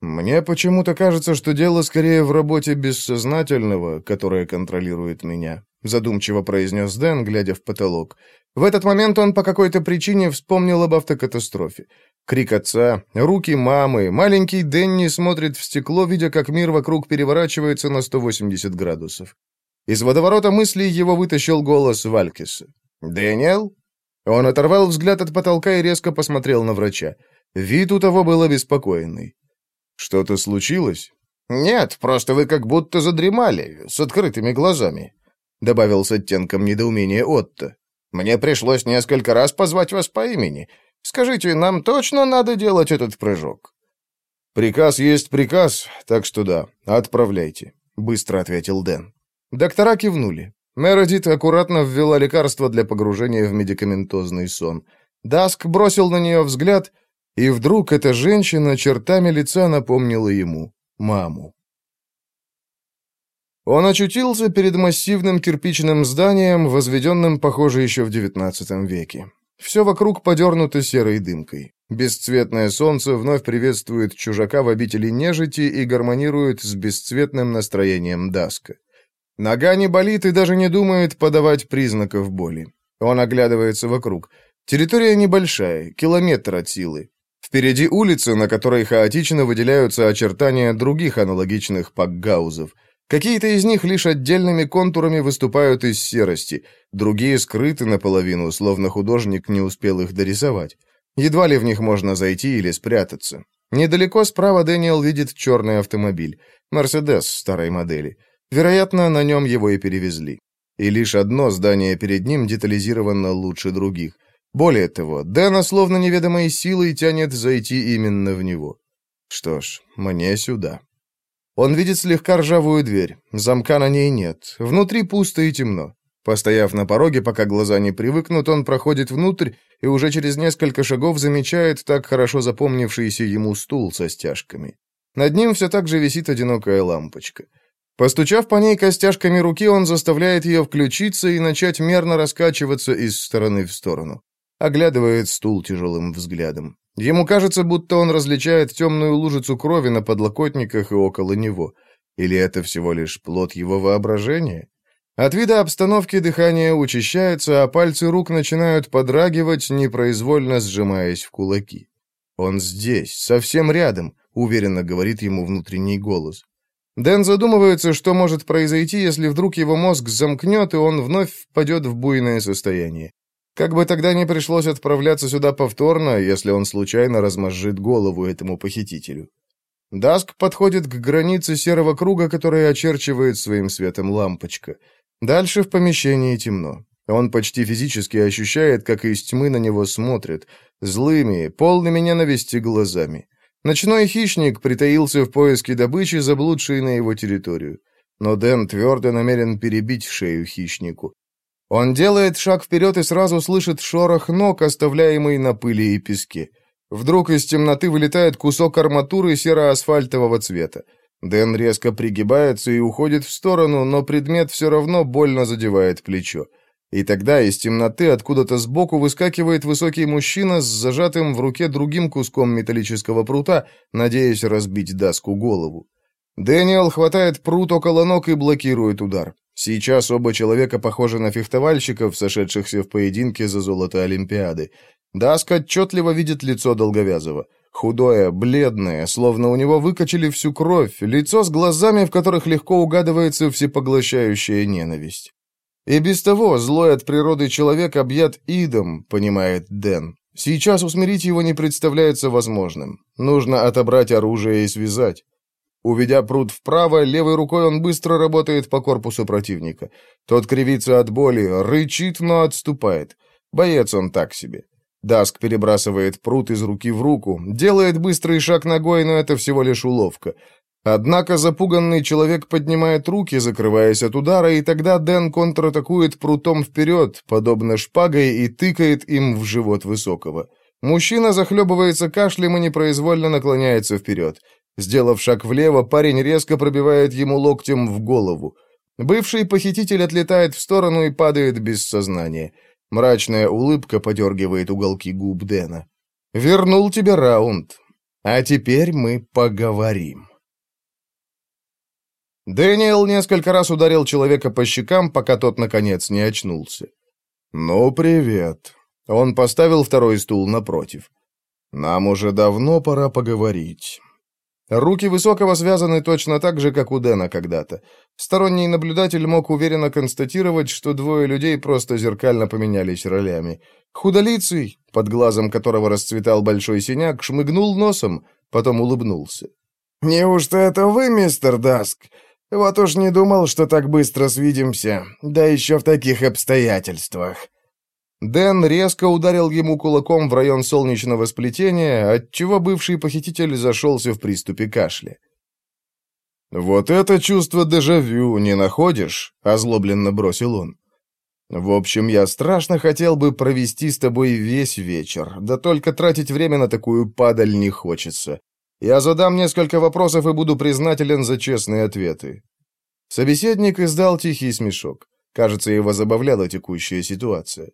Speaker 3: «Мне почему-то кажется, что дело скорее в работе бессознательного, которое контролирует меня», задумчиво произнес Дэн, глядя в потолок. В этот момент он по какой-то причине вспомнил об автокатастрофе. Крик отца, руки мамы, маленький Дэнни смотрит в стекло, видя, как мир вокруг переворачивается на 180 градусов. Из водоворота мыслей его вытащил голос Валькиса. «Дэниел?» Он оторвал взгляд от потолка и резко посмотрел на врача. Вид у того был обеспокоенный. «Что-то случилось?»
Speaker 2: «Нет, просто вы как будто задремали, с открытыми глазами», — добавил с оттенком недоумения Отто. «Мне пришлось несколько раз позвать вас по имени. Скажите, нам точно надо делать этот прыжок?»
Speaker 3: «Приказ есть приказ, так что да, отправляйте», — быстро ответил Дэн. Доктора кивнули. Мередит аккуратно ввела лекарство для погружения в медикаментозный сон. Даск бросил на нее взгляд — и вдруг эта женщина чертами лица напомнила ему маму. Он очутился перед массивным кирпичным зданием, возведенным, похоже, еще в XIX веке. Все вокруг подернуто серой дымкой. Бесцветное солнце вновь приветствует чужака в обители нежити и гармонирует с бесцветным настроением Даска. Нога не болит и даже не думает подавать признаков боли. Он оглядывается вокруг. Территория небольшая, километр от силы. Впереди улица, на которой хаотично выделяются очертания других аналогичных пакгаузов. Какие-то из них лишь отдельными контурами выступают из серости, другие скрыты наполовину, словно художник не успел их дорисовать. Едва ли в них можно зайти или спрятаться.
Speaker 1: Недалеко справа Дэниел видит черный автомобиль. Мерседес старой модели. Вероятно, на нем его и перевезли. И лишь одно здание перед ним детализировано лучше других. Более того, Дэна словно неведомой силой тянет зайти именно в него. Что ж, мне сюда. Он видит слегка ржавую дверь. Замка на ней нет. Внутри пусто и темно. Постояв на пороге, пока глаза не привыкнут, он проходит внутрь и уже через несколько шагов замечает так хорошо запомнившийся ему стул со стяжками. Над ним все так же висит одинокая лампочка. Постучав по ней костяшками руки, он заставляет ее включиться и начать мерно раскачиваться из стороны в сторону. Оглядывает стул тяжелым взглядом. Ему кажется, будто он различает темную лужицу крови на подлокотниках и около него. Или это всего лишь плод его воображения? От вида обстановки дыхание учащается, а пальцы рук начинают подрагивать, непроизвольно сжимаясь в кулаки. «Он здесь, совсем рядом», — уверенно говорит ему внутренний голос. Дэн задумывается, что может произойти, если вдруг его мозг замкнет, и он вновь впадет в буйное состояние. Как бы тогда не пришлось отправляться сюда повторно, если он случайно размозжит голову этому похитителю. Даск подходит к границе серого круга, который очерчивает своим светом лампочка. Дальше в помещении темно. Он почти физически ощущает, как из тьмы на него смотрят, злыми, полными ненависти глазами. Ночной хищник притаился в поиске добычи, заблудшей на его территорию. Но Дэн твердо намерен перебить шею хищнику. Он делает шаг вперед и сразу слышит шорох ног, оставляемый на пыли и песке. Вдруг из темноты вылетает кусок арматуры серо-асфальтового цвета. Дэн резко пригибается и уходит в сторону, но предмет все равно больно задевает плечо. И тогда из темноты откуда-то сбоку выскакивает высокий мужчина с зажатым в руке другим куском металлического прута, надеясь разбить доску голову. Дэниел хватает прут около ног и блокирует удар. Сейчас оба человека похожи на фехтовальщиков, сошедшихся в поединке за золото Олимпиады. Даск отчетливо видит лицо Долговязова. Худое, бледное, словно у него выкачали всю кровь, лицо с глазами, в которых легко угадывается всепоглощающая ненависть. И без того злой от природы человек объят идом, понимает Дэн. Сейчас усмирить его не представляется возможным. Нужно отобрать оружие и связать. Уведя пруд вправо, левой рукой он быстро работает по корпусу противника. Тот кривится от боли, рычит, но отступает. Боец он так себе. Даск перебрасывает пруд из руки в руку, делает быстрый шаг ногой, но это всего лишь уловка. Однако запуганный человек поднимает руки, закрываясь от удара, и тогда Дэн контратакует прутом вперед, подобно шпагой, и тыкает им в живот высокого. Мужчина захлебывается кашлем и непроизвольно наклоняется вперед. Сделав шаг влево, парень резко пробивает ему локтем в голову. Бывший похититель отлетает в сторону и падает без сознания. Мрачная улыбка подергивает уголки губ Дэна. «Вернул тебе раунд. А теперь мы поговорим». Дэниел несколько раз ударил человека по щекам, пока тот, наконец, не очнулся. «Ну, привет». Он поставил второй стул напротив. «Нам уже давно пора поговорить». Руки Высокого связаны точно так же, как у Дэна когда-то. Сторонний наблюдатель мог уверенно констатировать, что двое людей просто зеркально поменялись ролями. Худолицый, под глазом которого расцветал большой синяк, шмыгнул носом, потом улыбнулся.
Speaker 2: «Неужто это вы, мистер Даск? Вот уж не думал, что так быстро свидимся, да еще в таких обстоятельствах».
Speaker 1: Дэн резко ударил ему кулаком в район солнечного сплетения, отчего бывший похититель зашелся в приступе кашля.
Speaker 3: «Вот это чувство дежавю не находишь?» — озлобленно бросил он. «В общем, я страшно хотел бы провести с тобой весь вечер, да только тратить время на такую падаль не хочется. Я задам несколько вопросов и буду признателен за честные ответы». Собеседник издал тихий смешок. Кажется, его забавляла текущая ситуация.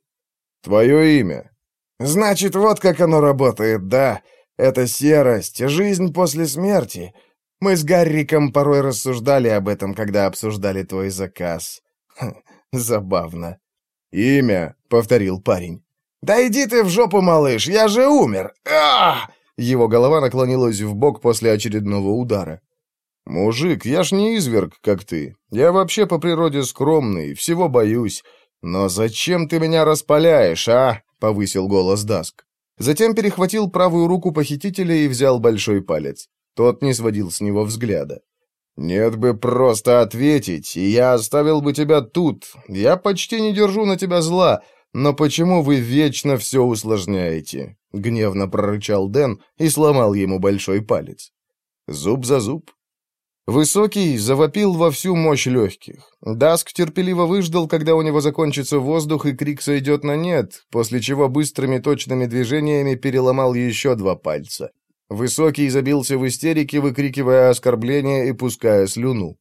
Speaker 3: «Твое имя?»
Speaker 2: «Значит, вот как оно работает, да. Это серость, жизнь после смерти. Мы с Гарриком порой рассуждали об этом, когда обсуждали твой заказ. Забавно».
Speaker 3: «Имя», — повторил парень.
Speaker 2: «Да иди ты в жопу, малыш, я же умер! Ах!»
Speaker 1: Его голова наклонилась в бок после очередного удара.
Speaker 3: «Мужик, я ж не изверг, как ты. Я вообще по природе скромный, всего боюсь. Но зачем ты меня распаляешь, а?» — повысил голос Даск.
Speaker 1: Затем перехватил правую руку похитителя и взял большой палец. Тот не сводил с него взгляда. «Нет бы просто ответить, и я оставил бы тебя тут. Я почти не держу на тебя зла, но почему вы вечно все усложняете?» — гневно прорычал Дэн и сломал ему большой палец. Зуб за зуб. Высокий завопил во всю мощь легких. Даск терпеливо выждал, когда у него закончится воздух и крик сойдет на нет, после чего быстрыми точными движениями переломал еще два пальца. Высокий забился в истерике, выкрикивая оскорбления и пуская слюну.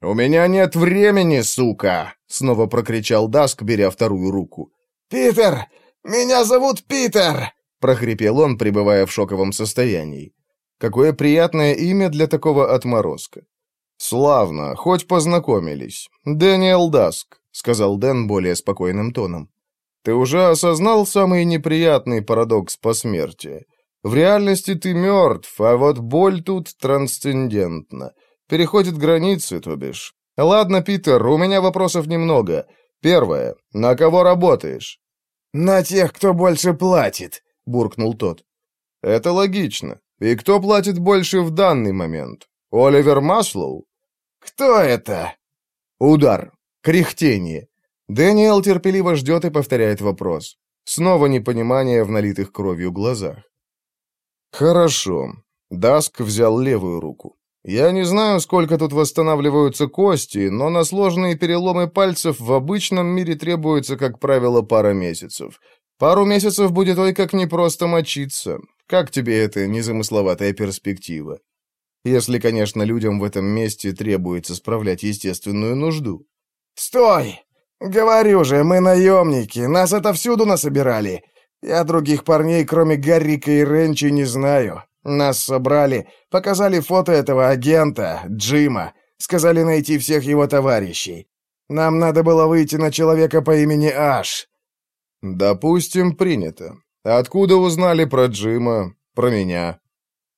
Speaker 1: «У меня нет времени, сука!» — снова прокричал Даск, беря вторую руку.
Speaker 2: «Питер! Меня зовут Питер!»
Speaker 1: — прохрипел он, пребывая в шоковом состоянии. Какое приятное имя для такого отморозка. «Славно, хоть познакомились. Дэниел Даск», — сказал Дэн более спокойным тоном. «Ты уже осознал самый неприятный парадокс посмертия? В реальности ты мертв, а вот боль тут трансцендентна. Переходит границы, то бишь. Ладно, Питер, у меня вопросов немного. Первое. На кого работаешь?
Speaker 2: На тех, кто больше платит, буркнул тот.
Speaker 1: Это логично. И кто платит больше в данный момент? Оливер Маслоу?
Speaker 2: Кто это?
Speaker 1: Удар. Кряхтение. Дэниел терпеливо ждет и повторяет вопрос. Снова непонимание в налитых кровью глазах. «Хорошо». Даск взял левую руку. «Я не знаю, сколько тут восстанавливаются кости, но на сложные переломы пальцев в обычном мире требуется, как правило, пара месяцев. Пару месяцев будет ой как непросто мочиться. Как тебе эта незамысловатая перспектива? Если, конечно, людям в этом месте требуется справлять естественную нужду».
Speaker 2: «Стой! Говорю же, мы наемники, нас отовсюду насобирали. Я других парней, кроме Гаррика и Ренчи, не знаю. Нас собрали, показали фото этого агента, Джима, сказали найти всех его товарищей. Нам надо было выйти на человека по имени Аш.
Speaker 1: Допустим, принято. Откуда узнали про Джима, про меня?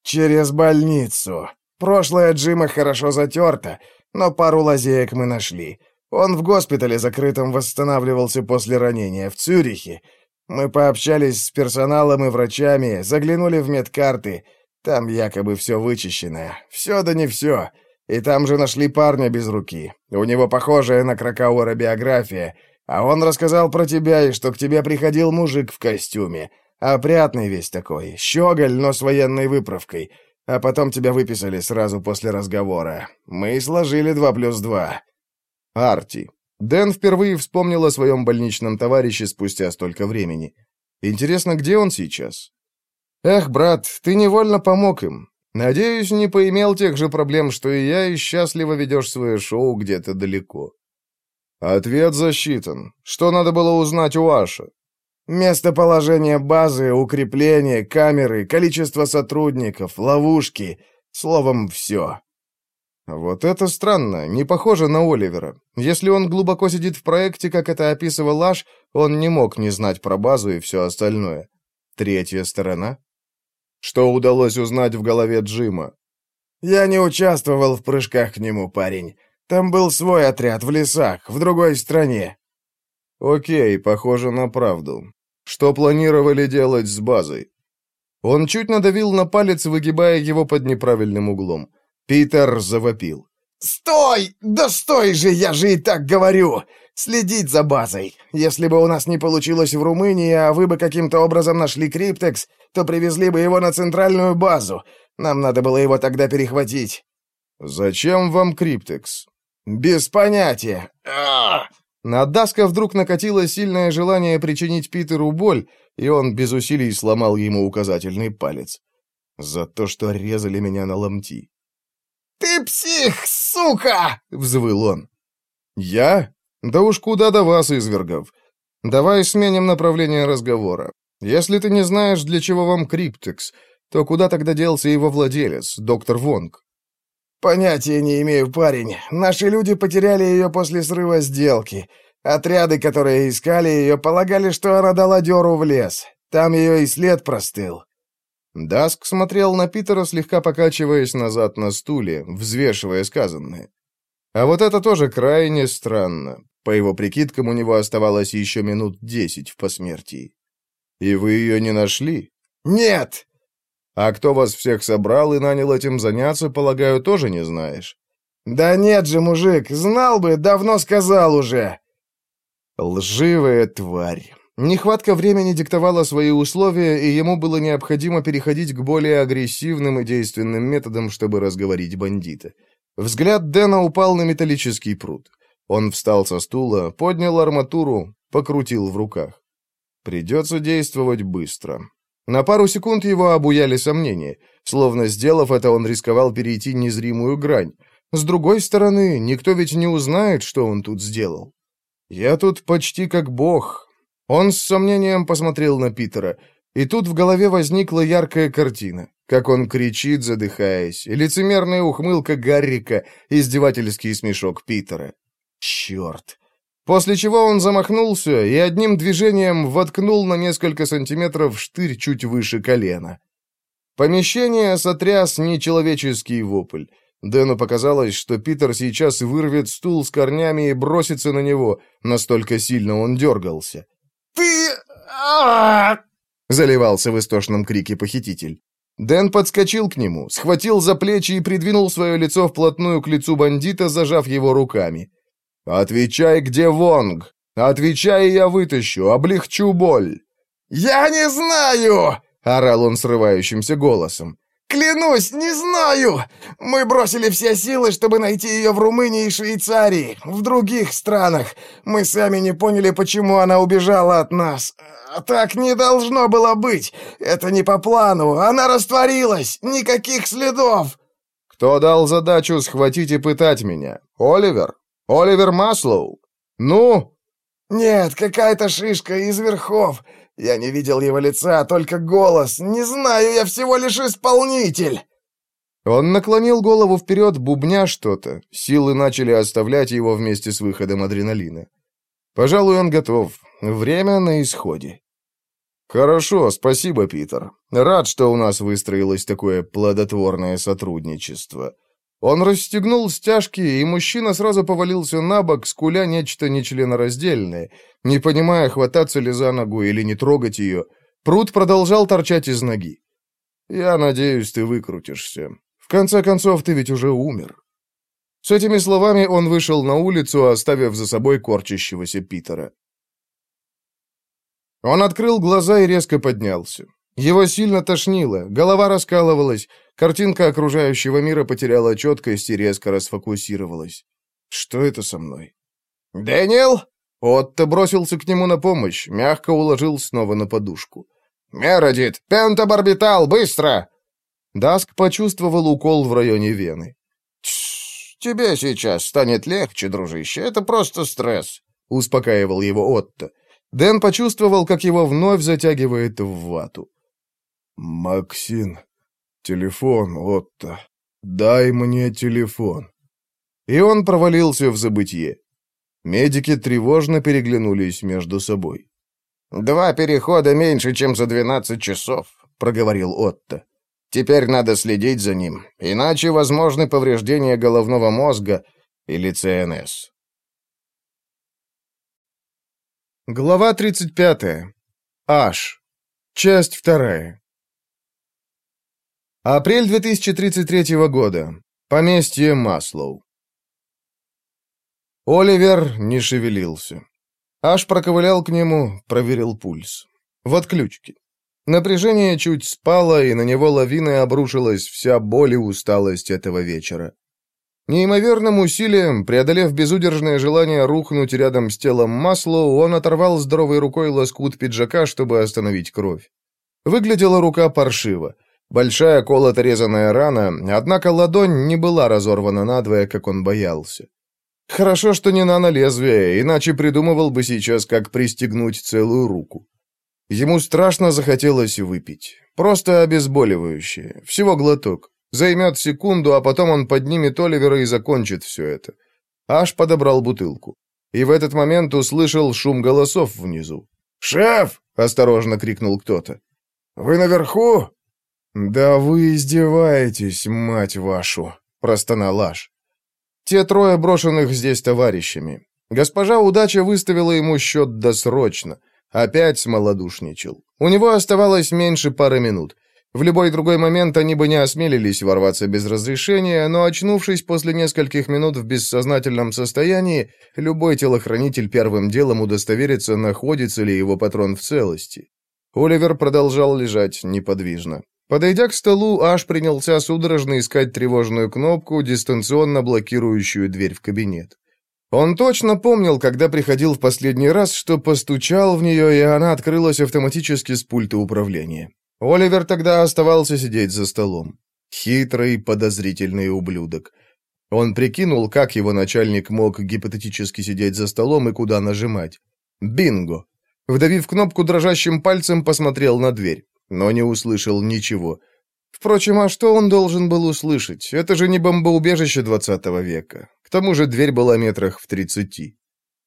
Speaker 2: Через больницу. Прошлое Джима хорошо затерто, но пару лазеек мы нашли. Он в госпитале закрытом восстанавливался после ранения в Цюрихе, мы пообщались с персоналом и врачами, заглянули в медкарты. Там якобы все вычищено. Все да не все. И там же нашли парня без руки. У него похожая на Кракауэра биография. А он рассказал про тебя, и что к тебе приходил мужик в костюме. Опрятный весь такой. Щеголь, но с военной выправкой. А потом тебя выписали сразу после разговора. Мы сложили два плюс два.
Speaker 1: Арти. Дэн впервые вспомнил о своем больничном товарище спустя столько времени. Интересно, где он сейчас? Эх, брат, ты невольно помог им. Надеюсь, не поимел тех же проблем, что и я, и счастливо ведешь свое шоу где-то далеко. Ответ засчитан. Что надо было узнать у Аша?
Speaker 2: Местоположение базы, укрепления, камеры, количество сотрудников, ловушки. Словом, все.
Speaker 1: Вот это странно, не похоже на Оливера. Если он глубоко сидит в проекте, как это описывал Аш, он не мог не знать про базу и все остальное. Третья сторона? Что удалось узнать в голове Джима?
Speaker 2: Я не участвовал в прыжках к нему, парень. Там был свой отряд в лесах, в другой стране.
Speaker 1: Окей, похоже на правду. Что планировали делать с базой? Он чуть надавил на палец, выгибая его под неправильным углом. Питер завопил.
Speaker 2: «Стой! Да стой же, я же и так говорю! Следить за базой. Если бы у нас не получилось в Румынии, а вы бы каким-то образом нашли Криптекс, то привезли бы его на центральную базу. Нам надо было его тогда перехватить».
Speaker 1: «Зачем вам Криптекс?»
Speaker 2: «Без понятия».
Speaker 1: На Даска вдруг накатило сильное желание причинить Питеру боль, и он без усилий сломал ему указательный палец. «За то, что резали меня на ломти».
Speaker 2: «Ты псих, сука!» — взвыл он.
Speaker 1: «Я? Да уж куда до вас, извергов. Давай сменим направление разговора. Если ты не знаешь, для чего вам Криптекс, то куда тогда делся его владелец, доктор Вонг?»
Speaker 2: «Понятия не имею, парень. Наши люди потеряли ее после срыва сделки. Отряды, которые искали ее, полагали, что она дала дёру в лес. Там ее и след простыл.
Speaker 1: Даск смотрел на Питера, слегка покачиваясь назад на стуле, взвешивая сказанное. А вот это тоже крайне странно. По его прикидкам, у него оставалось еще минут десять в посмертии.
Speaker 3: И вы ее не нашли?
Speaker 2: Нет.
Speaker 3: А кто вас всех собрал и нанял этим заняться, полагаю, тоже не знаешь?
Speaker 2: Да нет же, мужик, знал бы, давно сказал уже.
Speaker 1: Лживая тварь. Нехватка времени диктовала свои условия, и ему было необходимо переходить к более агрессивным и действенным методам, чтобы разговорить бандита. Взгляд Дэна упал на металлический пруд. Он встал со стула, поднял арматуру, покрутил в руках. Придется действовать быстро. На пару секунд его обуяли сомнения. Словно сделав это, он рисковал перейти незримую грань. С другой стороны, никто ведь не узнает, что он тут сделал. «Я тут почти как бог». Он с сомнением посмотрел на Питера, и тут в голове возникла яркая картина, как он кричит, задыхаясь, лицемерная ухмылка Гаррика, издевательский смешок Питера. Черт! После чего он замахнулся и одним движением воткнул на несколько сантиметров штырь чуть выше колена. Помещение сотряс нечеловеческий вопль. Дэну показалось, что Питер сейчас вырвет стул с корнями и бросится на него, настолько сильно он дергался.
Speaker 2: «Ты... а
Speaker 1: заливался в истошном крике похититель. Дэн подскочил к нему, схватил за плечи и придвинул свое лицо вплотную к лицу бандита, зажав его руками. «Отвечай, где Вонг! Отвечай, я вытащу, облегчу боль!»
Speaker 2: «Я не знаю!» — орал он срывающимся голосом. «Клянусь, не знаю! Мы бросили все силы, чтобы найти ее в Румынии и Швейцарии, в других странах. Мы сами не поняли, почему она убежала от нас. Так не должно было быть. Это не по плану. Она растворилась. Никаких следов!»
Speaker 1: «Кто дал задачу схватить и пытать меня? Оливер? Оливер Маслоу? Ну?»
Speaker 2: «Нет, какая-то шишка из верхов. Я не видел его лица, только голос. Не знаю, я всего лишь исполнитель!»
Speaker 1: Он наклонил голову вперед, бубня что-то. Силы начали оставлять его вместе с выходом адреналина. Пожалуй, он готов. Время на исходе. «Хорошо, спасибо, Питер. Рад, что у нас выстроилось такое плодотворное сотрудничество». Он расстегнул стяжки, и мужчина сразу повалился на бок, скуля нечто нечленораздельное, не понимая, хвататься ли за ногу или не трогать ее. Пруд продолжал торчать из ноги. «Я надеюсь, ты выкрутишься. В конце концов, ты ведь уже умер». С этими словами он вышел на улицу, оставив за собой корчащегося Питера. Он открыл глаза и резко поднялся. Его сильно тошнило, голова раскалывалась, картинка окружающего мира потеряла четкость и резко расфокусировалась. Что это со мной? «Дэниел?» Отто бросился к нему на помощь, мягко уложил снова на подушку. «Мередит! Пентабарбитал! Быстро!» Даск почувствовал укол в районе вены. «Тш, тебе сейчас станет легче, дружище, это просто стресс», — успокаивал его Отто. Дэн почувствовал, как его вновь затягивает в вату.
Speaker 3: «Максин, телефон, Отто, дай мне телефон».
Speaker 1: И он провалился в забытье. Медики тревожно переглянулись между собой.
Speaker 2: «Два перехода меньше, чем за двенадцать часов», — проговорил Отто. «Теперь надо следить за ним, иначе возможны повреждения головного мозга или ЦНС».
Speaker 1: Глава 35. Аш. Часть 2. Апрель 2033 года. Поместье Маслоу. Оливер не шевелился. Аш проковылял к нему, проверил пульс. В отключке. Напряжение чуть спало, и на него лавиной обрушилась вся боль и усталость этого вечера. Неимоверным усилием, преодолев безудержное желание рухнуть рядом с телом Маслоу, он оторвал здоровой рукой лоскут пиджака, чтобы остановить кровь. Выглядела рука паршиво. Большая колото-резаная рана, однако ладонь не была разорвана надвое, как он боялся. Хорошо, что не нано-лезвие, иначе придумывал бы сейчас, как пристегнуть целую руку. Ему страшно захотелось выпить. Просто обезболивающее. Всего глоток. Займет секунду, а потом он поднимет Оливера и закончит все это. Аж подобрал бутылку. И в этот момент услышал шум голосов внизу.
Speaker 2: «Шеф!» — осторожно крикнул кто-то. «Вы наверху?»
Speaker 1: «Да вы издеваетесь, мать вашу!» — простонал Аш. Те трое брошенных здесь товарищами. Госпожа Удача выставила ему счет досрочно.
Speaker 2: Опять смолодушничал. У него оставалось меньше пары минут. В любой другой момент они бы не осмелились ворваться без разрешения, но, очнувшись после нескольких минут в бессознательном состоянии, любой телохранитель первым делом удостоверится, находится ли его патрон в целости. Оливер продолжал лежать неподвижно. Подойдя к столу, Аш принялся судорожно искать тревожную кнопку, дистанционно блокирующую дверь в кабинет. Он точно помнил, когда приходил в последний раз, что постучал в нее, и она открылась автоматически с пульта управления. Оливер тогда оставался сидеть за столом. Хитрый, подозрительный ублюдок. Он прикинул, как его начальник мог гипотетически сидеть за столом и куда нажимать. Бинго! Вдавив кнопку дрожащим пальцем, посмотрел на дверь, но не услышал ничего. Впрочем, а что он должен был услышать? Это же не бомбоубежище двадцатого века. К тому же дверь была метрах в тридцати.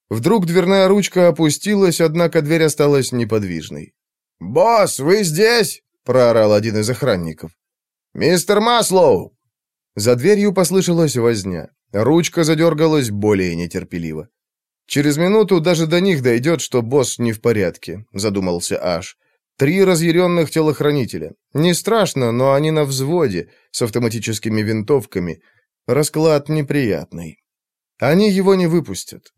Speaker 2: Вдруг дверная ручка опустилась, однако дверь осталась неподвижной. «Босс, вы здесь?» — проорал один из охранников. «Мистер Маслоу!» За дверью послышалась возня. Ручка задергалась более нетерпеливо. «Через минуту даже до них дойдет, что босс не в порядке», — задумался Аш. «Три разъяренных телохранителя. Не страшно, но они на взводе, с автоматическими винтовками. Расклад неприятный. Они его не выпустят.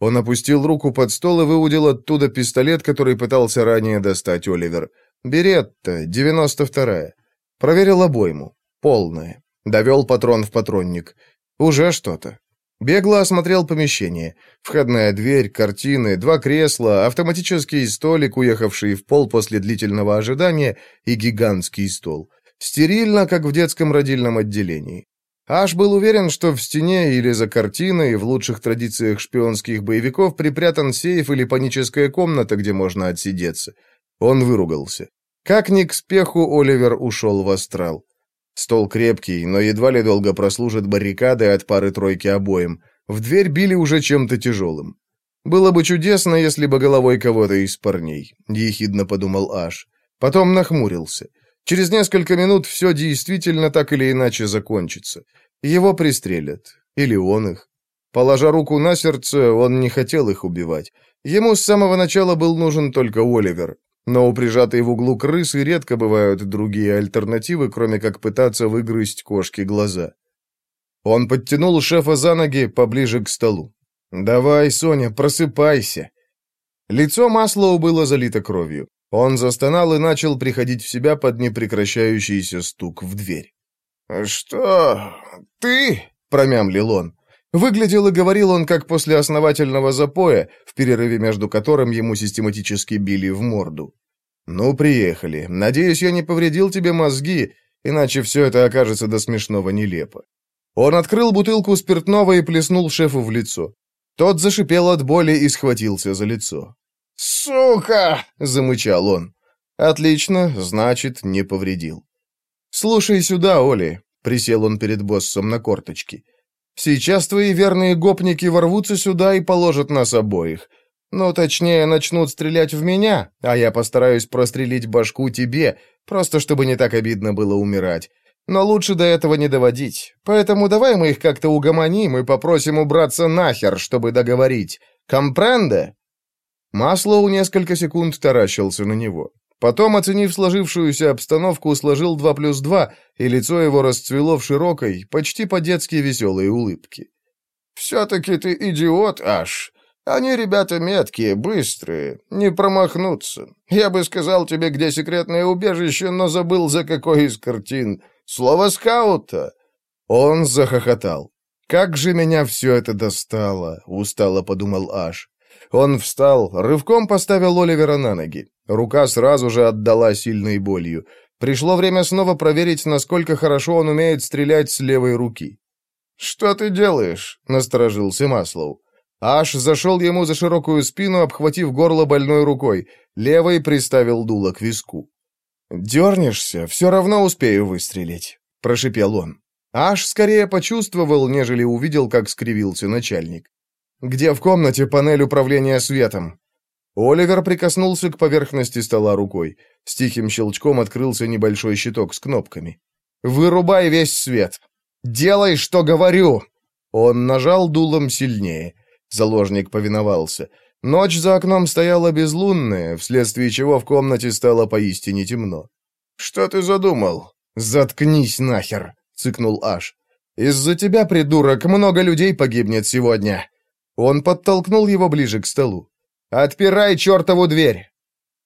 Speaker 2: Он опустил руку под стол и выудил оттуда пистолет, который пытался ранее достать Оливер. «Беретта, 92-я». Проверил обойму. Полная. Довел патрон в патронник. Уже что-то. Бегло осмотрел помещение. Входная дверь, картины, два кресла, автоматический столик, уехавший в пол после длительного ожидания, и гигантский стол. Стерильно, как в детском родильном отделении. Аш был уверен, что в стене или за картиной, в лучших традициях шпионских боевиков, припрятан сейф или паническая комната, где можно отсидеться. Он выругался. Как ни к спеху, Оливер ушел в астрал. Стол крепкий, но едва ли долго прослужит баррикадой от пары-тройки обоим. В дверь били уже чем-то тяжелым. «Было бы чудесно, если бы головой кого-то из парней», — ехидно подумал Аш. Потом нахмурился. Через несколько минут все действительно так или иначе закончится. Его пристрелят. Или он их. Положа руку на сердце, он не хотел их убивать. Ему с самого начала был нужен только Оливер. Но у прижатой в углу крысы редко бывают другие альтернативы, кроме как пытаться выгрызть кошки глаза. Он подтянул шефа за ноги поближе к столу. «Давай, Соня, просыпайся!» Лицо Маслоу было залито кровью. Он застонал и начал приходить в себя под непрекращающийся стук в дверь. «Что? Ты?» — промямлил он. Выглядел и говорил он, как после основательного запоя, в перерыве между которым ему систематически били в морду. «Ну, приехали. Надеюсь, я не повредил тебе мозги, иначе все это окажется до смешного нелепо». Он открыл бутылку спиртного и плеснул шефу в лицо. Тот зашипел от боли и схватился за лицо. «Сука!» — замычал он. «Отлично, значит, не повредил». «Слушай сюда, Оли», — присел он перед боссом на корточки. «Сейчас твои верные гопники ворвутся сюда и положат нас обоих. Ну, точнее, начнут стрелять в меня, а я постараюсь прострелить башку тебе, просто чтобы не так обидно было умирать. Но лучше до этого не доводить. Поэтому давай мы их как-то угомоним и попросим убраться нахер, чтобы договорить. Компренде?» Маслоу несколько секунд таращился на него. Потом, оценив сложившуюся обстановку, сложил два плюс два, и лицо его расцвело в широкой, почти по-детски веселой улыбке. «Все-таки ты идиот, Аш. Они ребята меткие, быстрые, не промахнуться. Я бы сказал тебе, где секретное убежище, но забыл, за какой из картин. Слово скаута!» Он захохотал. «Как же меня все это достало!» — устало подумал Аш. Он встал, рывком поставил Оливера на ноги. Рука сразу же отдала сильной болью. Пришло время снова проверить, насколько хорошо он умеет стрелять с левой руки. «Что ты делаешь?» — насторожился Маслоу. Аш зашел ему за широкую спину, обхватив горло больной рукой. Левой приставил дуло к виску. «Дернешься, все равно успею выстрелить», — прошипел он. Аш скорее почувствовал, нежели увидел, как скривился начальник. «Где в комнате панель управления светом?» Оливер прикоснулся к поверхности стола рукой. С тихим щелчком открылся небольшой щиток с кнопками. «Вырубай весь свет! Делай, что говорю!» Он нажал дулом сильнее. Заложник повиновался. Ночь за окном стояла безлунная, вследствие чего в комнате стало поистине темно. «Что ты задумал?» «Заткнись нахер!» — цыкнул Аш. «Из-за тебя, придурок, много людей погибнет сегодня!» Он подтолкнул его ближе к столу. «Отпирай чертову дверь!»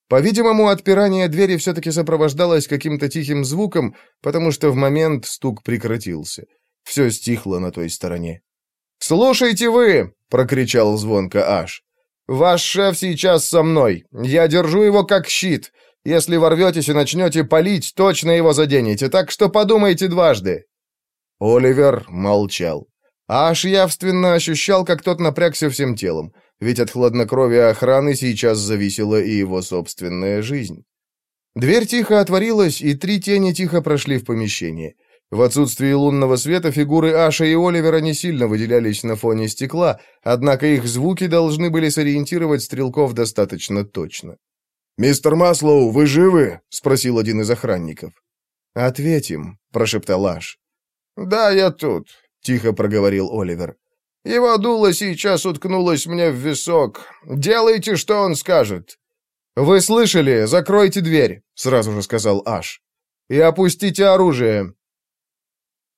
Speaker 2: По-видимому, отпирание двери все-таки сопровождалось каким-то тихим звуком, потому что в момент стук прекратился. Все стихло на той стороне. «Слушайте вы!» — прокричал звонко Аш. «Ваш шеф сейчас со мной. Я держу его как щит. Если ворветесь и начнете палить, точно его заденете, так что подумайте дважды». Оливер молчал. Аш явственно ощущал, как тот напрягся всем телом, ведь от хладнокровия охраны сейчас зависела и его собственная жизнь. Дверь тихо отворилась, и три тени тихо прошли в помещение. В отсутствии лунного света фигуры Аша и Оливера не сильно выделялись на фоне стекла, однако их звуки должны были сориентировать стрелков достаточно точно.
Speaker 3: «Мистер Маслоу, вы живы?» — спросил один из охранников.
Speaker 2: «Ответим», — прошептал Аш. «Да, я тут», — тихо проговорил Оливер. «Его дуло сейчас уткнулось мне в висок. Делайте, что он скажет». «Вы слышали? Закройте дверь», — сразу же сказал Аш. «И опустите оружие.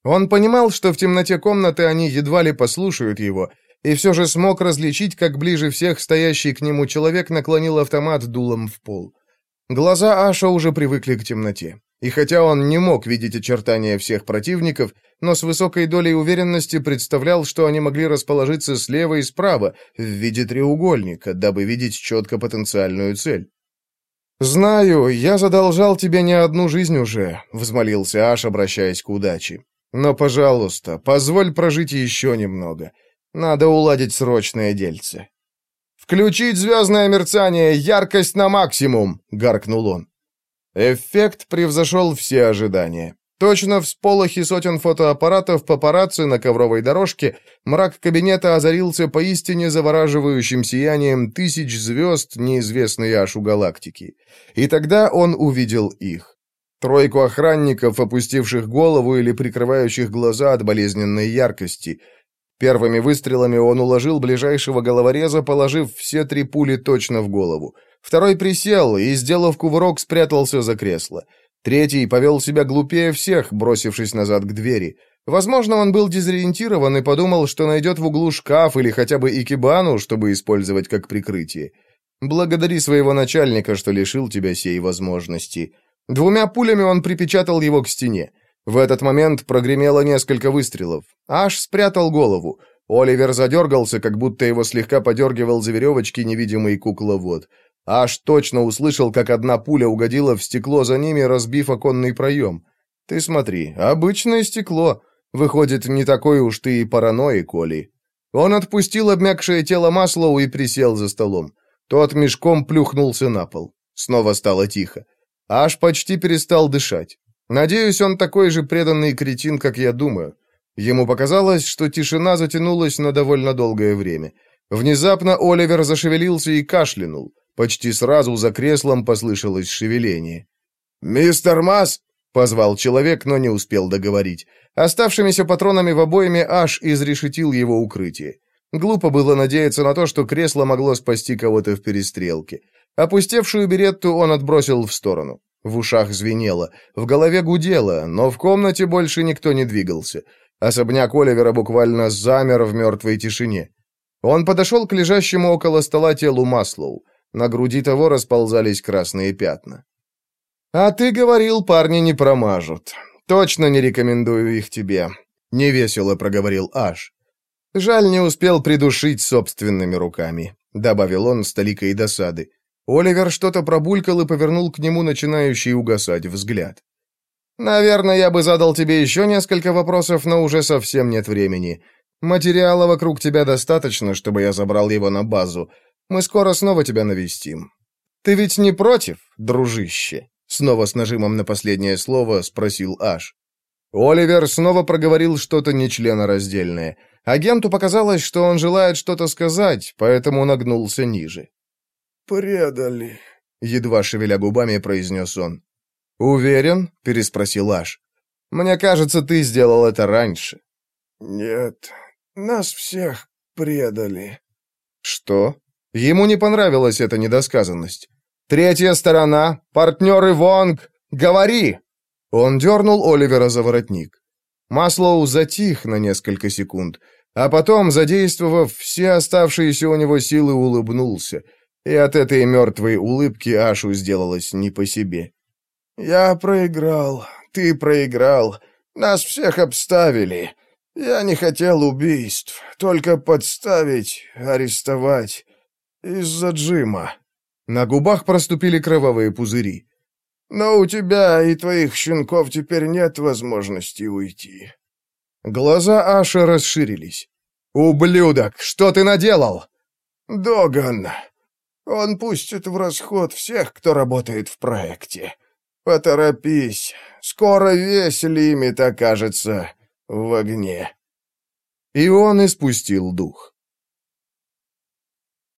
Speaker 2: Он понимал, что в темноте комнаты они едва ли послушают его, и все же смог различить, как ближе всех стоящий к нему человек наклонил автомат дулом в пол. Глаза Аша уже привыкли к темноте. И хотя он не мог видеть очертания всех противников, но с высокой долей уверенности представлял, что они могли расположиться слева и справа, в виде треугольника, дабы видеть четко потенциальную цель. «Знаю, я задолжал тебе не одну жизнь уже», — взмолился Аш, обращаясь к удаче. Но, пожалуйста, позволь прожить еще немного. Надо уладить срочное дельце. «Включить звездное мерцание, яркость на максимум!» — гаркнул он. Эффект превзошел все ожидания. Точно в сполохе сотен фотоаппаратов папарацци на ковровой дорожке мрак кабинета озарился поистине завораживающим сиянием тысяч звезд, неизвестной Ашу галактики. И тогда он увидел их. Тройку охранников, опустивших голову или прикрывающих глаза от болезненной яркости. Первыми выстрелами он уложил ближайшего головореза, положив все три пули точно в голову. Второй присел и, сделав кувырок, спрятался за кресло. Третий повел себя глупее всех, бросившись назад к двери. Возможно, он был дезориентирован и подумал, что найдет в углу шкаф или хотя бы икебану, чтобы использовать как прикрытие. Благодари своего начальника, что лишил тебя сей возможности. Двумя пулями он припечатал его к стене. В этот момент прогремело несколько выстрелов. Аш спрятал голову. Оливер задергался, как будто его слегка подергивал за веревочки невидимый кукловод. Аш точно услышал, как одна пуля угодила в стекло за ними, разбив оконный проем. «Ты смотри, обычное стекло. Выходит, не такой уж ты и параноик, Оли». Он отпустил обмякшее тело Маслоу и присел за столом. Тот мешком плюхнулся на пол. Снова стало тихо. Аж почти перестал дышать. Надеюсь, он такой же преданный кретин, как я думаю. Ему показалось, что тишина затянулась на довольно долгое время. Внезапно Оливер зашевелился и кашлянул. Почти сразу за креслом послышалось шевеление.
Speaker 3: «Мистер Масс!»
Speaker 2: — позвал человек, но не успел договорить. Оставшимися патронами в обойме аж изрешетил его укрытие. Глупо было надеяться на то, что кресло могло спасти кого-то в перестрелке. Опустевшую беретту он отбросил в сторону. В ушах звенело, в голове гудело, но в комнате больше никто не двигался. Особняк Оливера буквально замер в мертвой тишине. Он подошел к лежащему около стола телу Маслоу. На груди того расползались красные пятна. «А ты говорил, парни не промажут. Точно не рекомендую их тебе», — невесело проговорил Аш. «Жаль, не успел придушить собственными руками», — добавил он с толикой досады. Оливер что-то пробулькал и повернул к нему начинающий угасать взгляд. «Наверное, я бы задал тебе еще несколько вопросов, но уже совсем нет времени. Материала вокруг тебя достаточно, чтобы я забрал его на базу. Мы скоро снова тебя навестим. Ты ведь не против, дружище?» Снова с нажимом на последнее слово спросил Аш. Оливер снова проговорил что-то нечленораздельное. Агенту показалось, что он желает что-то сказать, поэтому нагнулся ниже
Speaker 3: предали», —
Speaker 2: едва шевеля губами произнес он. «Уверен?» — переспросил Аш. «Мне кажется, ты сделал это раньше».
Speaker 3: «Нет, нас всех предали».
Speaker 2: «Что?» Ему не понравилась эта недосказанность. «Третья сторона, партнеры Вонг, говори!» Он дернул Оливера за воротник. Маслоу затих на несколько секунд, а потом, задействовав все оставшиеся у него силы, улыбнулся. И от этой мертвой улыбки Ашу сделалось не по себе. «Я проиграл, ты проиграл, нас всех обставили. Я не хотел убийств, только подставить, арестовать. Из-за Джима». На губах проступили кровавые пузыри. «Но у тебя и твоих щенков теперь нет возможности уйти». Глаза Аша расширились. «Ублюдок, что ты наделал?» «Доган. Он пустит в расход всех, кто работает в проекте. Поторопись, скоро весь лимит окажется в огне». И он испустил дух.